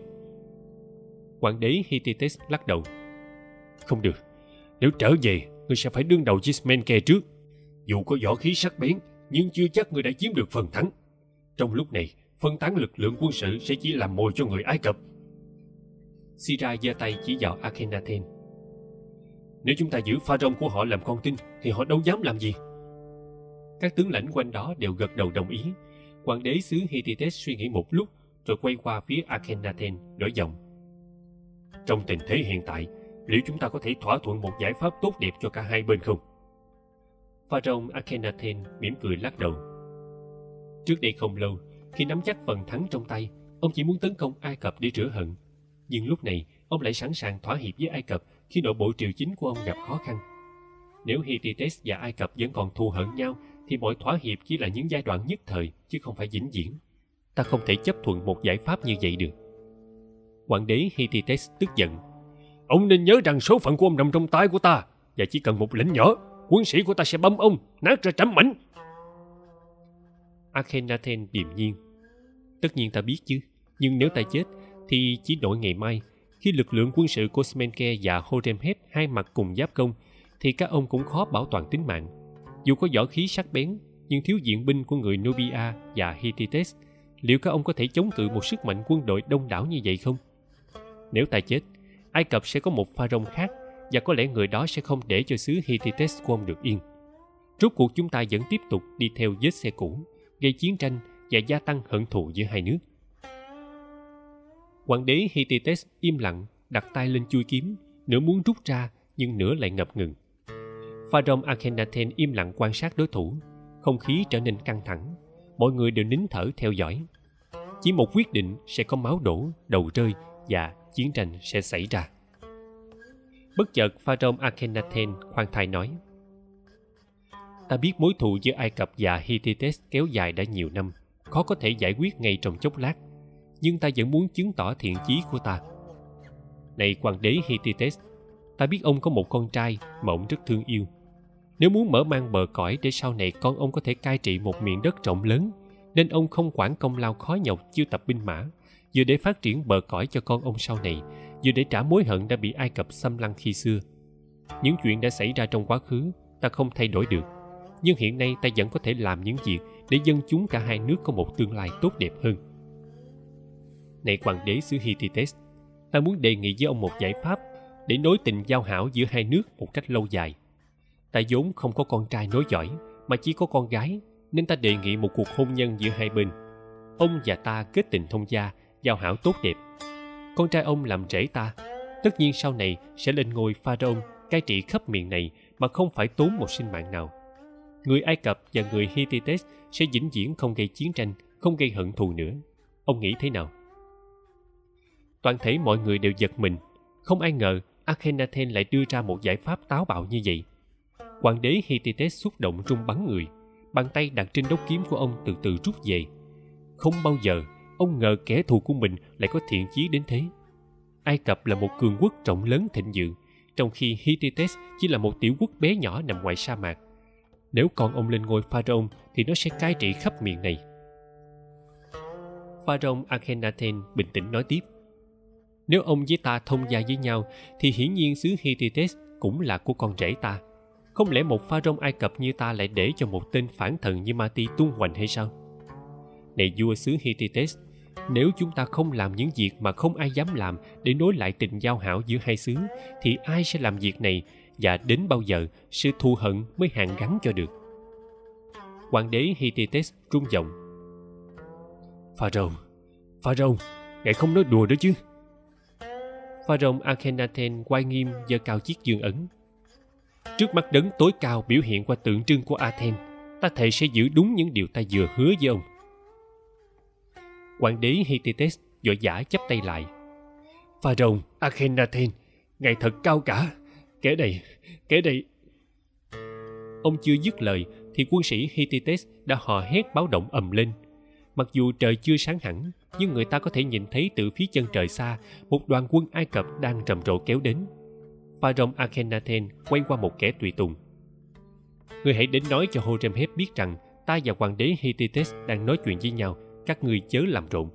Hoàng đế Hittites lắc đầu. Không được, nếu trở về, ngươi sẽ phải đương đầu với trước. Dù có võ khí sắc bén, nhưng chưa chắc ngươi đã chiếm được phần thắng. Trong lúc này, phân tán lực lượng quân sự sẽ chỉ làm mồi cho người Ai Cập. Sira giơ tay chỉ vào Akhenaten. Nếu chúng ta giữ pha rong của họ làm con tin, thì họ đâu dám làm gì. Các tướng lãnh quanh đó đều gật đầu đồng ý. Hoàng đế xứ Hittites suy nghĩ một lúc, rồi quay qua phía Akhenaten, đổi giọng. Trong tình thế hiện tại, liệu chúng ta có thể thỏa thuận một giải pháp tốt đẹp cho cả hai bên không? Pharaoh Akhenaten mỉm cười lắc đầu. Trước đây không lâu, khi nắm chắc phần thắng trong tay, ông chỉ muốn tấn công Ai Cập để rửa hận. Nhưng lúc này, ông lại sẵn sàng thỏa hiệp với Ai Cập khi nội bộ triều chính của ông gặp khó khăn. Nếu Hittites và Ai Cập vẫn còn thù hận nhau, thì mọi thỏa hiệp chỉ là những giai đoạn nhất thời, chứ không phải vĩnh viễn. Ta không thể chấp thuận một giải pháp như vậy được. Hoàng đế Hittites tức giận. Ông nên nhớ rằng số phận của ông nằm trong tay của ta, và chỉ cần một lệnh nhỏ, quân sĩ của ta sẽ băm ông, nát ra trăm mảnh. Akhenaten điềm nhiên. Tất nhiên ta biết chứ, nhưng nếu ta chết, thì chỉ đổi ngày mai, khi lực lượng quân sự của Smenke và Horemheb hai mặt cùng giáp công, thì các ông cũng khó bảo toàn tính mạng. Dù có võ khí sắc bén, nhưng thiếu diện binh của người Nubia và Hittites, liệu các ông có thể chống cự một sức mạnh quân đội đông đảo như vậy không? Nếu ta chết, Ai Cập sẽ có một pha rông khác và có lẽ người đó sẽ không để cho xứ Hittites của ông được yên. Rốt cuộc chúng ta vẫn tiếp tục đi theo vết xe cũ, gây chiến tranh và gia tăng hận thù giữa hai nước. Hoàng đế Hittites im lặng, đặt tay lên chui kiếm, nửa muốn rút ra nhưng nửa lại ngập ngừng. Pharaoh Akhenaten im lặng quan sát đối thủ, không khí trở nên căng thẳng, mọi người đều nín thở theo dõi. Chỉ một quyết định sẽ có máu đổ, đầu rơi và chiến tranh sẽ xảy ra. Bất chợt Pharaoh Akhenaten khoan thai nói Ta biết mối thù giữa Ai Cập và Hittites kéo dài đã nhiều năm, khó có thể giải quyết ngay trong chốc lát, nhưng ta vẫn muốn chứng tỏ thiện chí của ta. Này hoàng đế Hittites, ta biết ông có một con trai mà ông rất thương yêu. Nếu muốn mở mang bờ cõi để sau này con ông có thể cai trị một miền đất rộng lớn, nên ông không quản công lao khó nhọc chiêu tập binh mã, vừa để phát triển bờ cõi cho con ông sau này, vừa để trả mối hận đã bị Ai Cập xâm lăng khi xưa. Những chuyện đã xảy ra trong quá khứ, ta không thay đổi được. Nhưng hiện nay ta vẫn có thể làm những việc để dân chúng cả hai nước có một tương lai tốt đẹp hơn. Này hoàng đế xứ Hittites, ta muốn đề nghị với ông một giải pháp để nối tình giao hảo giữa hai nước một cách lâu dài. Ta vốn không có con trai nối dõi, mà chỉ có con gái, nên ta đề nghị một cuộc hôn nhân giữa hai bên. Ông và ta kết tình thông gia, giao hảo tốt đẹp. Con trai ông làm rể ta, tất nhiên sau này sẽ lên ngôi pharaoh cai trị khắp miền này mà không phải tốn một sinh mạng nào. Người Ai Cập và người Hittites sẽ vĩnh viễn không gây chiến tranh, không gây hận thù nữa. Ông nghĩ thế nào? Toàn thể mọi người đều giật mình. Không ai ngờ Akhenaten lại đưa ra một giải pháp táo bạo như vậy. Hoàng đế Hittites xúc động rung bắn người. Bàn tay đặt trên đốc kiếm của ông từ từ rút về. Không bao giờ ông ngờ kẻ thù của mình lại có thiện chí đến thế. Ai Cập là một cường quốc rộng lớn thịnh vượng, trong khi Hittites chỉ là một tiểu quốc bé nhỏ nằm ngoài sa mạc. nếu con ông lên ngôi pharaoh thì nó sẽ cai trị khắp miền này pharaoh akhenaten bình tĩnh nói tiếp nếu ông với ta thông gia với nhau thì hiển nhiên xứ hittites cũng là của con rể ta không lẽ một pharaoh ai cập như ta lại để cho một tên phản thần như mati tung hoành hay sao? Này vua xứ hittites nếu chúng ta không làm những việc mà không ai dám làm để nối lại tình giao hảo giữa hai xứ, thì ai sẽ làm việc này và đến bao giờ sự thù hận mới hàn gắn cho được? Hoàng đế hittites rung giọng. Pharaoh pharaoh, ngài không nói đùa đó chứ? Pharaoh akhenaten quay nghiêm giơ cao chiếc dương ấn trước mắt đấng tối cao biểu hiện qua tượng trưng của athens ta thề sẽ giữ đúng những điều ta vừa hứa với ông Quản đế Hittites vội vã chắp tay lại. Pharaoh Akhenaten, ngày thật cao cả. Kẻ này, kẻ này... Ông chưa dứt lời thì quân sĩ Hittites đã hò hét báo động ầm lên. Mặc dù trời chưa sáng hẳn, nhưng người ta có thể nhìn thấy từ phía chân trời xa một đoàn quân Ai Cập đang trầm rộ kéo đến. Pharaoh Akhenaten quay qua một kẻ tùy tùng. Người hãy đến nói cho Horemheb biết rằng ta và hoàng đế Hittites đang nói chuyện với nhau, các ngươi chớ làm rộn.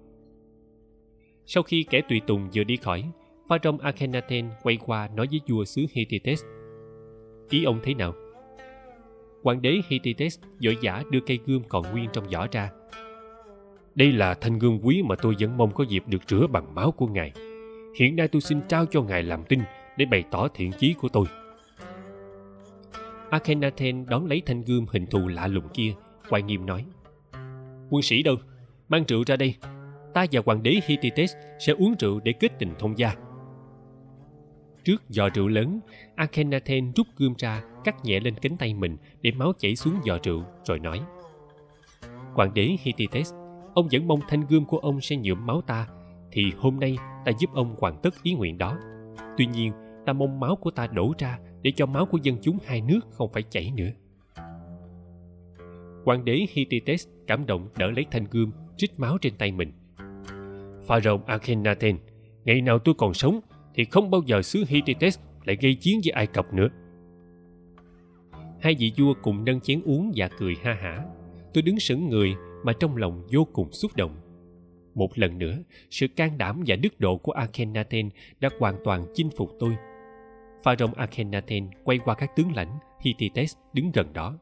Sau khi kẻ tùy tùng vừa đi khỏi pharaoh akhenaten quay qua nói với vua xứ hittites ý ông thế nào? Hoàng đế hittites vội vã đưa cây gươm còn nguyên trong giỏ ra. Đây là thanh gươm quý mà tôi vẫn mong có dịp được rửa bằng máu của ngài. Hiện nay tôi xin trao cho ngài làm tin để bày tỏ thiện chí của tôi. Akhenaten đón lấy thanh gươm hình thù lạ lùng kia quay nghiêm nói, quân sĩ đâu? Mang rượu ra đây. Ta và hoàng đế Hittites sẽ uống rượu để kết tình thông gia. Trước giò rượu lớn, akhenaten rút gươm ra, cắt nhẹ lên cánh tay mình để máu chảy xuống giò rượu, rồi nói, hoàng đế Hittites ông vẫn mong thanh gươm của ông sẽ nhuộm máu ta, thì hôm nay ta giúp ông hoàn tất ý nguyện đó. Tuy nhiên ta mong máu của ta đổ ra để cho máu của dân chúng hai nước không phải chảy nữa. Hoàng đế Hittites cảm động đỡ lấy thanh gươm, trích máu trên tay mình. Pharaoh akhenaten, ngày nào tôi còn sống thì không bao giờ xứ hittites lại gây chiến với ai cập nữa. Hai vị vua cùng nâng chén uống và cười ha hả. Tôi đứng sững người mà trong lòng vô cùng xúc động. Một lần nữa, sự can đảm và đức độ của akhenaten đã hoàn toàn chinh phục tôi pharaoh akhenaten quay qua các tướng lãnh hittites đứng gần đó.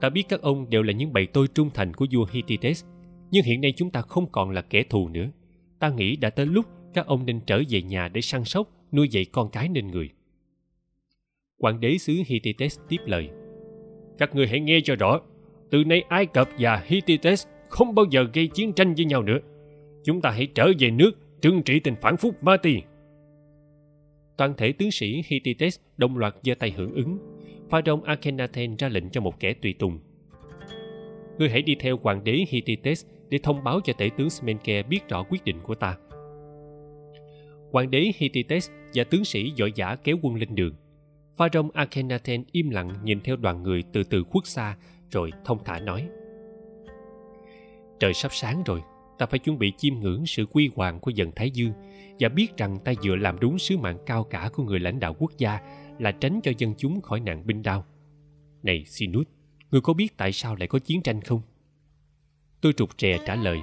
Ta biết các ông đều là những bầy tôi trung thành của vua hittites nhưng hiện nay chúng ta không còn là kẻ thù nữa. Ta nghĩ đã tới lúc các ông nên trở về nhà để săn sóc, nuôi dạy con cái nên người. Hoàng đế xứ hittites tiếp lời. Các người hãy nghe cho rõ, từ nay ai cập và hittites không bao giờ gây chiến tranh với nhau nữa. Chúng ta hãy trở về nước, trừng trị tình phản phúc mati toàn thể tướng sĩ hittites đồng loạt giơ tay hưởng ứng pharaoh akhenaten ra lệnh cho một kẻ tùy tùng ngươi hãy đi theo hoàng đế hittites để thông báo cho tể tướng Smenke biết rõ quyết định của ta. Hoàng đế Hittites và tướng sĩ giỏi giả kéo quân lên đường. Pharaoh Akhenaten im lặng nhìn theo đoàn người từ từ khuất xa rồi thông thả nói. Trời sắp sáng rồi, ta phải chuẩn bị chiêm ngưỡng sự quy hoàng của dần Thái Dương và biết rằng ta vừa làm đúng sứ mạng cao cả của người lãnh đạo quốc gia là tránh cho dân chúng khỏi nạn binh đao. Này Sinus, người có biết tại sao lại có chiến tranh không? tôi trục trè trả lời.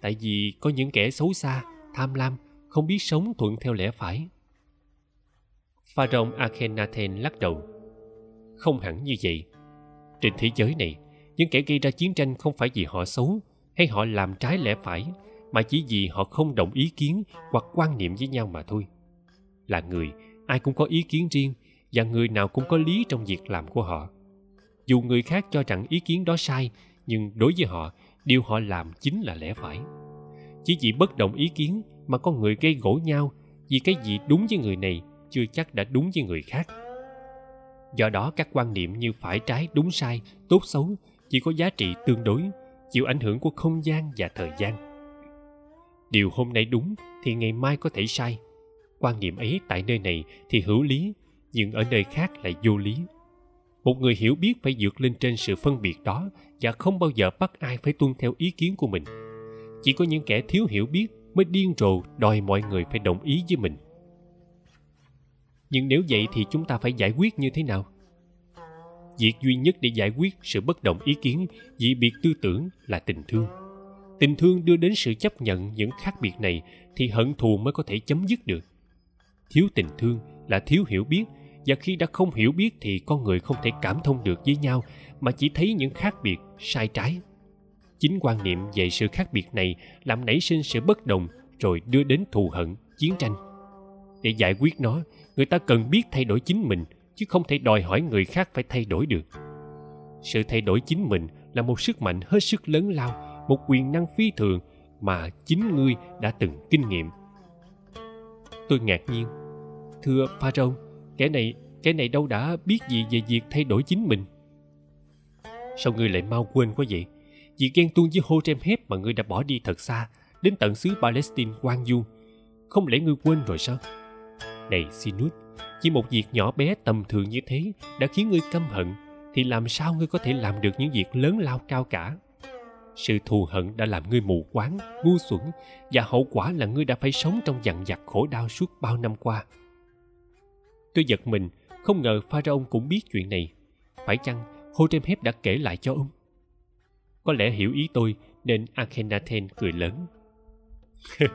Tại vì có những kẻ xấu xa tham lam không biết sống thuận theo lẽ phải. Pharaoh akhenaten lắc đầu. Không hẳn như vậy. Trên thế giới này những kẻ gây ra chiến tranh không phải vì họ xấu hay họ làm trái lẽ phải mà chỉ vì họ không đồng ý kiến hoặc quan niệm với nhau mà thôi. Là người, ai cũng có ý kiến riêng và người nào cũng có lý trong việc làm của họ. Dù người khác cho rằng ý kiến đó sai, nhưng đối với họ, điều họ làm chính là lẽ phải. Chỉ vì bất đồng ý kiến mà con người gây gỗ nhau vì cái gì đúng với người này chưa chắc đã đúng với người khác. Do đó, các quan niệm như phải trái, đúng sai, tốt xấu chỉ có giá trị tương đối, chịu ảnh hưởng của không gian và thời gian điều hôm nay đúng thì ngày mai có thể sai. Quan niệm ấy tại nơi này thì hữu lý, nhưng ở nơi khác lại vô lý. Một người hiểu biết phải vượt lên trên sự phân biệt đó và không bao giờ bắt ai phải tuân theo ý kiến của mình. Chỉ có những kẻ thiếu hiểu biết mới điên rồ đòi mọi người phải đồng ý với mình. Nhưng nếu vậy thì chúng ta phải giải quyết như thế nào? Việc duy nhất để giải quyết sự bất đồng ý kiến dị biệt tư tưởng là tình thương tình thương đưa đến sự chấp nhận những khác biệt này thì hận thù mới có thể chấm dứt được. Thiếu tình thương là thiếu hiểu biết, và khi đã không hiểu biết thì con người không thể cảm thông được với nhau, mà chỉ thấy những khác biệt, sai trái. Chính quan niệm về sự khác biệt này làm nảy sinh sự bất đồng, rồi đưa đến thù hận, chiến tranh. Để giải quyết nó, người ta cần biết thay đổi chính mình, chứ không thể đòi hỏi người khác phải thay đổi được. Sự thay đổi chính mình là một sức mạnh hết sức lớn lao một quyền năng phi thường mà chính ngươi đã từng kinh nghiệm. Tôi ngạc nhiên. Thưa pharaoh kẻ này kẻ này đâu đã biết gì về việc thay đổi chính mình? Sao ngươi lại mau quên quá vậy? Vì ghen tuông với hô trem hép mà ngươi đã bỏ đi thật xa, đến tận xứ Palestine Quang du không lẽ ngươi quên rồi sao? Này Sinus chỉ một việc nhỏ bé tầm thường như thế đã khiến ngươi căm hận, thì làm sao ngươi có thể làm được những việc lớn lao cao cả? Sự thù hận đã làm ngươi mù quáng, ngu xuẩn, và hậu quả là ngươi đã phải sống trong dằn vặt khổ đau suốt bao năm qua. Tôi giật mình, không ngờ pharaoh cũng biết chuyện này. Phải chăng Horemheb đã kể lại cho ông? Có lẽ hiểu ý tôi nên Akhenaten cười lớn.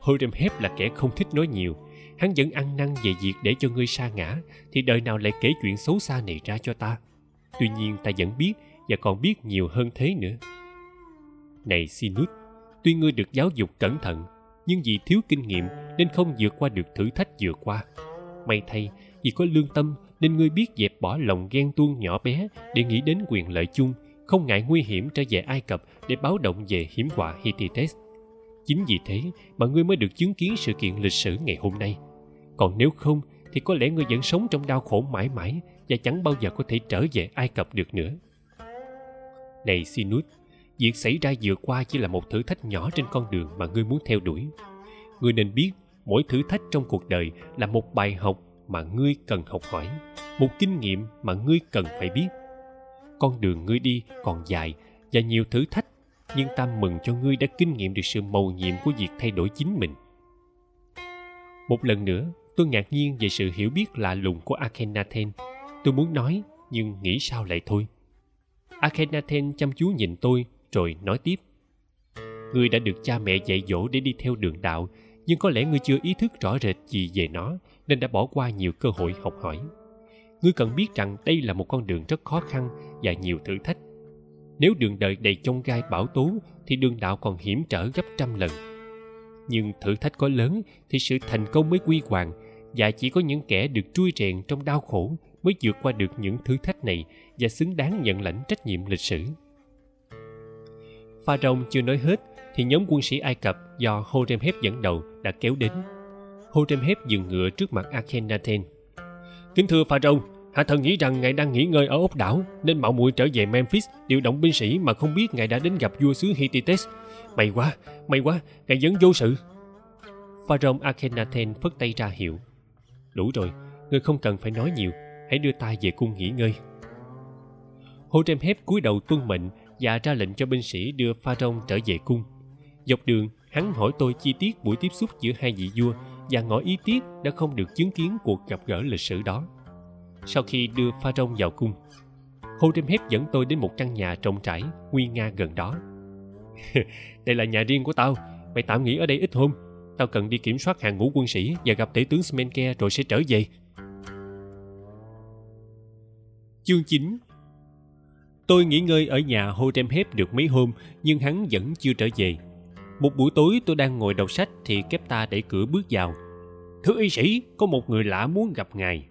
Horemheb là kẻ không thích nói nhiều. Hắn vẫn ăn năn về việc để cho ngươi sa ngã thì đời nào lại kể chuyện xấu xa này ra cho ta. Tuy nhiên ta vẫn biết và còn biết nhiều hơn thế nữa. Này sinus tuy ngươi được giáo dục cẩn thận, nhưng vì thiếu kinh nghiệm nên không vượt qua được thử thách vừa qua. May thay, vì có lương tâm nên ngươi biết dẹp bỏ lòng ghen tuông nhỏ bé để nghĩ đến quyền lợi chung, không ngại nguy hiểm trở về ai cập để báo động về hiểm họa hittites chính vì thế mà ngươi mới được chứng kiến sự kiện lịch sử ngày hôm nay. Còn nếu không, thì có lẽ ngươi vẫn sống trong đau khổ mãi mãi và chẳng bao giờ có thể trở về ai cập được nữa này sinus, việc xảy ra vừa qua chỉ là một thử thách nhỏ trên con đường mà ngươi muốn theo đuổi. Ngươi nên biết, mỗi thử thách trong cuộc đời là một bài học mà ngươi cần học hỏi, một kinh nghiệm mà ngươi cần phải biết. Con đường ngươi đi còn dài và nhiều thử thách, nhưng ta mừng cho ngươi đã kinh nghiệm được sự mầu nhiệm của việc thay đổi chính mình. Một lần nữa, tôi ngạc nhiên về sự hiểu biết lạ lùng của akhenaten. Tôi muốn nói, nhưng nghĩ sao lại thôi? Akhenaten chăm chú nhìn tôi, rồi nói tiếp. Ngươi đã được cha mẹ dạy dỗ để đi theo đường đạo, nhưng có lẽ ngươi chưa ý thức rõ rệt gì về nó, nên đã bỏ qua nhiều cơ hội học hỏi. Ngươi cần biết rằng đây là một con đường rất khó khăn và nhiều thử thách. Nếu đường đời đầy chông gai bão tố, thì đường đạo còn hiểm trở gấp trăm lần. Nhưng thử thách có lớn, thì sự thành công mới quy hoàng, và chỉ có những kẻ được trui rèn trong đau khổ mới vượt qua được những thử thách này và xứng đáng nhận lãnh trách nhiệm lịch sử. Pha rông chưa nói hết thì nhóm quân sĩ ai cập do horemheb dẫn đầu đã kéo đến. Horemheb dừng ngựa trước mặt akhenaten. Kính thưa pha rông hạ thần nghĩ rằng ngài đang nghỉ ngơi ở ốc đảo nên mạo muội trở về memphis điều động binh sĩ mà không biết ngài đã đến gặp vua xứ hittites may quá may quá, ngài vẫn vô sự. Pharaoh akhenaten phất tay ra hiệu. Đủ rồi, ngươi không cần phải nói nhiều hãy đưa ta về cung nghỉ ngơi. Horemheb cúi đầu tuân mệnh và ra lệnh cho binh sĩ đưa pharaoh trở về cung. Dọc đường, hắn hỏi tôi chi tiết buổi tiếp xúc giữa hai vị vua và ngỏ ý tiếc đã không được chứng kiến cuộc gặp gỡ lịch sử đó. Sau khi đưa pharaoh vào cung Horemheb dẫn tôi đến một căn nhà trống trải nguy nga gần đó. Đây là nhà riêng của tao. Mày tạm nghỉ ở đây ít hôm. Tao cần đi kiểm soát hàng ngũ quân sĩ và gặp tể tướng smenke rồi sẽ trở về chương 9 tôi nghỉ ngơi ở nhà Horemheb được mấy hôm, nhưng hắn vẫn chưa trở về. Một buổi tối tôi đang ngồi đọc sách thì Kepta đẩy cửa bước vào. Thưa y sĩ, có một người lạ muốn gặp ngài.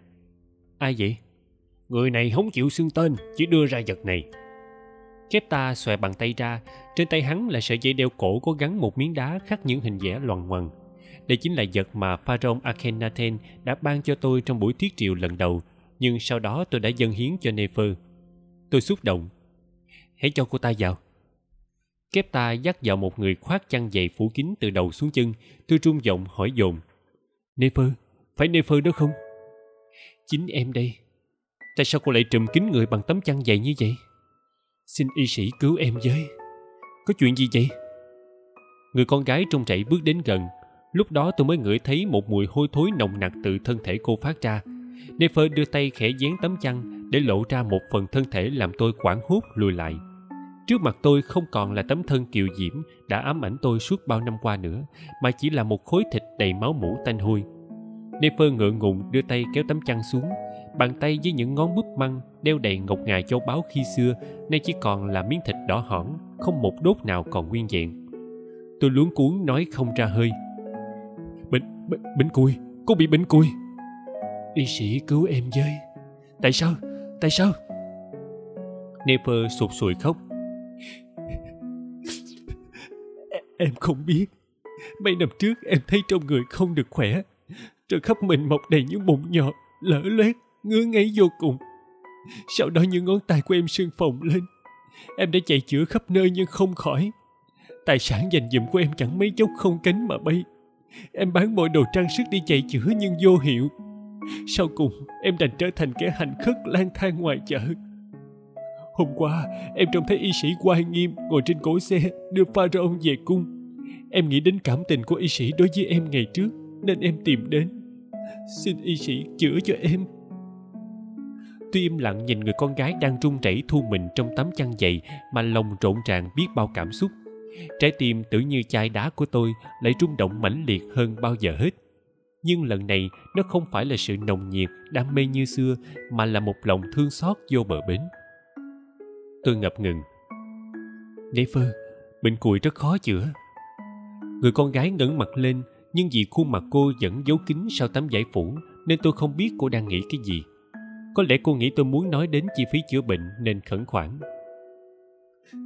Ai vậy? Người này không chịu xưng tên, chỉ đưa ra vật này. Kepta xòe bàn tay ra, trên tay hắn là sợi dây đeo cổ có gắn một miếng đá khắc những hình vẽ loằng ngoằng. Đây chính là vật mà pharaoh akhenaten đã ban cho tôi trong buổi thiết triệu lần đầu nhưng sau đó tôi đã dâng hiến cho nefer. Tôi xúc động. Hãy cho cô ta vào. Kép ta dắt vào một người khoác chăn dày phủ kín từ đầu xuống chân, tôi trung giọng hỏi dồn. Nefer, phải nefer đó không? Chính em đây. Tại sao cô lại trùm kín người bằng tấm chăn dày như vậy? Xin y sĩ cứu em với. Có chuyện gì vậy? Người con gái trong chạy bước đến gần. Lúc đó tôi mới ngửi thấy một mùi hôi thối nồng nặc từ thân thể cô phát ra nefer đưa tay khẽ dán tấm chăn để lộ ra một phần thân thể làm tôi quảng hốt lùi lại. Trước mặt tôi không còn là tấm thân kiều diễm đã ám ảnh tôi suốt bao năm qua nữa, mà chỉ là một khối thịt đầy máu mủ tanh hôi. Nefer ngượng ngùng đưa tay kéo tấm chăn xuống, bàn tay với những ngón búp măng đeo đầy ngọc ngà châu báu khi xưa, nay chỉ còn là miếng thịt đỏ hỏn, không một đốt nào còn nguyên vẹn. Tôi luống cuốn nói không ra hơi. Bệnh bệnh bệnh cùi, cô bị bệnh cùi y sĩ cứu em với. Tại sao? Tại sao? Nefer sụt sùi khóc. Em không biết. Mấy năm trước em thấy trong người không được khỏe. Rồi khắp mình mọc đầy những mụn nhọt lở loét ngứa ngáy vô cùng. Sau đó những ngón tay của em sưng phồng lên. Em đã chạy chữa khắp nơi nhưng không khỏi. Tài sản dành dụm của em chẳng mấy chốc không cánh mà bay. Em bán mọi đồ trang sức đi chạy chữa nhưng vô hiệu sau cùng, em đành trở thành kẻ hành khất lang thang ngoài chợ hôm qua, em trông thấy y sĩ quay nghiêm ngồi trên cổ xe đưa pharaoh về cung em nghĩ đến cảm tình của y sĩ đối với em ngày trước, nên em tìm đến xin y sĩ chữa cho em Tôi im lặng nhìn người con gái đang run rẩy thu mình trong tấm chăn dày mà lòng rộn ràng biết bao cảm xúc. Trái tim tự như chai đá của tôi lại rung động mãnh liệt hơn bao giờ hết. Nhưng lần này nó không phải là sự nồng nhiệt, đam mê như xưa mà là một lòng thương xót vô bờ bến. Tôi ngập ngừng. Nefer, bệnh cùi rất khó chữa. Người con gái ngẩng mặt lên nhưng vì khuôn mặt cô vẫn giấu kín sau tấm giải phủ nên tôi không biết cô đang nghĩ cái gì có lẽ cô nghĩ tôi muốn nói đến chi phí chữa bệnh nên khẩn khoản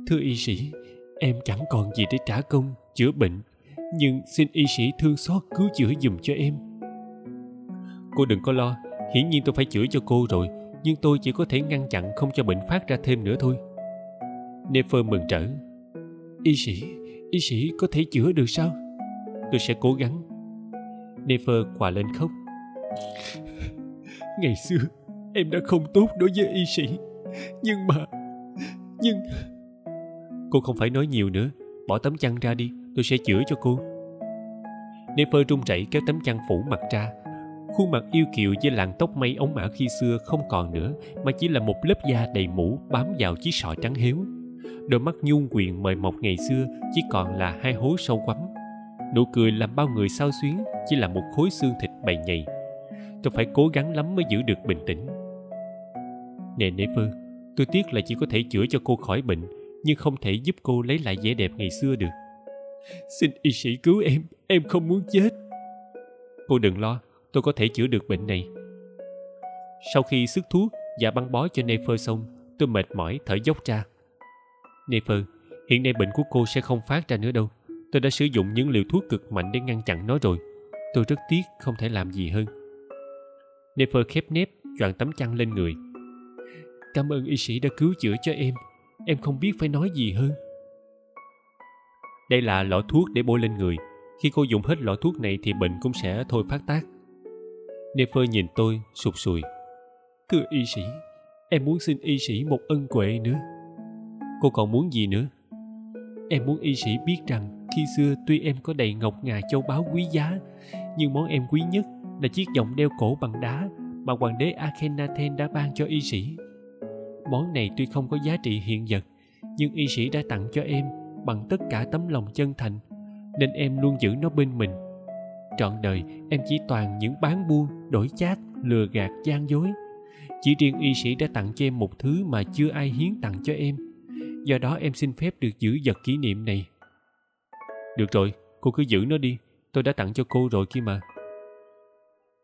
thưa y sĩ em chẳng còn gì để trả công chữa bệnh nhưng xin y sĩ thương xót cứu chữa giùm cho em. Cô đừng có lo, hiển nhiên tôi phải chữa cho cô rồi, nhưng tôi chỉ có thể ngăn chặn không cho bệnh phát ra thêm nữa thôi. Nefer mừng trở. Y sĩ y sĩ có thể chữa được sao? Tôi sẽ cố gắng. Nefer quà lên khóc. Ngày xưa, em đã không tốt đối với y sĩ. Nhưng mà, nhưng cô không phải nói nhiều nữa, bỏ tấm chăn ra đi tôi sẽ chữa cho cô. Nefer run rẩy kéo tấm chăn phủ mặt ra. Khuôn mặt yêu kiều với làn tóc mây ống mã khi xưa không còn nữa mà chỉ là một lớp da đầy mũ bám vào chiếc sọ trắng héo. Đôi mắt nhung quyền mời mọc ngày xưa chỉ còn là hai hố sâu quắm. Nụ cười làm bao người sao xuyến chỉ là một khối xương thịt bầy nhầy. Tôi phải cố gắng lắm mới giữ được bình tĩnh. Nè nể phơ, tôi tiếc là chỉ có thể chữa cho cô khỏi bệnh, nhưng không thể giúp cô lấy lại vẻ đẹp ngày xưa được. Xin y sĩ cứu em, em không muốn chết. Cô đừng lo, tôi có thể chữa được bệnh này. Sau khi sức thuốc và băng bó cho Nefer xong, tôi mệt mỏi thở dốc ra. Nefer, hiện nay bệnh của cô sẽ không phát ra nữa đâu. Tôi đã sử dụng những liều thuốc cực mạnh để ngăn chặn nó rồi. Tôi rất tiếc không thể làm gì hơn. Nefer khép nép, choàng tấm chăn lên người, cảm ơn y sĩ đã cứu chữa cho em em không biết phải nói gì hơn đây là lọ thuốc để bôi lên người. Khi cô dùng hết lọ thuốc này thì bệnh cũng sẽ thôi phát tác. Nefer nhìn tôi, sụt sùi. Thưa y sĩ, em muốn xin y sĩ một ân huệ nữa. Cô còn muốn gì nữa? Em muốn y sĩ biết rằng khi xưa tuy em có đầy ngọc ngà châu báu quý giá, nhưng món em quý nhất là chiếc vòng đeo cổ bằng đá mà hoàng đế Akhenaten đã ban cho y sĩ. Món này tuy không có giá trị hiện vật, nhưng y sĩ đã tặng cho em bằng tất cả tấm lòng chân thành, nên em luôn giữ nó bên mình. Trọn đời, em chỉ toàn những bán buôn, đổi chát, lừa gạt, gian dối. Chỉ riêng y sĩ đã tặng cho em một thứ mà chưa ai hiến tặng cho em. Do đó em xin phép được giữ vật kỷ niệm này. Được rồi, cô cứ giữ nó đi. Tôi đã tặng cho cô rồi kia mà.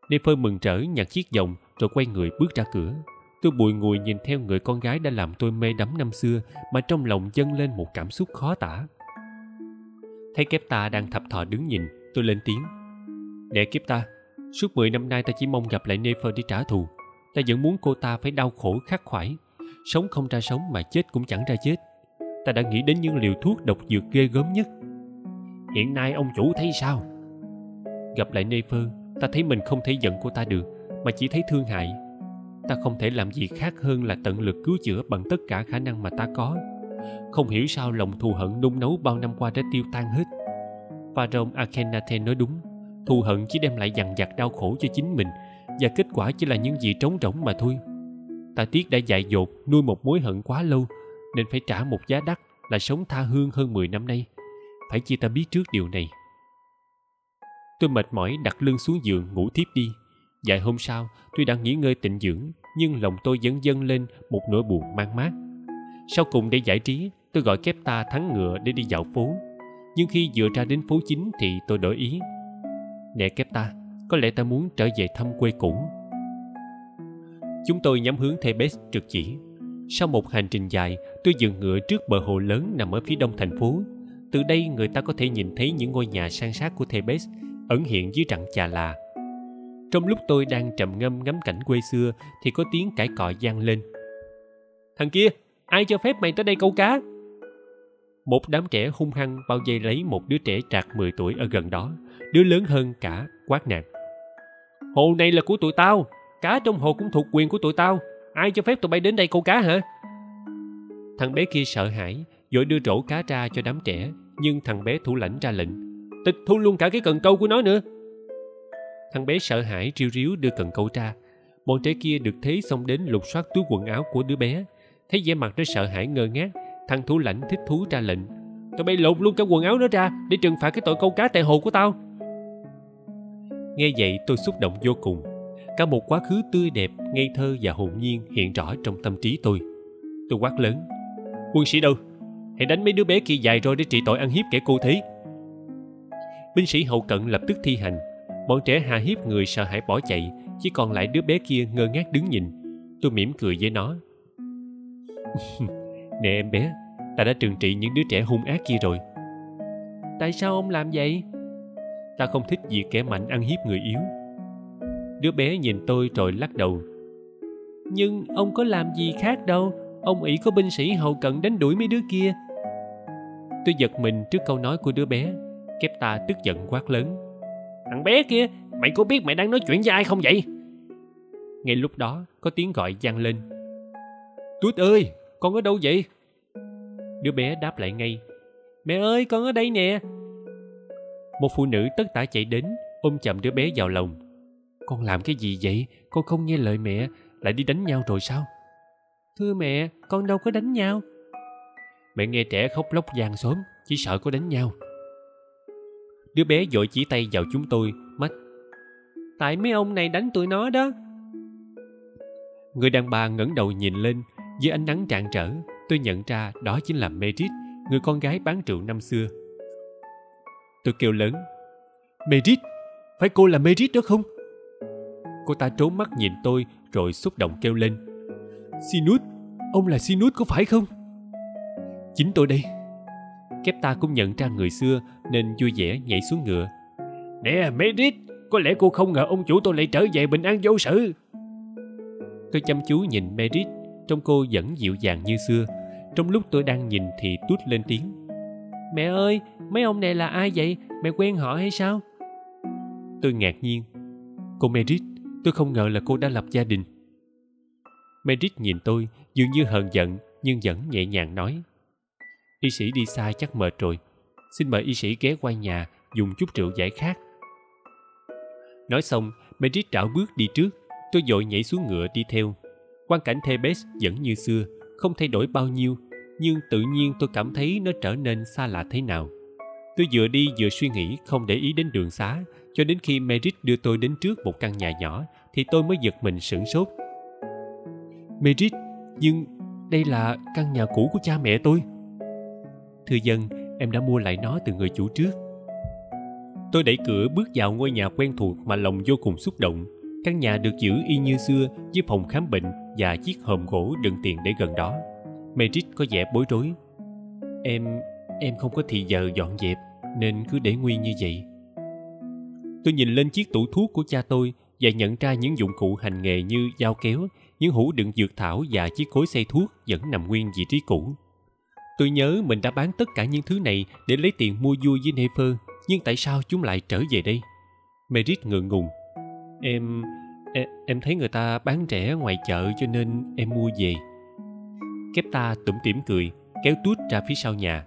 Nefer mừng trở nhặt chiếc vòng rồi quay người bước ra cửa tôi bùi ngùi nhìn theo người con gái đã làm tôi mê đắm năm xưa, mà trong lòng dâng lên một cảm xúc khó tả. Thấy kép ta đang thập thò đứng nhìn, tôi lên tiếng. Để kiếp ta, suốt 10 năm nay ta chỉ mong gặp lại Nefer để trả thù. Ta vẫn muốn cô ta phải đau khổ khắc khoải. Sống không ra sống mà chết cũng chẳng ra chết. Ta đã nghĩ đến những liều thuốc độc dược ghê gớm nhất. Hiện nay ông chủ thấy sao? Gặp lại Nefer, ta thấy mình không thể giận cô ta được, mà chỉ thấy thương hại ta không thể làm gì khác hơn là tận lực cứu chữa bằng tất cả khả năng mà ta có không hiểu sao lòng thù hận nung nấu bao năm qua đã tiêu tan hết pharaoh akhenaten nói đúng, thù hận chỉ đem lại dằn vặt đau khổ cho chính mình, và kết quả chỉ là những gì trống rỗng mà thôi ta tiếc đã dại dột, nuôi một mối hận quá lâu, nên phải trả một giá đắt là sống tha hương hơn 10 năm nay. Phải chi ta biết trước điều này. Tôi mệt mỏi đặt lưng xuống giường ngủ thiếp đi. Vài hôm sau, tôi đang nghỉ ngơi tịnh dưỡng, nhưng lòng tôi vẫn dâng lên một nỗi buồn mang mát. Sau cùng để giải trí, tôi gọi kép ta thắng ngựa để đi dạo phố. Nhưng khi vừa ra đến phố chính thì tôi đổi ý. Nè kép ta, có lẽ ta muốn trở về thăm quê cũ. Chúng tôi nhắm hướng Thebes trực chỉ. Sau một hành trình dài, tôi dừng ngựa trước bờ hồ lớn nằm ở phía đông thành phố. Từ đây người ta có thể nhìn thấy những ngôi nhà san sát của Thebes ẩn hiện dưới rặng trà là. Trong lúc tôi đang trầm ngâm ngắm cảnh quê xưa thì có tiếng cãi cọ vang lên. Thằng kia, ai cho phép mày tới đây câu cá? Một đám trẻ hung hăng bao vây lấy một đứa trẻ trạc 10 tuổi ở gần đó, đứa lớn hơn cả quát nạt. Hồ này là của tụi tao, cá trong hồ cũng thuộc quyền của tụi tao, ai cho phép tụi bay đến đây câu cá hả? Thằng bé kia sợ hãi, vội đưa rổ cá ra cho đám trẻ, nhưng thằng bé thủ lãnh ra lệnh. Tịch thu luôn cả cái cần câu của nó nữa. Thằng bé sợ hãi riu ríu đưa cần câu ra. Bọn trẻ kia được thế xông đến lục soát túi quần áo của đứa bé. Thấy vẻ mặt nó sợ hãi ngơ ngác, thằng thủ lãnh thích thú ra lệnh. Tụi bay lột luôn cả quần áo nó ra để trừng phạt cái tội câu cá tại hồ của tao. Nghe vậy tôi xúc động vô cùng. Cả một quá khứ tươi đẹp, ngây thơ và hồn nhiên hiện rõ trong tâm trí tôi. Tôi quát lớn. Quân sĩ đâu? Hãy đánh mấy đứa bé kia dài rồi để trị tội ăn hiếp kẻ cô thế. Binh sĩ hậu cận lập tức thi hành. Bọn trẻ hà hiếp người sợ hãi bỏ chạy, chỉ còn lại đứa bé kia ngơ ngác đứng nhìn. Tôi mỉm cười với nó. nè em bé, ta đã trừng trị những đứa trẻ hung ác kia rồi. Tại sao ông làm vậy? Ta không thích việc kẻ mạnh ăn hiếp người yếu. Đứa bé nhìn tôi rồi lắc đầu. Nhưng ông có làm gì khác đâu, ông ỷ có binh sĩ hậu cận đánh đuổi mấy đứa kia. Tôi giật mình trước câu nói của đứa bé, kép ta tức giận quát lớn. Thằng bé kia, mày có biết mày đang nói chuyện với ai không vậy? Ngay lúc đó, có tiếng gọi vang lên. Tuyết ơi, con ở đâu vậy? Đứa bé đáp lại ngay. Mẹ ơi, con ở đây nè. Một phụ nữ tất tả chạy đến, ôm chậm đứa bé vào lòng. Con làm cái gì vậy? Con không nghe lời mẹ, lại đi đánh nhau rồi sao? Thưa mẹ, con đâu có đánh nhau. Mẹ nghe trẻ khóc lóc vàng xóm, chỉ sợ có đánh nhau. Đứa bé vội chỉ tay vào chúng tôi, mắt. Tại mấy ông này đánh tụi nó đó. Người đàn bà ngẩng đầu nhìn lên, dưới ánh nắng trạng trở, tôi nhận ra đó chính là Merit, người con gái bán rượu năm xưa. Tôi kêu lớn. Merit, phải cô là Merit đó không? Cô ta trốn mắt nhìn tôi rồi xúc động kêu lên. Sinus, ông là Sinus có phải không? Chính tôi đây. Kép ta cũng nhận ra người xưa nên vui vẻ nhảy xuống ngựa. Nè Merit, có lẽ cô không ngờ ông chủ tôi lại trở về bình an vô sự. Tôi chăm chú nhìn Merit, trông cô vẫn dịu dàng như xưa. Trong lúc tôi đang nhìn thì tút lên tiếng. Mẹ ơi, mấy ông này là ai vậy? Mẹ quen họ hay sao? Tôi ngạc nhiên. Cô Merit, tôi không ngờ là cô đã lập gia đình. Merit nhìn tôi, dường như hờn giận nhưng vẫn nhẹ nhàng nói. Y sĩ đi xa chắc mệt rồi. Xin mời y sĩ ghé qua nhà dùng chút rượu giải khát. Nói xong, Merit trảo bước đi trước. Tôi dội nhảy xuống ngựa đi theo. Quan cảnh Thebes vẫn như xưa, không thay đổi bao nhiêu, nhưng tự nhiên tôi cảm thấy nó trở nên xa lạ thế nào. Tôi vừa đi vừa suy nghĩ không để ý đến đường xá, cho đến khi Merit đưa tôi đến trước một căn nhà nhỏ thì tôi mới giật mình sửng sốt. Merit, nhưng đây là căn nhà cũ của cha mẹ tôi thư dân, em đã mua lại nó từ người chủ trước. Tôi đẩy cửa bước vào ngôi nhà quen thuộc mà lòng vô cùng xúc động. Căn nhà được giữ y như xưa với phòng khám bệnh và chiếc hòm gỗ đựng tiền để gần đó. Merit có vẻ bối rối. Em, em không có thì giờ dọn dẹp nên cứ để nguyên như vậy. Tôi nhìn lên chiếc tủ thuốc của cha tôi và nhận ra những dụng cụ hành nghề như dao kéo, những hũ đựng dược thảo và chiếc cối xay thuốc vẫn nằm nguyên vị trí cũ. Tôi nhớ mình đã bán tất cả những thứ này để lấy tiền mua vui với Nefer, nhưng tại sao chúng lại trở về đây? Merit ngượng ngùng. Em, em, em thấy người ta bán rẻ ngoài chợ cho nên em mua về. Kép ta tủm tỉm cười, kéo tút ra phía sau nhà.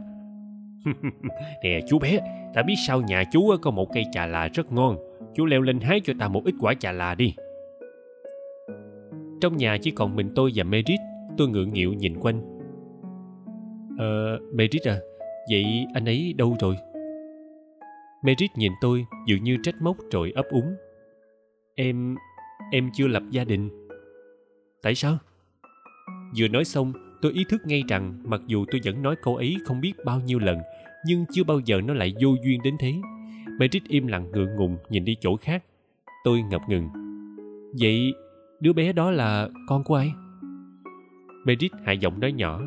nè chú bé, ta biết sau nhà chú có một cây trà là rất ngon. Chú leo lên hái cho ta một ít quả trà là đi. trong nhà chỉ còn mình tôi và Merit tôi ngượng nghịu nhìn quanh ờ Merit à vậy anh ấy đâu rồi? Merit nhìn tôi, dường như trách móc rồi ấp úng. Em em chưa lập gia đình. Tại sao? Vừa nói xong, tôi ý thức ngay rằng mặc dù tôi vẫn nói câu ấy không biết bao nhiêu lần, nhưng chưa bao giờ nó lại vô duyên đến thế. Merit im lặng ngượng ngùng nhìn đi chỗ khác. Tôi ngập ngừng. Vậy đứa bé đó là con của ai? Merit hạ giọng nói nhỏ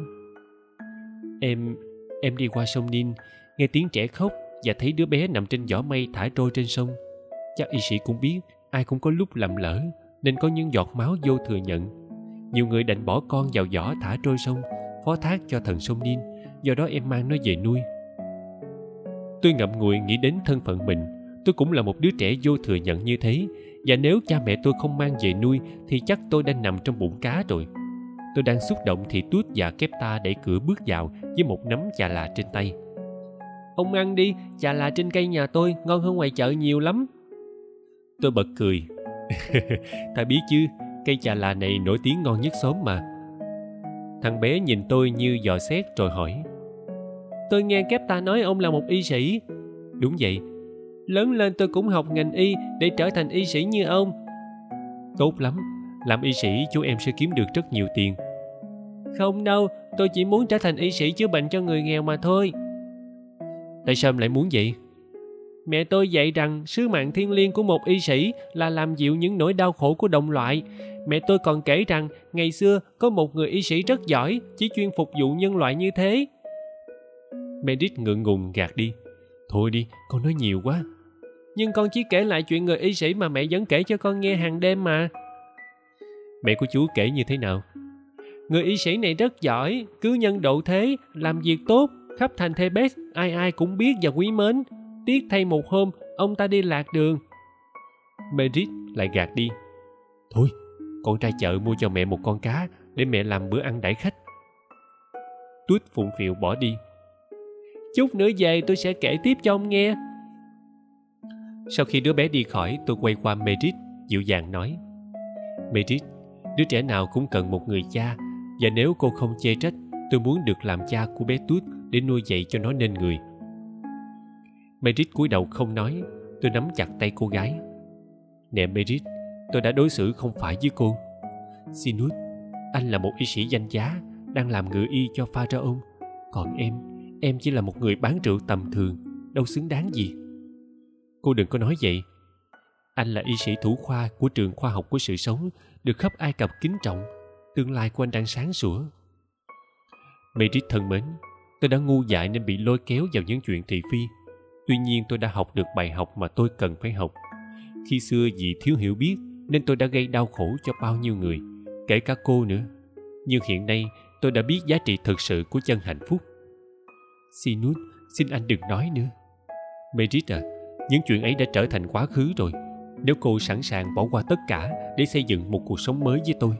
em em đi qua sông Nin nghe tiếng trẻ khóc và thấy đứa bé nằm trên giỏ mây thả trôi trên sông. Chắc y sĩ cũng biết, ai cũng có lúc lầm lỡ, nên có những giọt máu vô thừa nhận. Nhiều người đành bỏ con vào giỏ thả trôi sông, phó thác cho thần sông Nin do đó em mang nó về nuôi. Tôi ngậm ngùi nghĩ đến thân phận mình, tôi cũng là một đứa trẻ vô thừa nhận như thế, và nếu cha mẹ tôi không mang về nuôi thì chắc tôi đang nằm trong bụng cá rồi tôi đang xúc động thì tuốt và kép ta đẩy cửa bước vào với một nắm chà là trên tay. Ông ăn đi, chà là trên cây nhà tôi, ngon hơn ngoài chợ nhiều lắm. Tôi bật cười. cười ta biết chứ, cây chà là này nổi tiếng ngon nhất xóm mà. Thằng bé nhìn tôi như dò xét rồi hỏi. Tôi nghe kép ta nói ông là một y sĩ. Đúng vậy. Lớn lên tôi cũng học ngành y để trở thành y sĩ như ông. Tốt lắm. Làm y sĩ, chú em sẽ kiếm được rất nhiều tiền không đâu tôi chỉ muốn trở thành y sĩ chữa bệnh cho người nghèo mà thôi. Tại sao em lại muốn vậy? Mẹ tôi dạy rằng sứ mạng thiêng liêng của một y sĩ là làm dịu những nỗi đau khổ của đồng loại. Mẹ tôi còn kể rằng ngày xưa có một người y sĩ rất giỏi chỉ chuyên phục vụ nhân loại như thế. Meredith ngượng ngùng gạt đi. Thôi đi con nói nhiều quá. Nhưng con chỉ kể lại chuyện người y sĩ mà mẹ vẫn kể cho con nghe hàng đêm mà. Mẹ của chú kể như thế nào người y sĩ này rất giỏi cứ nhân độ thế làm việc tốt khắp thành thebes ai ai cũng biết và quý mến. Tiếc thay một hôm ông ta đi lạc đường. Merit lại gạt đi. Thôi con ra chợ mua cho mẹ một con cá để mẹ làm bữa ăn đãi khách. Tuyết phụng phịu bỏ đi. Chút nữa về tôi sẽ kể tiếp cho ông nghe. Sau khi đứa bé đi khỏi tôi quay qua merit dịu dàng nói. Merit đứa trẻ nào cũng cần một người cha và nếu cô không chê trách, tôi muốn được làm cha của bé tút để nuôi dạy cho nó nên người. Merit cúi đầu không nói, tôi nắm chặt tay cô gái. Nè merit tôi đã đối xử không phải với cô. Sinus, anh là một y sĩ danh giá, đang làm ngựa y cho pharaoh còn em em chỉ là một người bán rượu tầm thường, đâu xứng đáng gì. Cô đừng có nói vậy. Anh là y sĩ thủ khoa của trường khoa học của sự sống, được khắp ai cập kính trọng tương lai của anh đang sáng sủa. Merit thân mến, tôi đã ngu dại nên bị lôi kéo vào những chuyện thị phi. Tuy nhiên tôi đã học được bài học mà tôi cần phải học. Khi xưa vì thiếu hiểu biết nên tôi đã gây đau khổ cho bao nhiêu người, kể cả cô nữa. Nhưng hiện nay tôi đã biết giá trị thực sự của chân hạnh phúc. Sinus xin anh đừng nói nữa. Merit à những chuyện ấy đã trở thành quá khứ rồi. Nếu cô sẵn sàng bỏ qua tất cả để xây dựng một cuộc sống mới với tôi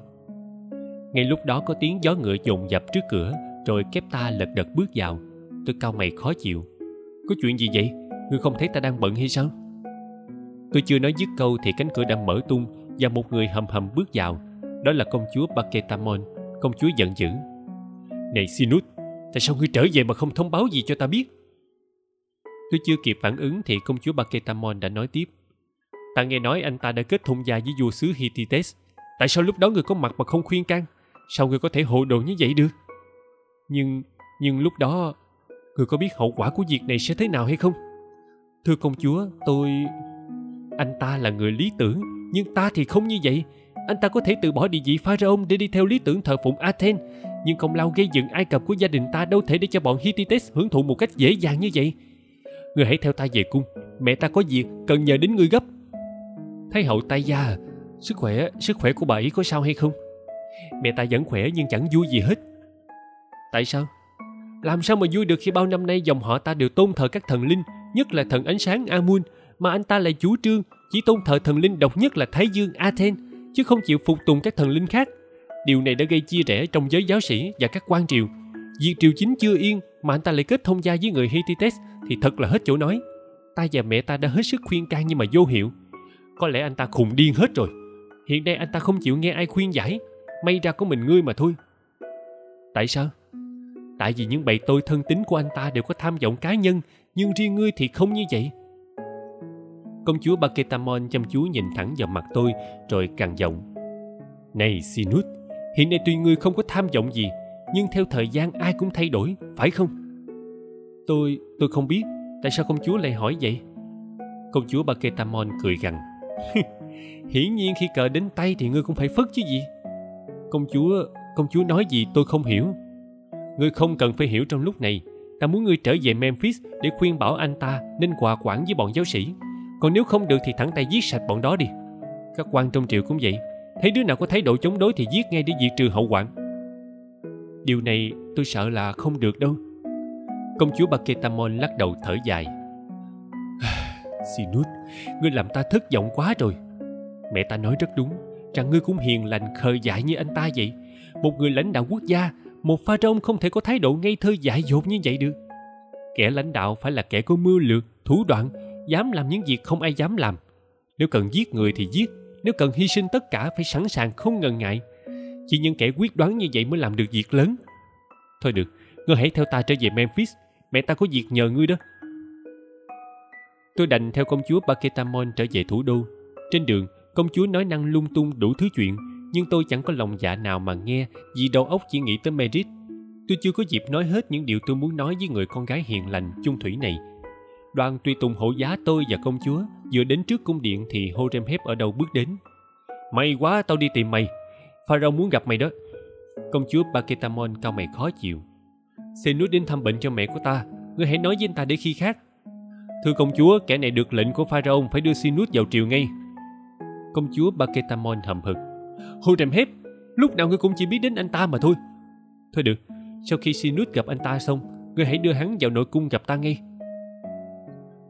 ngay lúc đó có tiếng gió ngựa dồn dập trước cửa, rồi kép ta lật đật bước vào. Tôi cau mày khó chịu. Có chuyện gì vậy? Ngươi không thấy ta đang bận hay sao? Tôi chưa nói dứt câu thì cánh cửa đã mở tung và một người hầm hầm bước vào. Đó là công chúa Baketamon, công chúa giận dữ. Này sinut, tại sao ngươi trở về mà không thông báo gì cho ta biết? Tôi chưa kịp phản ứng thì công chúa Baketamon đã nói tiếp. Ta nghe nói anh ta đã kết thông gia với vua xứ Hittites tại sao lúc đó người có mặt mà không khuyên can? Sao người có thể hồ đồ như vậy được? Nhưng nhưng lúc đó, người có biết hậu quả của việc này sẽ thế nào hay không? Thưa công chúa, tôi, anh ta là người lý tưởng, nhưng ta thì không như vậy. Anh ta có thể từ bỏ địa vị pharaoh để đi theo lý tưởng thờ phụng athens, nhưng công lao gây dựng ai cập của gia đình ta đâu thể để cho bọn hittites hưởng thụ một cách dễ dàng như vậy. Người hãy theo ta về cung, mẹ ta có việc, cần nhờ đến người gấp. Thái hậu tay gia sức khỏe sức khỏe của bà ấy có sao hay không? Mẹ ta vẫn khỏe nhưng chẳng vui gì hết. Tại sao? Làm sao mà vui được khi bao năm nay dòng họ ta đều tôn thờ các thần linh nhất là thần ánh sáng amun mà anh ta lại chủ trương chỉ tôn thờ thần linh độc nhất là thái dương athens chứ không chịu phục tùng các thần linh khác. Điều này đã gây chia rẽ trong giới giáo sĩ và các quan triều. Việc triều chính chưa yên mà anh ta lại kết thông gia với người Hittites thì thật là hết chỗ nói. Ta và mẹ ta đã hết sức khuyên can nhưng mà vô hiệu. Có lẽ anh ta khùng điên hết rồi. Hiện nay anh ta không chịu nghe ai khuyên giải may ra có mình ngươi mà thôi. Tại sao? Tại vì những bầy tôi thân tín của anh ta đều có tham vọng cá nhân, nhưng riêng ngươi thì không như vậy. Công chúa Baketamon chăm chú nhìn thẳng vào mặt tôi, rồi càng giọng. Này Sinus hiện nay tuy ngươi không có tham vọng gì, nhưng theo thời gian ai cũng thay đổi, phải không? Tôi tôi không biết, tại sao công chúa lại hỏi vậy? Công chúa Baketamon cười gằn. Hiển nhiên khi cờ đến tay thì ngươi cũng phải phất chứ gì công chúa công chúa nói gì tôi không hiểu. Ngươi không cần phải hiểu trong lúc này. Ta muốn ngươi trở về memphis để khuyên bảo anh ta nên hòa quản với bọn giáo sĩ. Còn nếu không được thì thẳng tay giết sạch bọn đó đi. Các quan trong triều cũng vậy. Thấy đứa nào có thái độ chống đối thì giết ngay để diệt trừ hậu quản. điều này tôi sợ là không được đâu. Công chúa baketamon lắc đầu thở dài. Sinut ngươi làm ta thất vọng quá rồi. Mẹ ta nói rất đúng rằng ngươi cũng hiền lành, khờ dại như anh ta vậy. Một người lãnh đạo quốc gia, một pha rông không thể có thái độ ngây thơ dại dột như vậy được. Kẻ lãnh đạo phải là kẻ có mưu lược, thủ đoạn, dám làm những việc không ai dám làm. Nếu cần giết người thì giết, nếu cần hy sinh tất cả phải sẵn sàng, không ngần ngại. Chỉ những kẻ quyết đoán như vậy mới làm được việc lớn. Thôi được, ngươi hãy theo ta trở về memphis, mẹ ta có việc nhờ ngươi đó. Tôi đành theo công chúa baketamon trở về thủ đô. Trên đường công chúa nói năng lung tung đủ thứ chuyện, nhưng tôi chẳng có lòng dạ nào mà nghe, vì đầu óc chỉ nghĩ tới merit. Tôi chưa có dịp nói hết những điều tôi muốn nói với người con gái hiền lành chung thủy này. Đoàn tùy tùng hộ giá tôi và công chúa, vừa đến trước cung điện thì horemheb ở đâu bước đến. May quá tao đi tìm mày, pharaoh muốn gặp mày đó. Công chúa baketamon cao mày khó chịu. Senus đến thăm bệnh cho mẹ của ta, ngươi hãy nói với anh ta để khi khác. Thưa công chúa, kẻ này được lệnh của pharaoh phải đưa sinus vào triều ngay công chúa baketamon hậm hực horemheb lúc nào ngươi cũng chỉ biết đến anh ta mà thôi thôi được sau khi sinus gặp anh ta xong ngươi hãy đưa hắn vào nội cung gặp ta ngay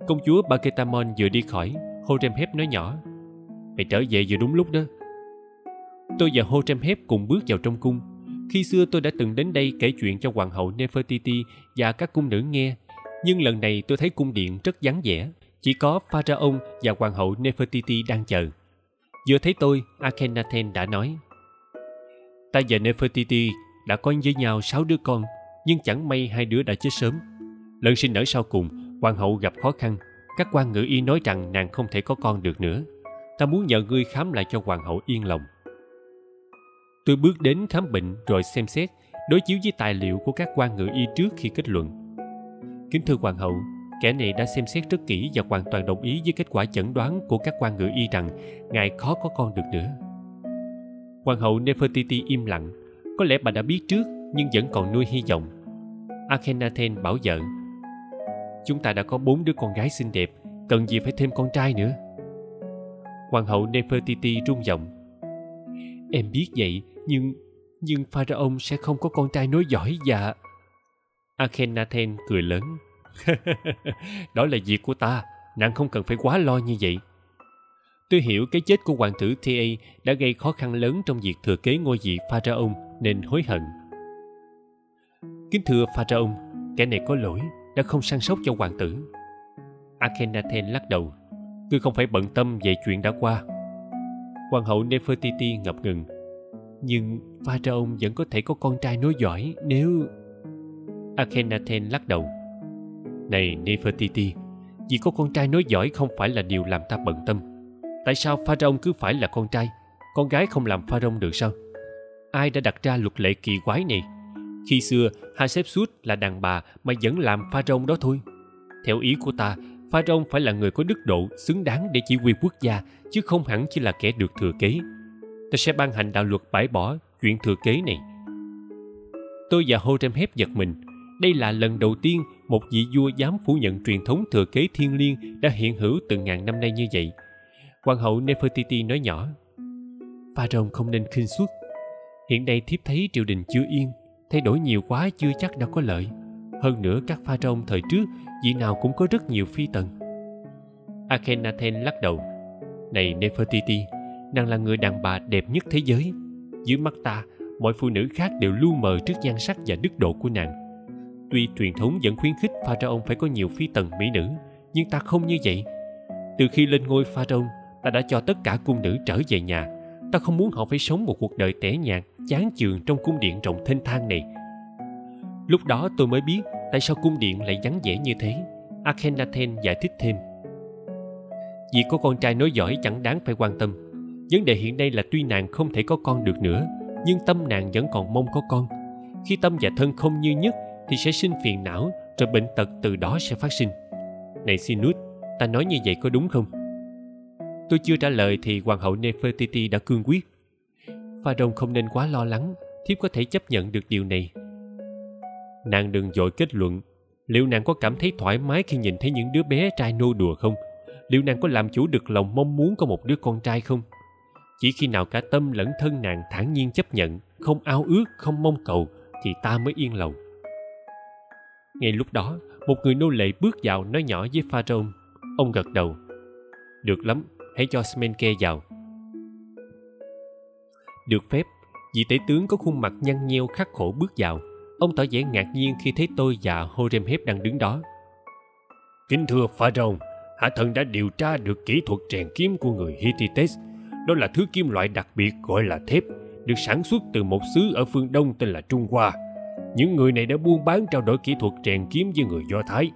Công chúa Baketamon vừa đi khỏi, Horemheb nói nhỏ. Mày trở về vừa đúng lúc đó. Tôi và Horemheb cùng bước vào trong cung. Khi xưa tôi đã từng đến đây kể chuyện cho hoàng hậu Nefertiti và các cung nữ nghe. Nhưng lần này tôi thấy cung điện rất vắng vẻ. Chỉ có Pharaoh và hoàng hậu Nefertiti đang chờ. Vừa thấy tôi, Akhenaten đã nói. Ta và Nefertiti đã có với nhau sáu đứa con, nhưng chẳng may hai đứa đã chết sớm. Lần sinh nở sau cùng, hoàng hậu gặp khó khăn các quan ngự y nói rằng nàng không thể có con được nữa ta muốn nhờ ngươi khám lại cho hoàng hậu yên lòng tôi bước đến khám bệnh rồi xem xét đối chiếu với tài liệu của các quan ngự y trước khi kết luận kính thưa hoàng hậu kẻ này đã xem xét rất kỹ và hoàn toàn đồng ý với kết quả chẩn đoán của các quan ngự y rằng ngài khó có con được nữa. Hoàng hậu nefertiti im lặng. Có lẽ bà đã biết trước, nhưng vẫn còn nuôi hy vọng. Akhenaten bảo vợ, chúng ta đã có bốn đứa con gái xinh đẹp, cần gì phải thêm con trai nữa? Hoàng hậu nefertiti rung giọng, em biết vậy, nhưng nhưng pharaoh sẽ không có con trai nối dõi và akhenaten cười lớn đó là việc của ta nàng không cần phải quá lo như vậy. Tôi hiểu cái chết của hoàng tử ta đã gây khó khăn lớn trong việc thừa kế ngôi vị Pharaon nên hối hận. Kính thưa Pharaon, kẻ này có lỗi đã không săn sóc cho hoàng tử. Akhenaten lắc đầu ngươi không phải bận tâm về chuyện đã qua. Hoàng hậu nefertiti ngập ngừng nhưng Pharaon vẫn có thể có con trai nối dõi nếu akhenaten lắc đầu này nefertiti vì có con trai nói giỏi không phải là điều làm ta bận tâm tại sao pharaoh cứ phải là con trai con gái không làm pharaoh được sao ai đã đặt ra luật lệ kỳ quái này khi xưa, Hatshepsut là đàn bà mà vẫn làm pha đó thôi. Theo ý của ta, pha phải là người có đức độ, xứng đáng để chỉ huy quốc gia, chứ không hẳn chỉ là kẻ được thừa kế. Ta sẽ ban hành đạo luật bãi bỏ chuyện thừa kế này. Tôi và Horemheb giật mình. Đây là lần đầu tiên một vị vua dám phủ nhận truyền thống thừa kế thiên liêng đã hiện hữu từ ngàn năm nay như vậy. Hoàng hậu Nefertiti nói nhỏ. Pharaoh không nên khinh suất. Hiện nay thiếp thấy triều đình chưa yên, thay đổi nhiều quá chưa chắc đã có lợi hơn nữa các pha thời trước vị nào cũng có rất nhiều phi tần akhenaten lắc đầu này nefertiti nàng là người đàn bà đẹp nhất thế giới dưới mắt ta mọi phụ nữ khác đều lu mờ trước nhan sắc và đức độ của nàng tuy truyền thống vẫn khuyến khích Pharaon ông phải có nhiều phi tần mỹ nữ nhưng ta không như vậy. Từ khi lên ngôi Pharaon, ta đã cho tất cả cung nữ trở về nhà. Ta không muốn họ phải sống một cuộc đời tẻ nhạt chán chường trong cung điện rộng thênh thang này. Lúc đó tôi mới biết tại sao cung điện lại vắng vẻ như thế. Akhenaten giải thích thêm. Vì có con trai nói giỏi chẳng đáng phải quan tâm. Vấn đề hiện nay là tuy nàng không thể có con được nữa nhưng tâm nàng vẫn còn mong có con. Khi tâm và thân không như nhất thì sẽ sinh phiền não rồi bệnh tật từ đó sẽ phát sinh. Này sinus ta nói như vậy có đúng không? Tôi chưa trả lời thì hoàng hậu nefertiti đã cương quyết. Pha đông không nên quá lo lắng, thiếp có thể chấp nhận được điều này. Nàng đừng dội kết luận, liệu nàng có cảm thấy thoải mái khi nhìn thấy những đứa bé trai nô đùa không? Liệu nàng có làm chủ được lòng mong muốn có một đứa con trai không? Chỉ khi nào cả tâm lẫn thân nàng thản nhiên chấp nhận, không ao ước, không mong cầu, thì ta mới yên lòng ngay lúc đó, một người nô lệ bước vào nói nhỏ với pharaoh ông gật đầu. Được lắm, hãy cho smenke vào. Được phép, vị tể tướng có khuôn mặt nhăn nheo khắc khổ bước vào. Ông tỏ vẻ ngạc nhiên khi thấy tôi và horemheb đang đứng đó. Kính thưa pharaoh hạ thần đã điều tra được kỹ thuật rèn kiếm của người hittites đó là thứ kim loại đặc biệt gọi là thép, được sản xuất từ một xứ ở phương đông tên là trung hoa những người này đã buôn bán trao đổi kỹ thuật rèn kiếm với người do thái.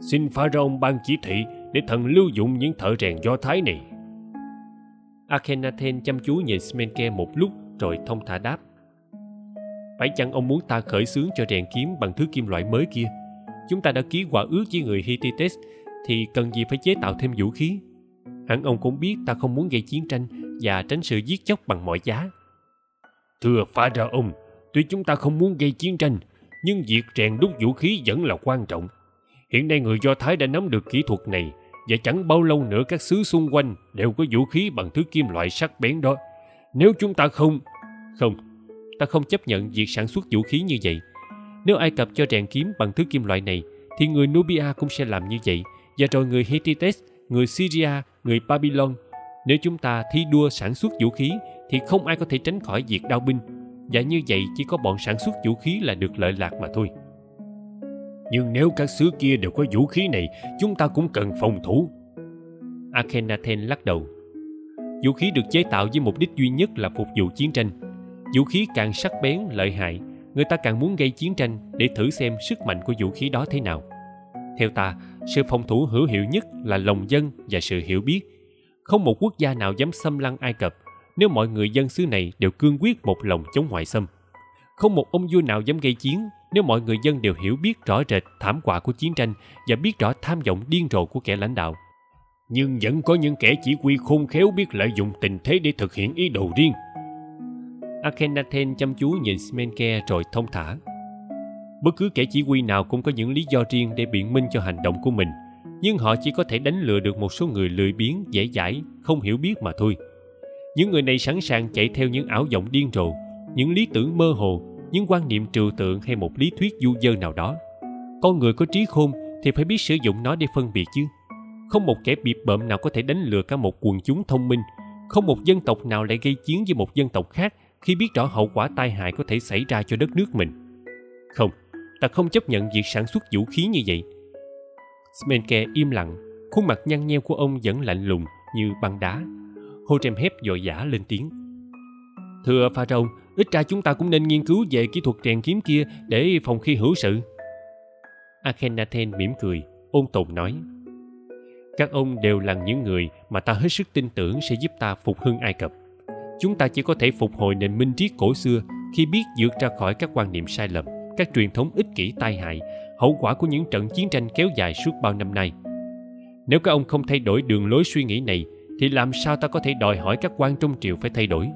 Xin pharaoh ban chỉ thị để thần lưu dụng những thợ rèn do thái này. Akhenaten chăm chú nhìn smenke một lúc rồi thông thả đáp. Phải chăng ông muốn ta khởi xướng cho rèn kiếm bằng thứ kim loại mới kia? Chúng ta đã ký quả ước với người hittites thì cần gì phải chế tạo thêm vũ khí? Hẳn ông cũng biết ta không muốn gây chiến tranh và tránh sự giết chóc bằng mọi giá. Thưa pharaoh tuy chúng ta không muốn gây chiến tranh, nhưng việc rèn đúc vũ khí vẫn là quan trọng. Hiện nay người do thái đã nắm được kỹ thuật này, và chẳng bao lâu nữa các xứ xung quanh đều có vũ khí bằng thứ kim loại sắc bén đó. Nếu chúng ta không không, ta không chấp nhận việc sản xuất vũ khí như vậy. Nếu ai cập cho rèn kiếm bằng thứ kim loại này, thì người nubia cũng sẽ làm như vậy. Và rồi người hittites người syria, người babylon, nếu chúng ta thi đua sản xuất vũ khí, thì không ai có thể tránh khỏi việc đao binh và như vậy chỉ có bọn sản xuất vũ khí là được lợi lạc mà thôi. Nhưng nếu các xứ kia đều có vũ khí này chúng ta cũng cần phòng thủ. Akhenaten lắc đầu. Vũ khí được chế tạo với mục đích duy nhất là phục vụ chiến tranh. Vũ khí càng sắc bén lợi hại người ta càng muốn gây chiến tranh để thử xem sức mạnh của vũ khí đó thế nào. Theo ta sự phòng thủ hữu hiệu nhất là lòng dân và sự hiểu biết. Không một quốc gia nào dám xâm lăng ai cập nếu mọi người dân xứ này đều cương quyết một lòng chống ngoại xâm, không một ông vua nào dám gây chiến nếu mọi người dân đều hiểu biết rõ rệt thảm họa của chiến tranh và biết rõ tham vọng điên rồ của kẻ lãnh đạo. Nhưng vẫn có những kẻ chỉ huy khôn khéo biết lợi dụng tình thế để thực hiện ý đồ riêng. Akhenaten chăm chú nhìn smenke rồi thông thả. Bất cứ kẻ chỉ huy nào cũng có những lý do riêng để biện minh cho hành động của mình, nhưng họ chỉ có thể đánh lừa được một số người lười biếng, dễ dãi, không hiểu biết mà thôi những người này sẵn sàng chạy theo những ảo vọng điên rồ, những lý tưởng mơ hồ, những quan niệm trừu tượng hay một lý thuyết du dơ nào đó. Con người có trí khôn thì phải biết sử dụng nó để phân biệt chứ. Không một kẻ bịp bợm nào có thể đánh lừa cả một quần chúng thông minh. Không một dân tộc nào lại gây chiến với một dân tộc khác khi biết rõ hậu quả tai hại có thể xảy ra cho đất nước mình. Không, ta không chấp nhận việc sản xuất vũ khí như vậy. Smenke im lặng, khuôn mặt nhăn nheo của ông vẫn lạnh lùng như băng đá hep dội dã lên tiếng. Thưa pharaoh ít ra chúng ta cũng nên nghiên cứu về kỹ thuật rèn kiếm kia để phòng khi hữu sự. Akhenaten mỉm cười, ôn tồn nói. Các ông đều là những người mà ta hết sức tin tưởng sẽ giúp ta phục hưng ai cập. Chúng ta chỉ có thể phục hồi nền minh triết cổ xưa khi biết vượt ra khỏi các quan niệm sai lầm, các truyền thống ích kỷ tai hại, hậu quả của những trận chiến tranh kéo dài suốt bao năm nay. Nếu các ông không thay đổi đường lối suy nghĩ này thì làm sao ta có thể đòi hỏi các quan trong triều phải thay đổi?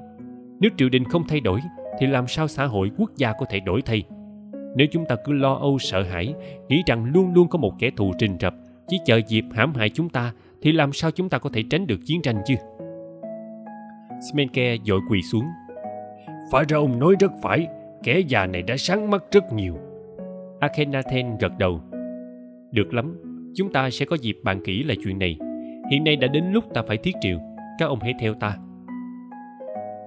Nếu triều đình không thay đổi thì làm sao xã hội quốc gia có thể đổi thay? Nếu chúng ta cứ lo âu sợ hãi nghĩ rằng luôn luôn có một kẻ thù trình rập chỉ chờ dịp hãm hại chúng ta thì làm sao chúng ta có thể tránh được chiến tranh chứ? Smenke dội quỳ xuống. Phải ra ông nói rất phải kẻ già này đã sáng mắt rất nhiều. Akhenaten gật đầu. Được lắm chúng ta sẽ có dịp bàn kỹ lại chuyện này hiện nay đã đến lúc ta phải thiết triệu các ông hãy theo ta.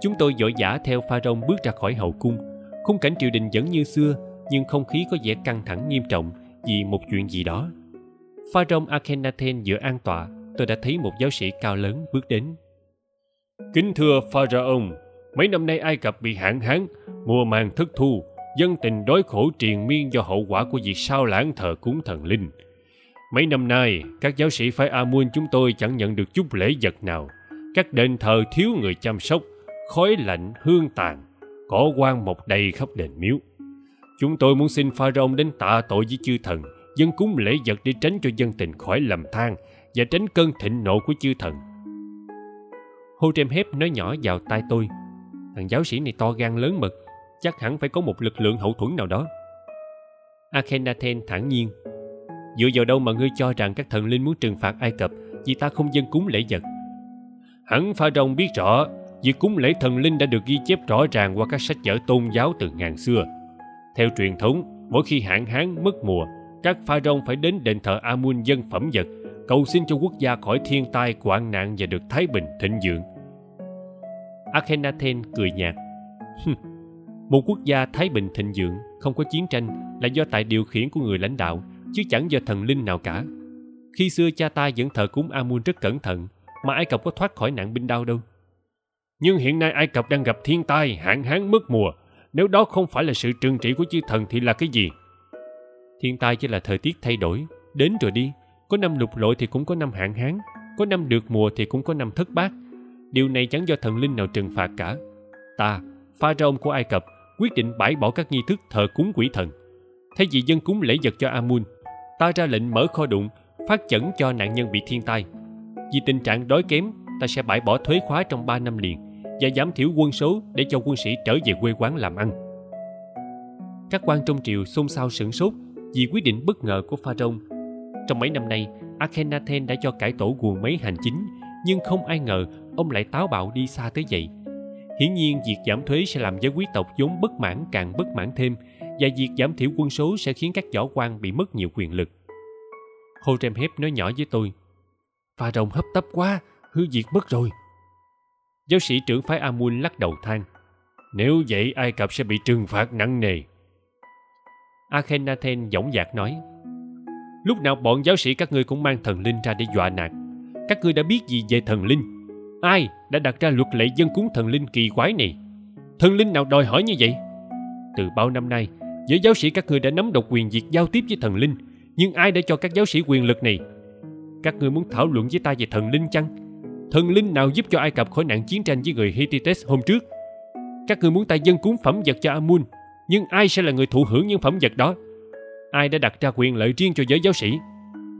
Chúng tôi vội vã theo pha rông bước ra khỏi hậu cung. Khung cảnh triều đình vẫn như xưa nhưng không khí có vẻ căng thẳng nghiêm trọng vì một chuyện gì đó. Pha rông akhenaten vừa an tọa tôi đã thấy một giáo sĩ cao lớn bước đến. Kính thưa Pharaoh, mấy năm nay Ai Cập bị hạn hán, mùa màng thất thu, dân tình đói khổ triền miên do hậu quả của việc sao lãng thờ cúng thần linh. Mấy năm nay, các giáo sĩ phái Amun chúng tôi chẳng nhận được chút lễ vật nào. Các đền thờ thiếu người chăm sóc, khói lạnh, hương tàn, cỏ quan mọc đầy khắp đền miếu. Chúng tôi muốn xin Pharaoh đến tạ tội với chư thần, dân cúng lễ vật để tránh cho dân tình khỏi lầm than và tránh cơn thịnh nộ của chư thần. Hô Trem Hép nói nhỏ vào tai tôi. Thằng giáo sĩ này to gan lớn mực, chắc hẳn phải có một lực lượng hậu thuẫn nào đó. Akhenaten thản nhiên. Dựa vào đâu mà ngươi cho rằng các thần linh muốn trừng phạt Ai Cập vì ta không dân cúng lễ vật? Hẳn Pha Rồng biết rõ, việc cúng lễ thần linh đã được ghi chép rõ ràng qua các sách vở tôn giáo từ ngàn xưa. Theo truyền thống, mỗi khi hạn hán mất mùa, các pha Rồng phải đến đền thờ Amun dân phẩm vật, cầu xin cho quốc gia khỏi thiên tai, quạn nạn và được thái bình thịnh vượng. Akhenaten cười nhạt. Một quốc gia thái bình thịnh vượng, không có chiến tranh là do tại điều khiển của người lãnh đạo, chứ chẳng do thần linh nào cả. Khi xưa cha ta vẫn thờ cúng Amun rất cẩn thận, mà Ai Cập có thoát khỏi nạn binh đau đâu. Nhưng hiện nay Ai Cập đang gặp thiên tai, hạn hán mất mùa. Nếu đó không phải là sự trừng trị của chư thần thì là cái gì? Thiên tai chỉ là thời tiết thay đổi, đến rồi đi. Có năm lục lội thì cũng có năm hạn hán, có năm được mùa thì cũng có năm thất bát. Điều này chẳng do thần linh nào trừng phạt cả. Ta, pharaoh của Ai Cập, quyết định bãi bỏ các nghi thức thờ cúng quỷ thần. Thay vì dân cúng lễ vật cho Amun, ta ra lệnh mở kho đụng, phát chẩn cho nạn nhân bị thiên tai. Vì tình trạng đói kém, ta sẽ bãi bỏ thuế khóa trong 3 năm liền và giảm thiểu quân số để cho quân sĩ trở về quê quán làm ăn. Các quan trong triều xôn xao sửng sốt vì quyết định bất ngờ của Pharaoh. Trong mấy năm nay, Akhenaten đã cho cải tổ guồng máy hành chính, nhưng không ai ngờ ông lại táo bạo đi xa tới vậy. Hiển nhiên, việc giảm thuế sẽ làm giới quý tộc vốn bất mãn càng bất mãn thêm, và việc giảm thiểu quân số sẽ khiến các võ quan bị mất nhiều quyền lực. Horemheb nói nhỏ với tôi, Pharaoh hấp tấp quá, hư diệt mất rồi. Giáo sĩ trưởng phái Amun lắc đầu than, nếu vậy Ai Cập sẽ bị trừng phạt nặng nề. Akhenaten dõng dạc nói Lúc nào bọn giáo sĩ các ngươi cũng mang thần linh ra để dọa nạt Các ngươi đã biết gì về thần linh Ai đã đặt ra luật lệ dân cúng thần linh kỳ quái này Thần linh nào đòi hỏi như vậy Từ bao năm nay Giới giáo sĩ các ngươi đã nắm độc quyền việc giao tiếp với thần linh, Nhưng ai đã cho các giáo sĩ quyền lực này? Các ngươi muốn thảo luận với ta về thần linh chăng? Thần linh nào giúp cho Ai Cập khỏi nạn chiến tranh với người Hittites hôm trước? Các ngươi muốn ta dân cúng phẩm vật cho Amun, nhưng ai sẽ là người thụ hưởng những phẩm vật đó? Ai đã đặt ra quyền lợi riêng cho giới giáo sĩ?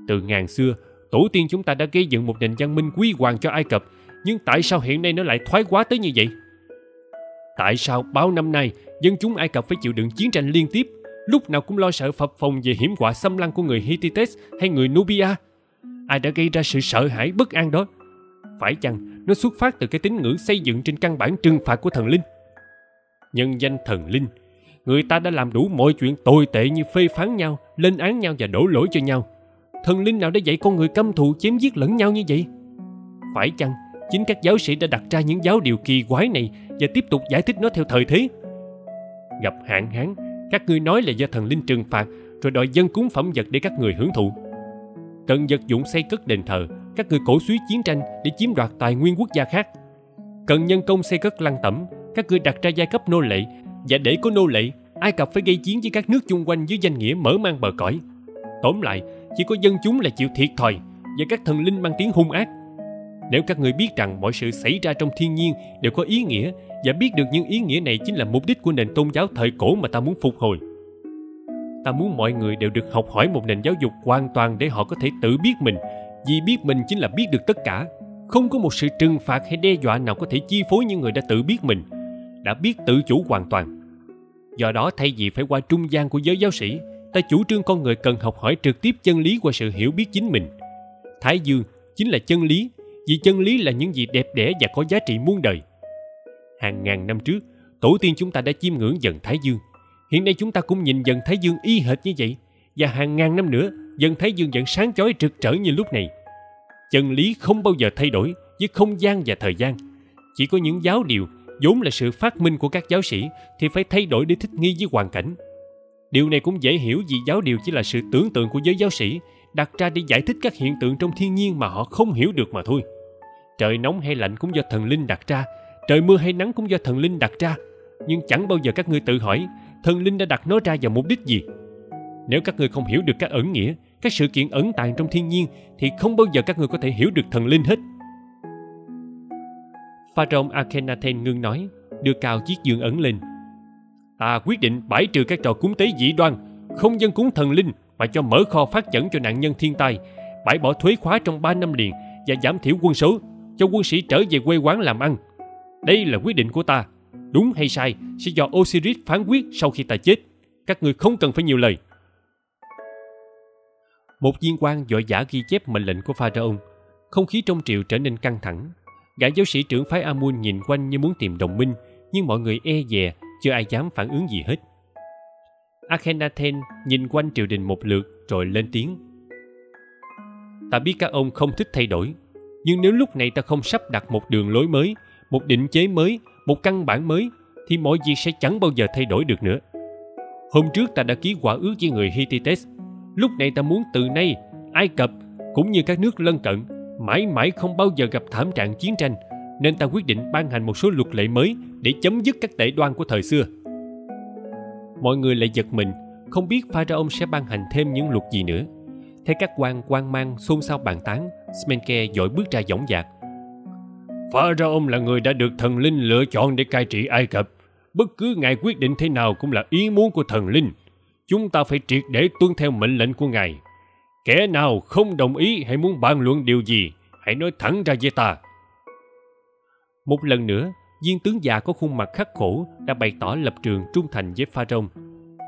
Từ ngàn xưa, tổ tiên chúng ta đã gây dựng một nền văn minh quý hoàng cho ai cập, nhưng tại sao hiện nay nó lại thoái quá tới như vậy? Tại sao bao năm nay dân chúng ai cập phải chịu đựng chiến tranh liên tiếp. Lúc nào cũng lo sợ phập phồng về hiểm họa xâm lăng của người hittites hay người nubia. Ai đã gây ra sự sợ hãi bất an đó? Phải chăng nó xuất phát từ cái tín ngưỡng xây dựng trên căn bản trừng phạt của thần linh? Nhân danh thần linh, người ta đã làm đủ mọi chuyện tồi tệ như phê phán nhau, lên án nhau và đổ lỗi cho nhau. Thần linh nào đã dạy con người căm thù, chém giết lẫn nhau như vậy? Phải chăng chính các giáo sĩ đã đặt ra những giáo điều kỳ quái này và tiếp tục giải thích nó theo thời thế? Gặp hạn hán. Các ngươi nói là do thần linh trừng phạt, rồi đòi dân cúng phẩm vật để các người hưởng thụ. Cần vật dụng xây cất đền thờ, các người cổ suý chiến tranh để chiếm đoạt tài nguyên quốc gia khác. Cần nhân công xây cất lăng tẩm, các ngươi đặt ra giai cấp nô lệ, và để có nô lệ, ai cập phải gây chiến với các nước chung quanh dưới danh nghĩa mở mang bờ cõi. Tóm lại, chỉ có dân chúng là chịu thiệt thòi, và các thần linh mang tiếng hung ác. Nếu các người biết rằng mọi sự xảy ra trong thiên nhiên đều có ý nghĩa và biết được những ý nghĩa này chính là mục đích của nền tôn giáo thời cổ mà ta muốn phục hồi ta muốn mọi người đều được học hỏi một nền giáo dục hoàn toàn để họ có thể tự biết mình vì biết mình chính là biết được tất cả không có một sự trừng phạt hay đe dọa nào có thể chi phối những người đã tự biết mình đã biết tự chủ hoàn toàn. Do đó thay vì phải qua trung gian của giới giáo sĩ, ta chủ trương con người cần học hỏi trực tiếp chân lý qua sự hiểu biết chính mình. Thái dương chính là chân lý, vì chân lý là những gì đẹp đẽ và có giá trị muôn đời. Hàng ngàn năm trước, tổ tiên chúng ta đã chiêm ngưỡng dần Thái dương. Hiện nay chúng ta cũng nhìn dần Thái dương y hệt như vậy, và hàng ngàn năm nữa, dần Thái dương vẫn sáng chói rực rỡ như lúc này. Chân lý không bao giờ thay đổi với không gian và thời gian. Chỉ có những giáo điều vốn là sự phát minh của các giáo sĩ thì phải thay đổi để thích nghi với hoàn cảnh. Điều này cũng dễ hiểu vì giáo điều chỉ là sự tưởng tượng của giới giáo sĩ đặt ra để giải thích các hiện tượng trong thiên nhiên mà họ không hiểu được mà thôi. trời nóng hay lạnh cũng do thần linh đặt ra trời mưa hay nắng cũng do thần linh đặt ra, nhưng chẳng bao giờ các ngươi tự hỏi thần linh đã đặt nó ra vào mục đích gì. Nếu các ngươi không hiểu được các ẩn nghĩa, các sự kiện ẩn tàng trong thiên nhiên, thì không bao giờ các ngươi có thể hiểu được thần linh hết. Pharaoh Akhenaten ngưng nói, đưa cao chiếc giường ẩn lên. Ta quyết định bãi trừ các trò cúng tế dị đoan, không dân cúng thần linh mà cho mở kho phát chẩn cho nạn nhân thiên tai, bãi bỏ thuế khóa trong 3 năm liền và giảm thiểu quân số, cho quân sĩ trở về quê quán làm ăn đây là quyết định của ta. Đúng hay sai sẽ do Osiris phán quyết sau khi ta chết. Các người không cần phải nhiều lời. Một viên quan vội giả ghi chép mệnh lệnh của pharaoh không khí trong triều trở nên căng thẳng. Gã giáo sĩ trưởng phái amun nhìn quanh như muốn tìm đồng minh, nhưng mọi người e dè, chưa ai dám phản ứng gì hết. Akhenaten nhìn quanh triều đình một lượt rồi lên tiếng. Ta biết các ông không thích thay đổi, nhưng nếu lúc này ta không sắp đặt một đường lối mới một định chế mới, một căn bản mới, thì mọi việc sẽ chẳng bao giờ thay đổi được nữa. Hôm trước ta đã ký quả ước với người hittites lúc này ta muốn từ nay, ai cập cũng như các nước lân cận mãi mãi không bao giờ gặp thảm trạng chiến tranh, nên ta quyết định ban hành một số luật lệ mới để chấm dứt các tệ đoan của thời xưa. Mọi người lại giật mình, không biết pharaoh sẽ ban hành thêm những luật gì nữa. Thấy các quan quan mang xôn xao bàn tán, smenke dội bước ra dõng dạc pharaoh là người đã được thần linh lựa chọn để cai trị ai cập. Bất cứ ngài quyết định thế nào cũng là ý muốn của thần linh. Chúng ta phải triệt để tuân theo mệnh lệnh của ngài. Kẻ nào không đồng ý hay muốn bàn luận điều gì, hãy nói thẳng ra với ta. Một lần nữa, viên tướng già có khuôn mặt khắc khổ đã bày tỏ lập trường trung thành với pharaoh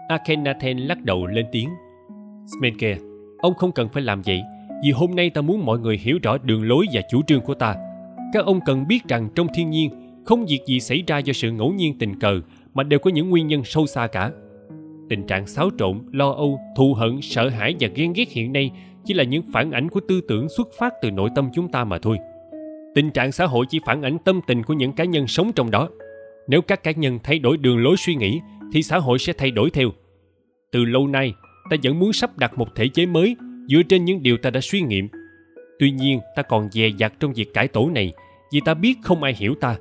akhenaten lắc đầu lên tiếng. Smenke, ông không cần phải làm vậy, vì hôm nay ta muốn mọi người hiểu rõ đường lối và chủ trương của ta các ông cần biết rằng trong thiên nhiên, không việc gì xảy ra do sự ngẫu nhiên tình cờ, mà đều có những nguyên nhân sâu xa cả. Tình trạng xáo trộn, lo âu, thù hận, sợ hãi và ghen ghét hiện nay chỉ là những phản ảnh của tư tưởng xuất phát từ nội tâm chúng ta mà thôi. Tình trạng xã hội chỉ phản ảnh tâm tình của những cá nhân sống trong đó. Nếu các cá nhân thay đổi đường lối suy nghĩ, thì xã hội sẽ thay đổi theo. Từ lâu nay, ta vẫn muốn sắp đặt một thể chế mới dựa trên những điều ta đã suy nghiệm tuy nhiên ta còn dè dặt trong việc cải tổ này vì ta biết không ai hiểu ta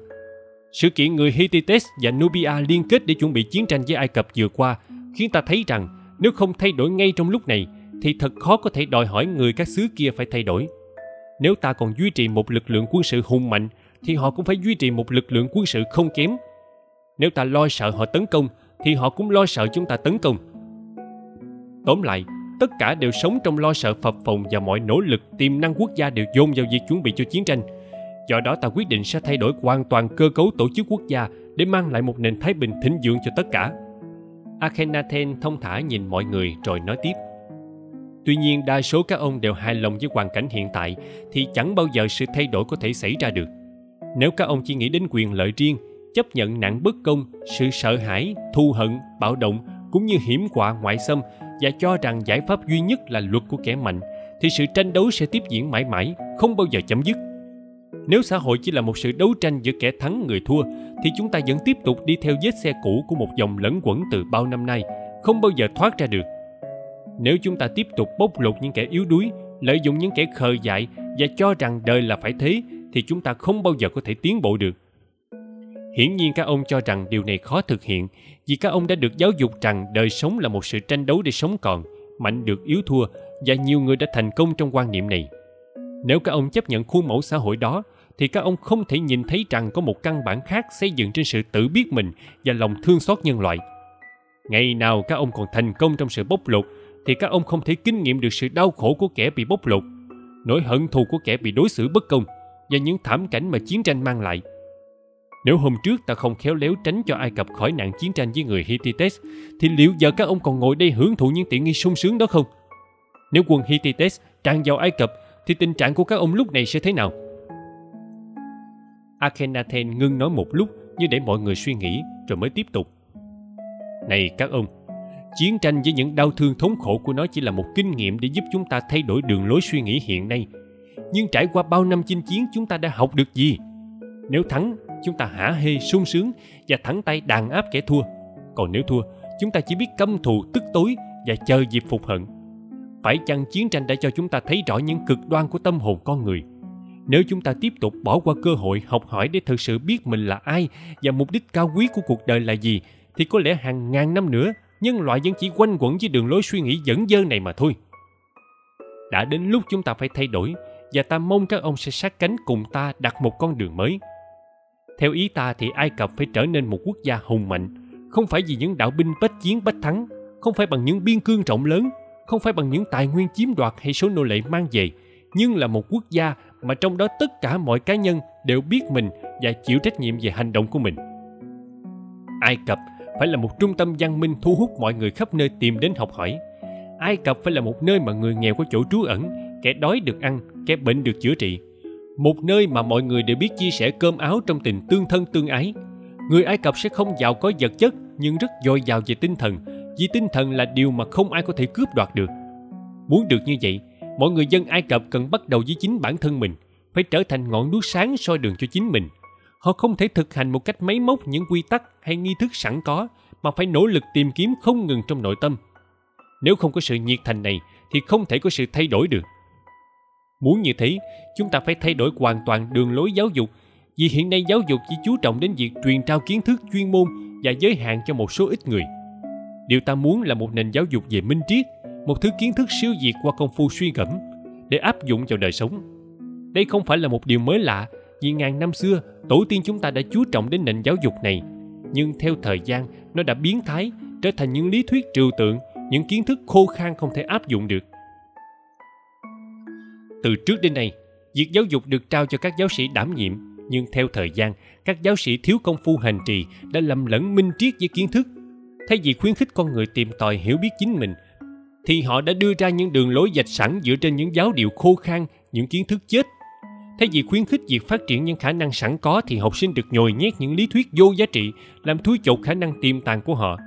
sự kiện người Hittites và Nubia liên kết để chuẩn bị chiến tranh với Ai Cập vừa qua khiến ta thấy rằng nếu không thay đổi ngay trong lúc này thì thật khó có thể đòi hỏi người các xứ kia phải thay đổi. Nếu ta còn duy trì một lực lượng quân sự hùng mạnh thì họ cũng phải duy trì một lực lượng quân sự không kém. Nếu ta lo sợ họ tấn công thì họ cũng lo sợ chúng ta tấn công. Tóm lại, tất cả đều sống trong lo sợ phập phồng và mọi nỗ lực tiềm năng quốc gia đều dồn vào việc chuẩn bị cho chiến tranh. Do đó ta quyết định sẽ thay đổi hoàn toàn cơ cấu tổ chức quốc gia để mang lại một nền thái bình thịnh vượng cho tất cả. Akhenaten thông thả nhìn mọi người rồi nói tiếp. Tuy nhiên đa số các ông đều hài lòng với hoàn cảnh hiện tại thì chẳng bao giờ sự thay đổi có thể xảy ra được. Nếu các ông chỉ nghĩ đến quyền lợi riêng, chấp nhận nạn bất công, sự sợ hãi, thù hận, bạo động cũng như hiểm họa ngoại xâm và cho rằng giải pháp duy nhất là luật của kẻ mạnh thì sự tranh đấu sẽ tiếp diễn mãi mãi, không bao giờ chấm dứt. Nếu xã hội chỉ là một sự đấu tranh giữa kẻ thắng người thua thì chúng ta vẫn tiếp tục đi theo vết xe cũ của một dòng lẫn quẩn từ bao năm nay, không bao giờ thoát ra được. Nếu chúng ta tiếp tục bóc lột những kẻ yếu đuối, lợi dụng những kẻ khờ dại và cho rằng đời là phải thế thì chúng ta không bao giờ có thể tiến bộ được. Hiển nhiên các ông cho rằng điều này khó thực hiện vì các ông đã được giáo dục rằng đời sống là một sự tranh đấu để sống còn, mạnh được yếu thua và nhiều người đã thành công trong quan niệm này. Nếu các ông chấp nhận khuôn mẫu xã hội đó thì các ông không thể nhìn thấy rằng có một căn bản khác xây dựng trên sự tự biết mình và lòng thương xót nhân loại. Ngày nào các ông còn thành công trong sự bóc lột thì các ông không thể kinh nghiệm được sự đau khổ của kẻ bị bóc lột, nỗi hận thù của kẻ bị đối xử bất công và những thảm cảnh mà chiến tranh mang lại. Nếu hôm trước ta không khéo léo tránh cho Ai Cập khỏi nạn chiến tranh với người Hittites, thì liệu giờ các ông còn ngồi đây hưởng thụ những tiện nghi sung sướng đó không? Nếu quân Hittites tràn vào Ai Cập, thì tình trạng của các ông lúc này sẽ thế nào? Akhenaten ngưng nói một lúc như để mọi người suy nghĩ rồi mới tiếp tục. Này các ông, chiến tranh với những đau thương thống khổ của nó chỉ là một kinh nghiệm để giúp chúng ta thay đổi đường lối suy nghĩ hiện nay. Nhưng trải qua bao năm chinh chiến chúng ta đã học được gì? Nếu thắng, chúng ta hả hê sung sướng và thẳng tay đàn áp kẻ thua. Còn nếu thua, chúng ta chỉ biết căm thù tức tối và chờ dịp phục hận. Phải chăng chiến tranh đã cho chúng ta thấy rõ những cực đoan của tâm hồn con người – nếu chúng ta tiếp tục bỏ qua cơ hội học hỏi để thực sự biết mình là ai và mục đích cao quý của cuộc đời là gì thì có lẽ hàng ngàn năm nữa nhân loại vẫn chỉ quanh quẩn với đường lối suy nghĩ dẫn dơ này mà thôi đã đến lúc chúng ta phải thay đổi và ta mong các ông sẽ sát cánh cùng ta đặt một con đường mới theo ý ta thì ai cập phải trở nên một quốc gia hùng mạnh. Không phải vì những đạo binh bách chiến bách thắng, không phải bằng những biên cương rộng lớn, không phải bằng những tài nguyên chiếm đoạt hay số nô lệ mang về, nhưng là một quốc gia mà trong đó tất cả mọi cá nhân đều biết mình và chịu trách nhiệm về hành động của mình. Ai cập phải là một trung tâm văn minh thu hút mọi người khắp nơi tìm đến học hỏi. Ai cập phải là một nơi mà người nghèo có chỗ trú ẩn, kẻ đói được ăn, kẻ bệnh được chữa trị một nơi mà mọi người đều biết chia sẻ cơm áo trong tình tương thân tương ái. Người ai cập sẽ không giàu có vật chất, nhưng rất dồi dào về tinh thần, vì tinh thần là điều mà không ai có thể cướp đoạt được. Muốn được như vậy, mọi người dân ai cập cần bắt đầu với chính bản thân mình, phải trở thành ngọn đuốc sáng soi đường cho chính mình. Họ không thể thực hành một cách máy móc những quy tắc hay nghi thức sẵn có, mà phải nỗ lực tìm kiếm không ngừng trong nội tâm. Nếu không có sự nhiệt thành này, thì không thể có sự thay đổi được muốn như thế, chúng ta phải thay đổi hoàn toàn đường lối giáo dục. Vì hiện nay giáo dục chỉ chú trọng đến việc truyền trao kiến thức chuyên môn và giới hạn cho một số ít người. Điều ta muốn là một nền giáo dục về minh triết, một thứ kiến thức siêu diệt qua công phu suy gẫm để áp dụng vào đời sống. Đây không phải là một điều mới lạ, vì ngàn năm xưa, tổ tiên chúng ta đã chú trọng đến nền giáo dục này. Nhưng theo thời gian, nó đã biến thái, trở thành những lý thuyết trừu tượng, những kiến thức khô khan không thể áp dụng được từ trước đến nay, việc giáo dục được trao cho các giáo sĩ đảm nhiệm, nhưng theo thời gian, các giáo sĩ thiếu công phu hành trì đã lầm lẫn minh triết với kiến thức. Thay vì khuyến khích con người tìm tòi hiểu biết chính mình, thì họ đã đưa ra những đường lối dạch sẵn dựa trên những giáo điệu khô khan, những kiến thức chết. Thay vì khuyến khích việc phát triển những khả năng sẵn có thì học sinh được nhồi nhét những lý thuyết vô giá trị, làm thui chột khả năng tiềm tàng của họ.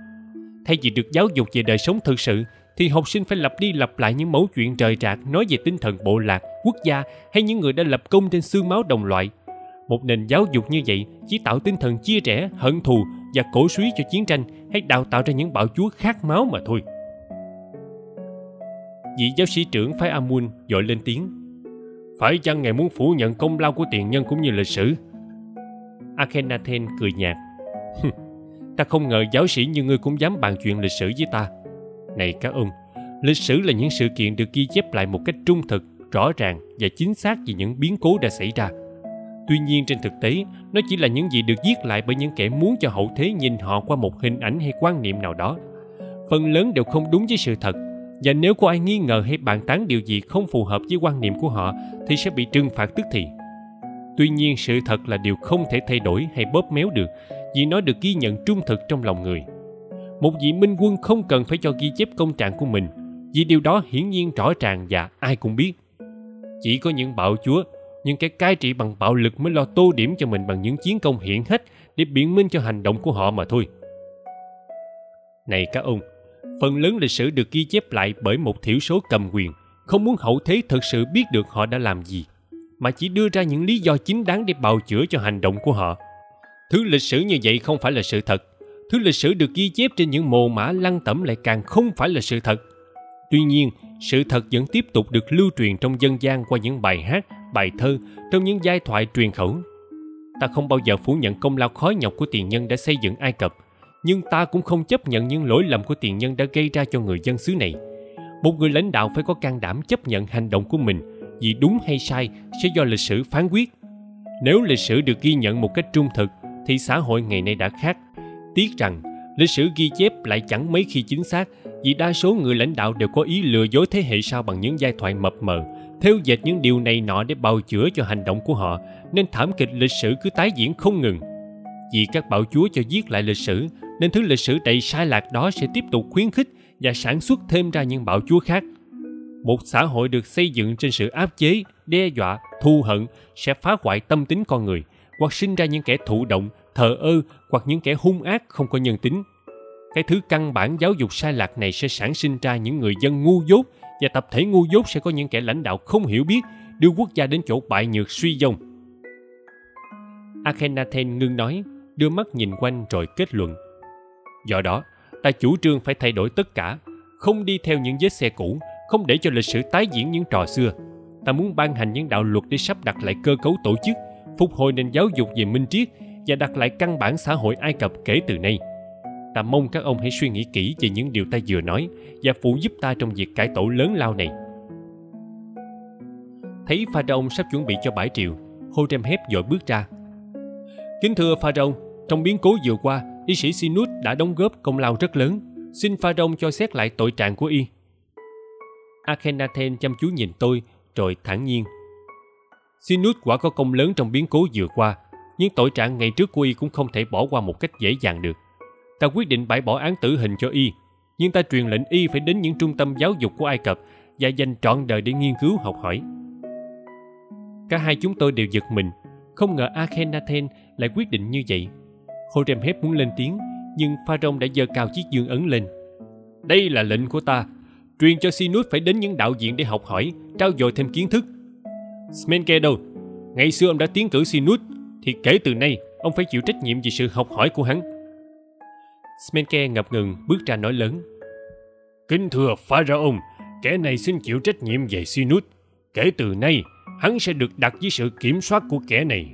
Thay vì được giáo dục về đời sống thực sự thì học sinh phải lặp đi lặp lại những mẫu chuyện trời trạc nói về tinh thần bộ lạc, quốc gia hay những người đã lập công trên xương máu đồng loại. Một nền giáo dục như vậy chỉ tạo tinh thần chia rẽ, hận thù và cổ suý cho chiến tranh hay đào tạo ra những bạo chúa khát máu mà thôi. Vị giáo sĩ trưởng phái Amun dội lên tiếng. Phải chăng ngài muốn phủ nhận công lao của tiền nhân cũng như lịch sử? Akhenaten cười nhạt. Ta không ngờ giáo sĩ như ngươi cũng dám bàn chuyện lịch sử với ta này các ông, lịch sử là những sự kiện được ghi chép lại một cách trung thực, rõ ràng và chính xác về những biến cố đã xảy ra. Tuy nhiên trên thực tế, nó chỉ là những gì được viết lại bởi những kẻ muốn cho hậu thế nhìn họ qua một hình ảnh hay quan niệm nào đó. Phần lớn đều không đúng với sự thật, và nếu có ai nghi ngờ hay bàn tán điều gì không phù hợp với quan niệm của họ thì sẽ bị trừng phạt tức thì. Tuy nhiên sự thật là điều không thể thay đổi hay bóp méo được, vì nó được ghi nhận trung thực trong lòng người một vị minh quân không cần phải cho ghi chép công trạng của mình, vì điều đó hiển nhiên rõ ràng và ai cũng biết. Chỉ có những bạo chúa, những kẻ cai trị bằng bạo lực mới lo tô điểm cho mình bằng những chiến công hiển hách để biện minh cho hành động của họ mà thôi. Này các ông, phần lớn lịch sử được ghi chép lại bởi một thiểu số cầm quyền, không muốn hậu thế thực sự biết được họ đã làm gì, mà chỉ đưa ra những lý do chính đáng để bào chữa cho hành động của họ. Thứ lịch sử như vậy không phải là sự thật thứ lịch sử được ghi chép trên những mồ mã lăng tẩm lại càng không phải là sự thật. Tuy nhiên, sự thật vẫn tiếp tục được lưu truyền trong dân gian qua những bài hát, bài thơ, trong những giai thoại truyền khẩu. Ta không bao giờ phủ nhận công lao khó nhọc của tiền nhân đã xây dựng ai cập, nhưng ta cũng không chấp nhận những lỗi lầm của tiền nhân đã gây ra cho người dân xứ này. Một người lãnh đạo phải có can đảm chấp nhận hành động của mình, vì đúng hay sai sẽ do lịch sử phán quyết. Nếu lịch sử được ghi nhận một cách trung thực, thì xã hội ngày nay đã khác tiếc rằng lịch sử ghi chép lại chẳng mấy khi chính xác, vì đa số người lãnh đạo đều có ý lừa dối thế hệ sau bằng những giai thoại mập mờ. Theo dệt những điều này nọ để bào chữa cho hành động của họ, nên thảm kịch lịch sử cứ tái diễn không ngừng. Vì các bạo chúa cho viết lại lịch sử, nên thứ lịch sử đầy sai lạc đó sẽ tiếp tục khuyến khích và sản xuất thêm ra những bạo chúa khác. Một xã hội được xây dựng trên sự áp chế, đe dọa, thù hận sẽ phá hoại tâm tính con người, hoặc sinh ra những kẻ thụ động thờ ơ hoặc những kẻ hung ác không có nhân tính. Cái thứ căn bản giáo dục sai lạc này sẽ sản sinh ra những người dân ngu dốt và tập thể ngu dốt sẽ có những kẻ lãnh đạo không hiểu biết, đưa quốc gia đến chỗ bại nhược suy vong. akhenaten ngưng nói, đưa mắt nhìn quanh rồi kết luận. Do đó, ta chủ trương phải thay đổi tất cả, không đi theo những vết xe cũ, không để cho lịch sử tái diễn những trò xưa. Ta muốn ban hành những đạo luật để sắp đặt lại cơ cấu tổ chức, phục hồi nền giáo dục về minh triết và đặt lại căn bản xã hội ai cập kể từ nay. Ta mong các ông hãy suy nghĩ kỹ về những điều ta vừa nói và phụ giúp ta trong việc cải tổ lớn lao này. Thấy Pharaon sắp chuẩn bị cho bãi triều hép vội bước ra. Kính thưa Pharaon, trong biến cố vừa qua y sĩ sinus đã đóng góp công lao rất lớn. Xin Pharaon cho xét lại tội trạng của y. Akhenaten chăm chú nhìn tôi rồi thản nhiên. Sinus quả có công lớn trong biến cố vừa qua nhưng tội trạng ngày trước của y cũng không thể bỏ qua một cách dễ dàng được. Ta quyết định bãi bỏ án tử hình cho y, nhưng ta truyền lệnh y phải đến những trung tâm giáo dục của ai cập và dành trọn đời để nghiên cứu, học hỏi. Cả hai chúng tôi đều giật mình, không ngờ akhenaten lại quyết định như vậy. Horemheb muốn lên tiếng, nhưng pharaoh đã giơ cao chiếc dương ấn lên. Đây là lệnh của ta, truyền cho sinus phải đến những đạo diễn để học hỏi, trao dồi thêm kiến thức. Smenke đâu ngày xưa ông đã tiến cử sinus thì kể từ nay, ông phải chịu trách nhiệm về sự học hỏi của hắn. Smenke ngập ngừng, bước ra nói lớn. Kính thưa pharaoh kẻ này xin chịu trách nhiệm về sinus kể từ nay, hắn sẽ được đặt dưới sự kiểm soát của kẻ này.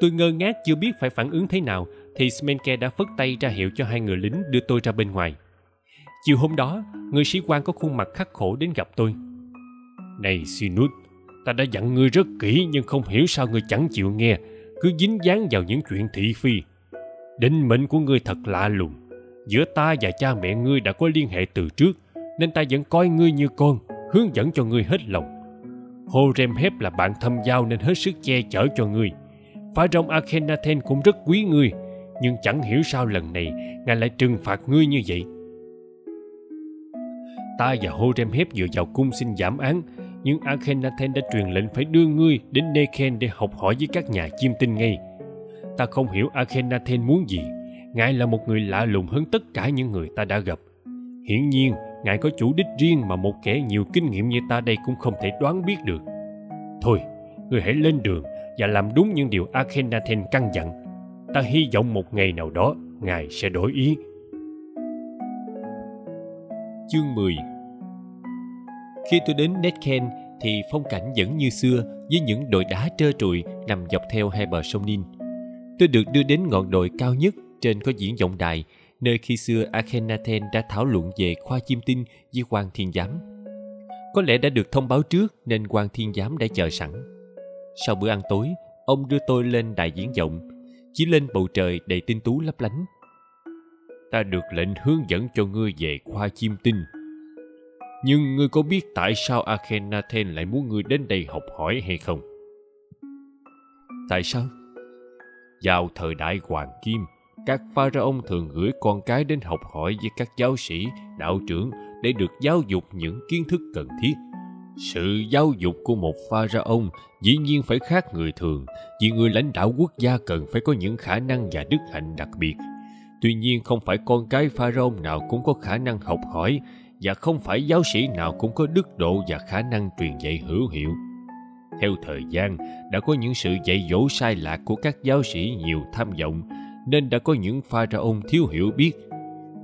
Tôi ngơ ngác chưa biết phải phản ứng thế nào, thì smenke đã phất tay ra hiệu cho hai người lính đưa tôi ra bên ngoài. Chiều hôm đó, người sĩ quan có khuôn mặt khắc khổ đến gặp tôi. Này sinus ta đã dặn ngươi rất kỹ nhưng không hiểu sao ngươi chẳng chịu nghe. Cứ dính dáng vào những chuyện thị phi. Định mệnh của ngươi thật lạ lùng. Giữa ta và cha mẹ ngươi đã có liên hệ từ trước, nên ta vẫn coi ngươi như con, hướng dẫn cho ngươi hết lòng. Hồ Rem Hép là bạn thâm giao nên hết sức che chở cho ngươi. Phá rong akhenaten cũng rất quý ngươi, nhưng chẳng hiểu sao lần này ngài lại trừng phạt ngươi như vậy. Ta và Hồ Rem Hép vừa vào cung xin giảm án nhưng Akhenaten đã truyền lệnh phải đưa ngươi đến Neken để học hỏi với các nhà chiêm tinh ngay. Ta không hiểu Akhenaten muốn gì. Ngài là một người lạ lùng hơn tất cả những người ta đã gặp. Hiển nhiên, Ngài có chủ đích riêng mà một kẻ nhiều kinh nghiệm như ta đây cũng không thể đoán biết được. Thôi, ngươi hãy lên đường và làm đúng những điều Akhenaten căn dặn. Ta hy vọng một ngày nào đó Ngài sẽ đổi ý. Chương 10 khi tôi đến Netken thì phong cảnh vẫn như xưa với những đồi đá trơ trụi nằm dọc theo hai bờ sông Nin. Tôi được đưa đến ngọn đồi cao nhất trên có diễn vọng đài nơi khi xưa Akhenaten đã thảo luận về khoa chiêm tinh với quan thiên giám. Có lẽ đã được thông báo trước nên quan thiên giám đã chờ sẵn. Sau bữa ăn tối, ông đưa tôi lên đài diễn vọng, chỉ lên bầu trời đầy tinh tú lấp lánh ta được lệnh hướng dẫn cho ngươi về khoa chim tinh nhưng ngươi có biết tại sao akhenaten lại muốn ngươi đến đây học hỏi hay không? Tại sao? Vào thời đại hoàng kim, các pharaoh thường gửi con cái đến học hỏi với các giáo sĩ, đạo trưởng để được giáo dục những kiến thức cần thiết. Sự giáo dục của một pharaoh dĩ nhiên phải khác người thường, vì người lãnh đạo quốc gia cần phải có những khả năng và đức hạnh đặc biệt. Tuy nhiên không phải con cái pharaoh nào cũng có khả năng học hỏi và không phải giáo sĩ nào cũng có đức độ và khả năng truyền dạy hữu hiệu. Theo thời gian, đã có những sự dạy dỗ sai lạc của các giáo sĩ nhiều tham vọng, nên đã có những pharaoh thiếu hiểu biết.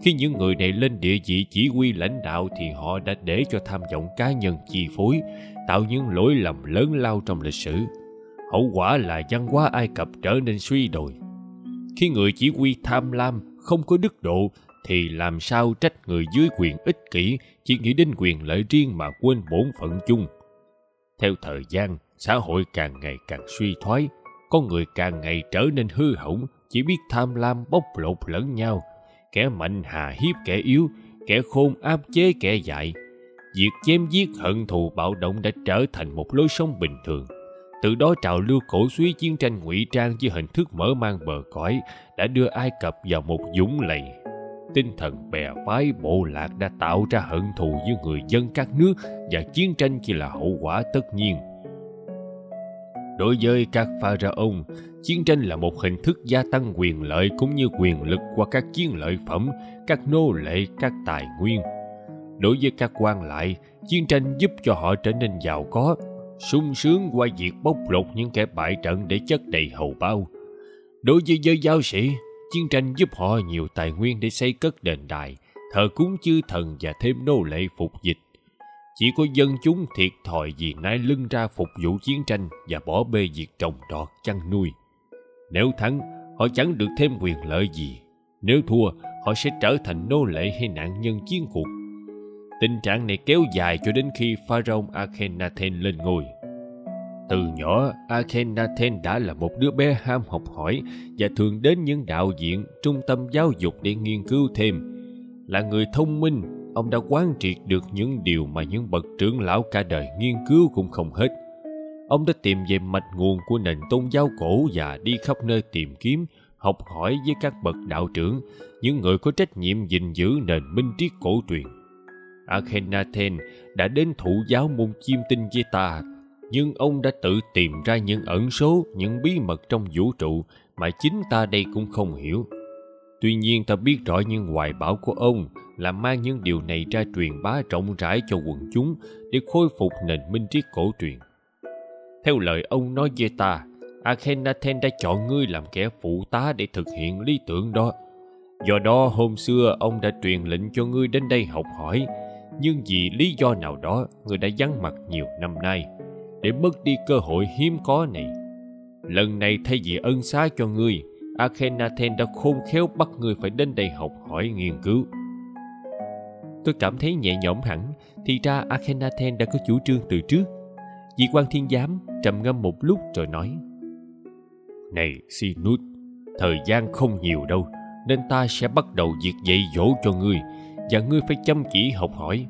Khi những người này lên địa vị chỉ huy lãnh đạo thì họ đã để cho tham vọng cá nhân chi phối, tạo những lỗi lầm lớn lao trong lịch sử. Hậu quả là văn hóa ai cập trở nên suy đồi. Khi người chỉ huy tham lam, không có đức độ thì làm sao trách người dưới quyền ích kỷ chỉ nghĩ đến quyền lợi riêng mà quên bổn phận chung. Theo thời gian, xã hội càng ngày càng suy thoái, con người càng ngày trở nên hư hỏng, chỉ biết tham lam bóc lột lẫn nhau. Kẻ mạnh hà hiếp kẻ yếu, kẻ khôn áp chế kẻ dại. Việc chém giết hận thù bạo động đã trở thành một lối sống bình thường. Từ đó trào lưu cổ suý chiến tranh ngụy trang với hình thức mở mang bờ cõi đã đưa ai cập vào một dũng lầy tinh thần bè phái bộ lạc đã tạo ra hận thù với người dân các nước và chiến tranh chỉ là hậu quả tất nhiên đối với các pharaoh chiến tranh là một hình thức gia tăng quyền lợi cũng như quyền lực qua các chiến lợi phẩm các nô lệ các tài nguyên đối với các quan lại chiến tranh giúp cho họ trở nên giàu có sung sướng qua việc bóc lột những kẻ bại trận để chất đầy hầu bao. Đối với giới giáo sĩ, chiến tranh giúp họ nhiều tài nguyên để xây cất đền đài, thờ cúng chư thần và thêm nô lệ phục dịch. chỉ có dân chúng thiệt thòi vì nai lưng ra phục vụ chiến tranh và bỏ bê việc trồng trọt chăn nuôi. Nếu thắng họ chẳng được thêm quyền lợi gì. Nếu thua họ sẽ trở thành nô lệ hay nạn nhân chiến cuộc. Tình trạng này kéo dài cho đến khi pharaoh akhenaten lên ngôi từ nhỏ, akhenaten đã là một đứa bé ham học hỏi và thường đến những đạo viện, trung tâm giáo dục để nghiên cứu thêm. Là người thông minh, ông đã quán triệt được những điều mà những bậc trưởng lão cả đời nghiên cứu cũng không hết. Ông đã tìm về mạch nguồn của nền tôn giáo cổ và đi khắp nơi tìm kiếm, học hỏi với các bậc đạo trưởng, những người có trách nhiệm gìn giữ nền minh triết cổ truyền. Akhenaten đã đến thụ giáo môn chiêm tinh với ta nhưng ông đã tự tìm ra những ẩn số, những bí mật trong vũ trụ mà chính ta đây cũng không hiểu. Tuy nhiên ta biết rõ những hoài bão của ông là mang những điều này ra truyền bá rộng rãi cho quần chúng để khôi phục nền minh triết cổ truyền. Theo lời ông nói với ta, akhenaten đã chọn ngươi làm kẻ phụ tá để thực hiện lý tưởng đó. Do đó hôm xưa ông đã truyền lệnh cho ngươi đến đây học hỏi, nhưng vì lý do nào đó, ngươi đã vắng mặt nhiều năm nay để mất đi cơ hội hiếm có này. Lần này thay vì ân xá cho ngươi akhenaten đã khôn khéo bắt ngươi phải đến đây học hỏi nghiên cứu. Tôi cảm thấy nhẹ nhõm hẳn thì ra akhenaten đã có chủ trương từ trước. Vị quan thiên giám trầm ngâm một lúc rồi nói này Sinut, thời gian không nhiều đâu nên ta sẽ bắt đầu việc dạy dỗ cho ngươi và ngươi phải chăm chỉ học hỏi.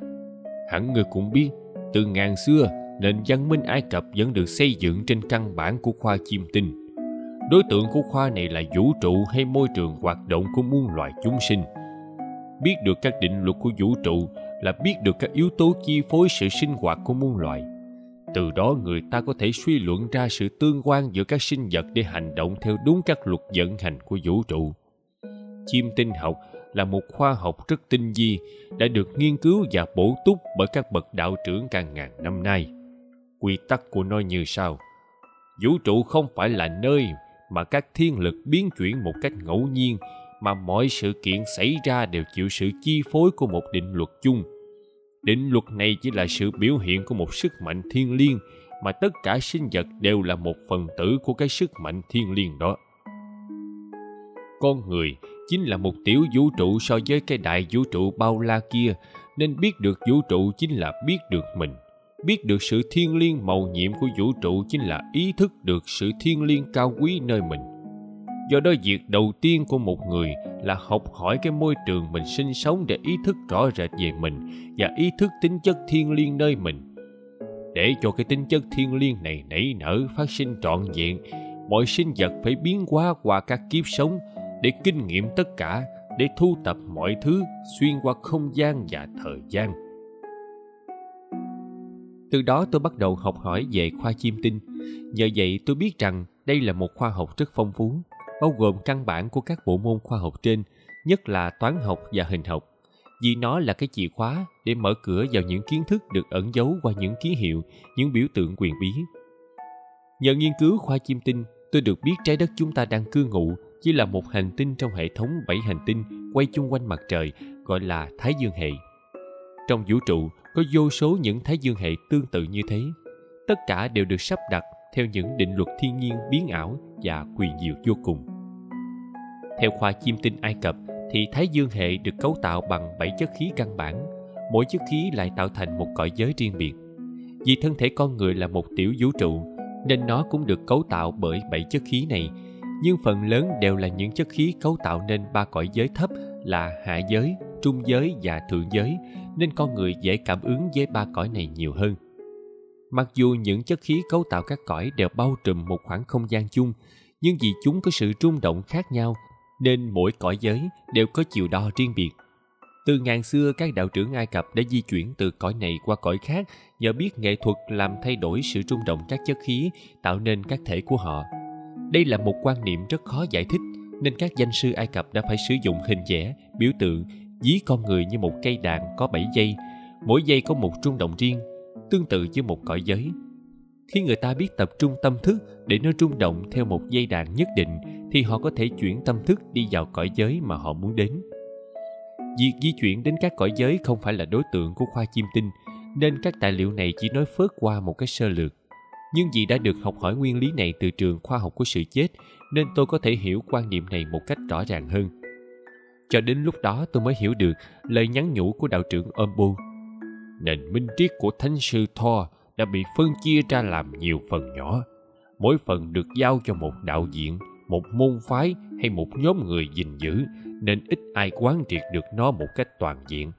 Hẳn ngươi cũng biết từ ngàn xưa nền văn minh ai cập vẫn được xây dựng trên căn bản của khoa chim tinh. Đối tượng của khoa này là vũ trụ hay môi trường hoạt động của muôn loài chúng sinh. Biết được các định luật của vũ trụ là biết được các yếu tố chi phối sự sinh hoạt của muôn loài. Từ đó người ta có thể suy luận ra sự tương quan giữa các sinh vật để hành động theo đúng các luật vận hành của vũ trụ. Chim tinh học là một khoa học rất tinh vi, đã được nghiên cứu và bổ túc bởi các bậc đạo trưởng càng ngàn năm nay quy tắc của nó như sau. Vũ trụ không phải là nơi mà các thiên lực biến chuyển một cách ngẫu nhiên, mà mọi sự kiện xảy ra đều chịu sự chi phối của một định luật chung. Định luật này chỉ là sự biểu hiện của một sức mạnh thiên liêng, mà tất cả sinh vật đều là một phần tử của cái sức mạnh thiên liêng đó. Con người chính là một tiểu vũ trụ so với cái đại vũ trụ bao la kia, nên biết được vũ trụ chính là biết được mình biết được sự thiên liêng màu nhiệm của vũ trụ chính là ý thức được sự thiên liêng cao quý nơi mình. Do đó việc đầu tiên của một người là học hỏi cái môi trường mình sinh sống để ý thức rõ rệt về mình và ý thức tính chất thiên liêng nơi mình. Để cho cái tính chất thiên liêng này nảy nở, phát sinh trọn vẹn, mọi sinh vật phải biến hóa qua các kiếp sống để kinh nghiệm tất cả, để thu tập mọi thứ xuyên qua không gian và thời gian từ đó tôi bắt đầu học hỏi về khoa chim tinh. Nhờ vậy tôi biết rằng đây là một khoa học rất phong phú, bao gồm căn bản của các bộ môn khoa học trên, nhất là toán học và hình học. Vì nó là cái chìa khóa để mở cửa vào những kiến thức được ẩn giấu qua những ký hiệu, những biểu tượng quyền bí. Nhờ nghiên cứu khoa chim tinh, tôi được biết trái đất chúng ta đang cư ngụ chỉ là một hành tinh trong hệ thống bảy hành tinh quay chung quanh mặt trời, gọi là Thái Dương hệ. Trong vũ trụ có vô số những Thái Dương hệ tương tự như thế. Tất cả đều được sắp đặt theo những định luật thiên nhiên biến ảo và quyền diệu vô cùng. Theo khoa chim tinh Ai Cập thì Thái Dương hệ được cấu tạo bằng bảy chất khí căn bản, mỗi chất khí lại tạo thành một cõi giới riêng biệt. Vì thân thể con người là một tiểu vũ trụ, nên nó cũng được cấu tạo bởi bảy chất khí này nhưng phần lớn đều là những chất khí cấu tạo nên ba cõi giới thấp là hạ giới, trung giới và thượng giới, nên con người dễ cảm ứng với ba cõi này nhiều hơn. Mặc dù những chất khí cấu tạo các cõi đều bao trùm một khoảng không gian chung, nhưng vì chúng có sự rung động khác nhau, nên mỗi cõi giới đều có chiều đo riêng biệt. Từ ngàn xưa, các đạo trưởng Ai Cập đã di chuyển từ cõi này qua cõi khác nhờ biết nghệ thuật làm thay đổi sự rung động các chất khí tạo nên các thể của họ đây là một quan niệm rất khó giải thích nên các danh sư Ai Cập đã phải sử dụng hình vẽ, biểu tượng, ví con người như một cây đàn có 7 dây, mỗi dây có một trung động riêng, tương tự với một cõi giới. Khi người ta biết tập trung tâm thức để nó rung động theo một dây đàn nhất định thì họ có thể chuyển tâm thức đi vào cõi giới mà họ muốn đến. Việc di chuyển đến các cõi giới không phải là đối tượng của khoa chiêm tinh, nên các tài liệu này chỉ nói phớt qua một cái sơ lược nhưng vì đã được học hỏi nguyên lý này từ trường khoa học của sự chết nên tôi có thể hiểu quan niệm này một cách rõ ràng hơn cho đến lúc đó tôi mới hiểu được lời nhắn nhủ của đạo trưởng Ombu. Nền minh triết của Thánh sư Thor đã bị phân chia ra làm nhiều phần nhỏ. Mỗi phần được giao cho một đạo diện, một môn phái hay một nhóm người gìn giữ, nên ít ai quán triệt được nó một cách toàn diện.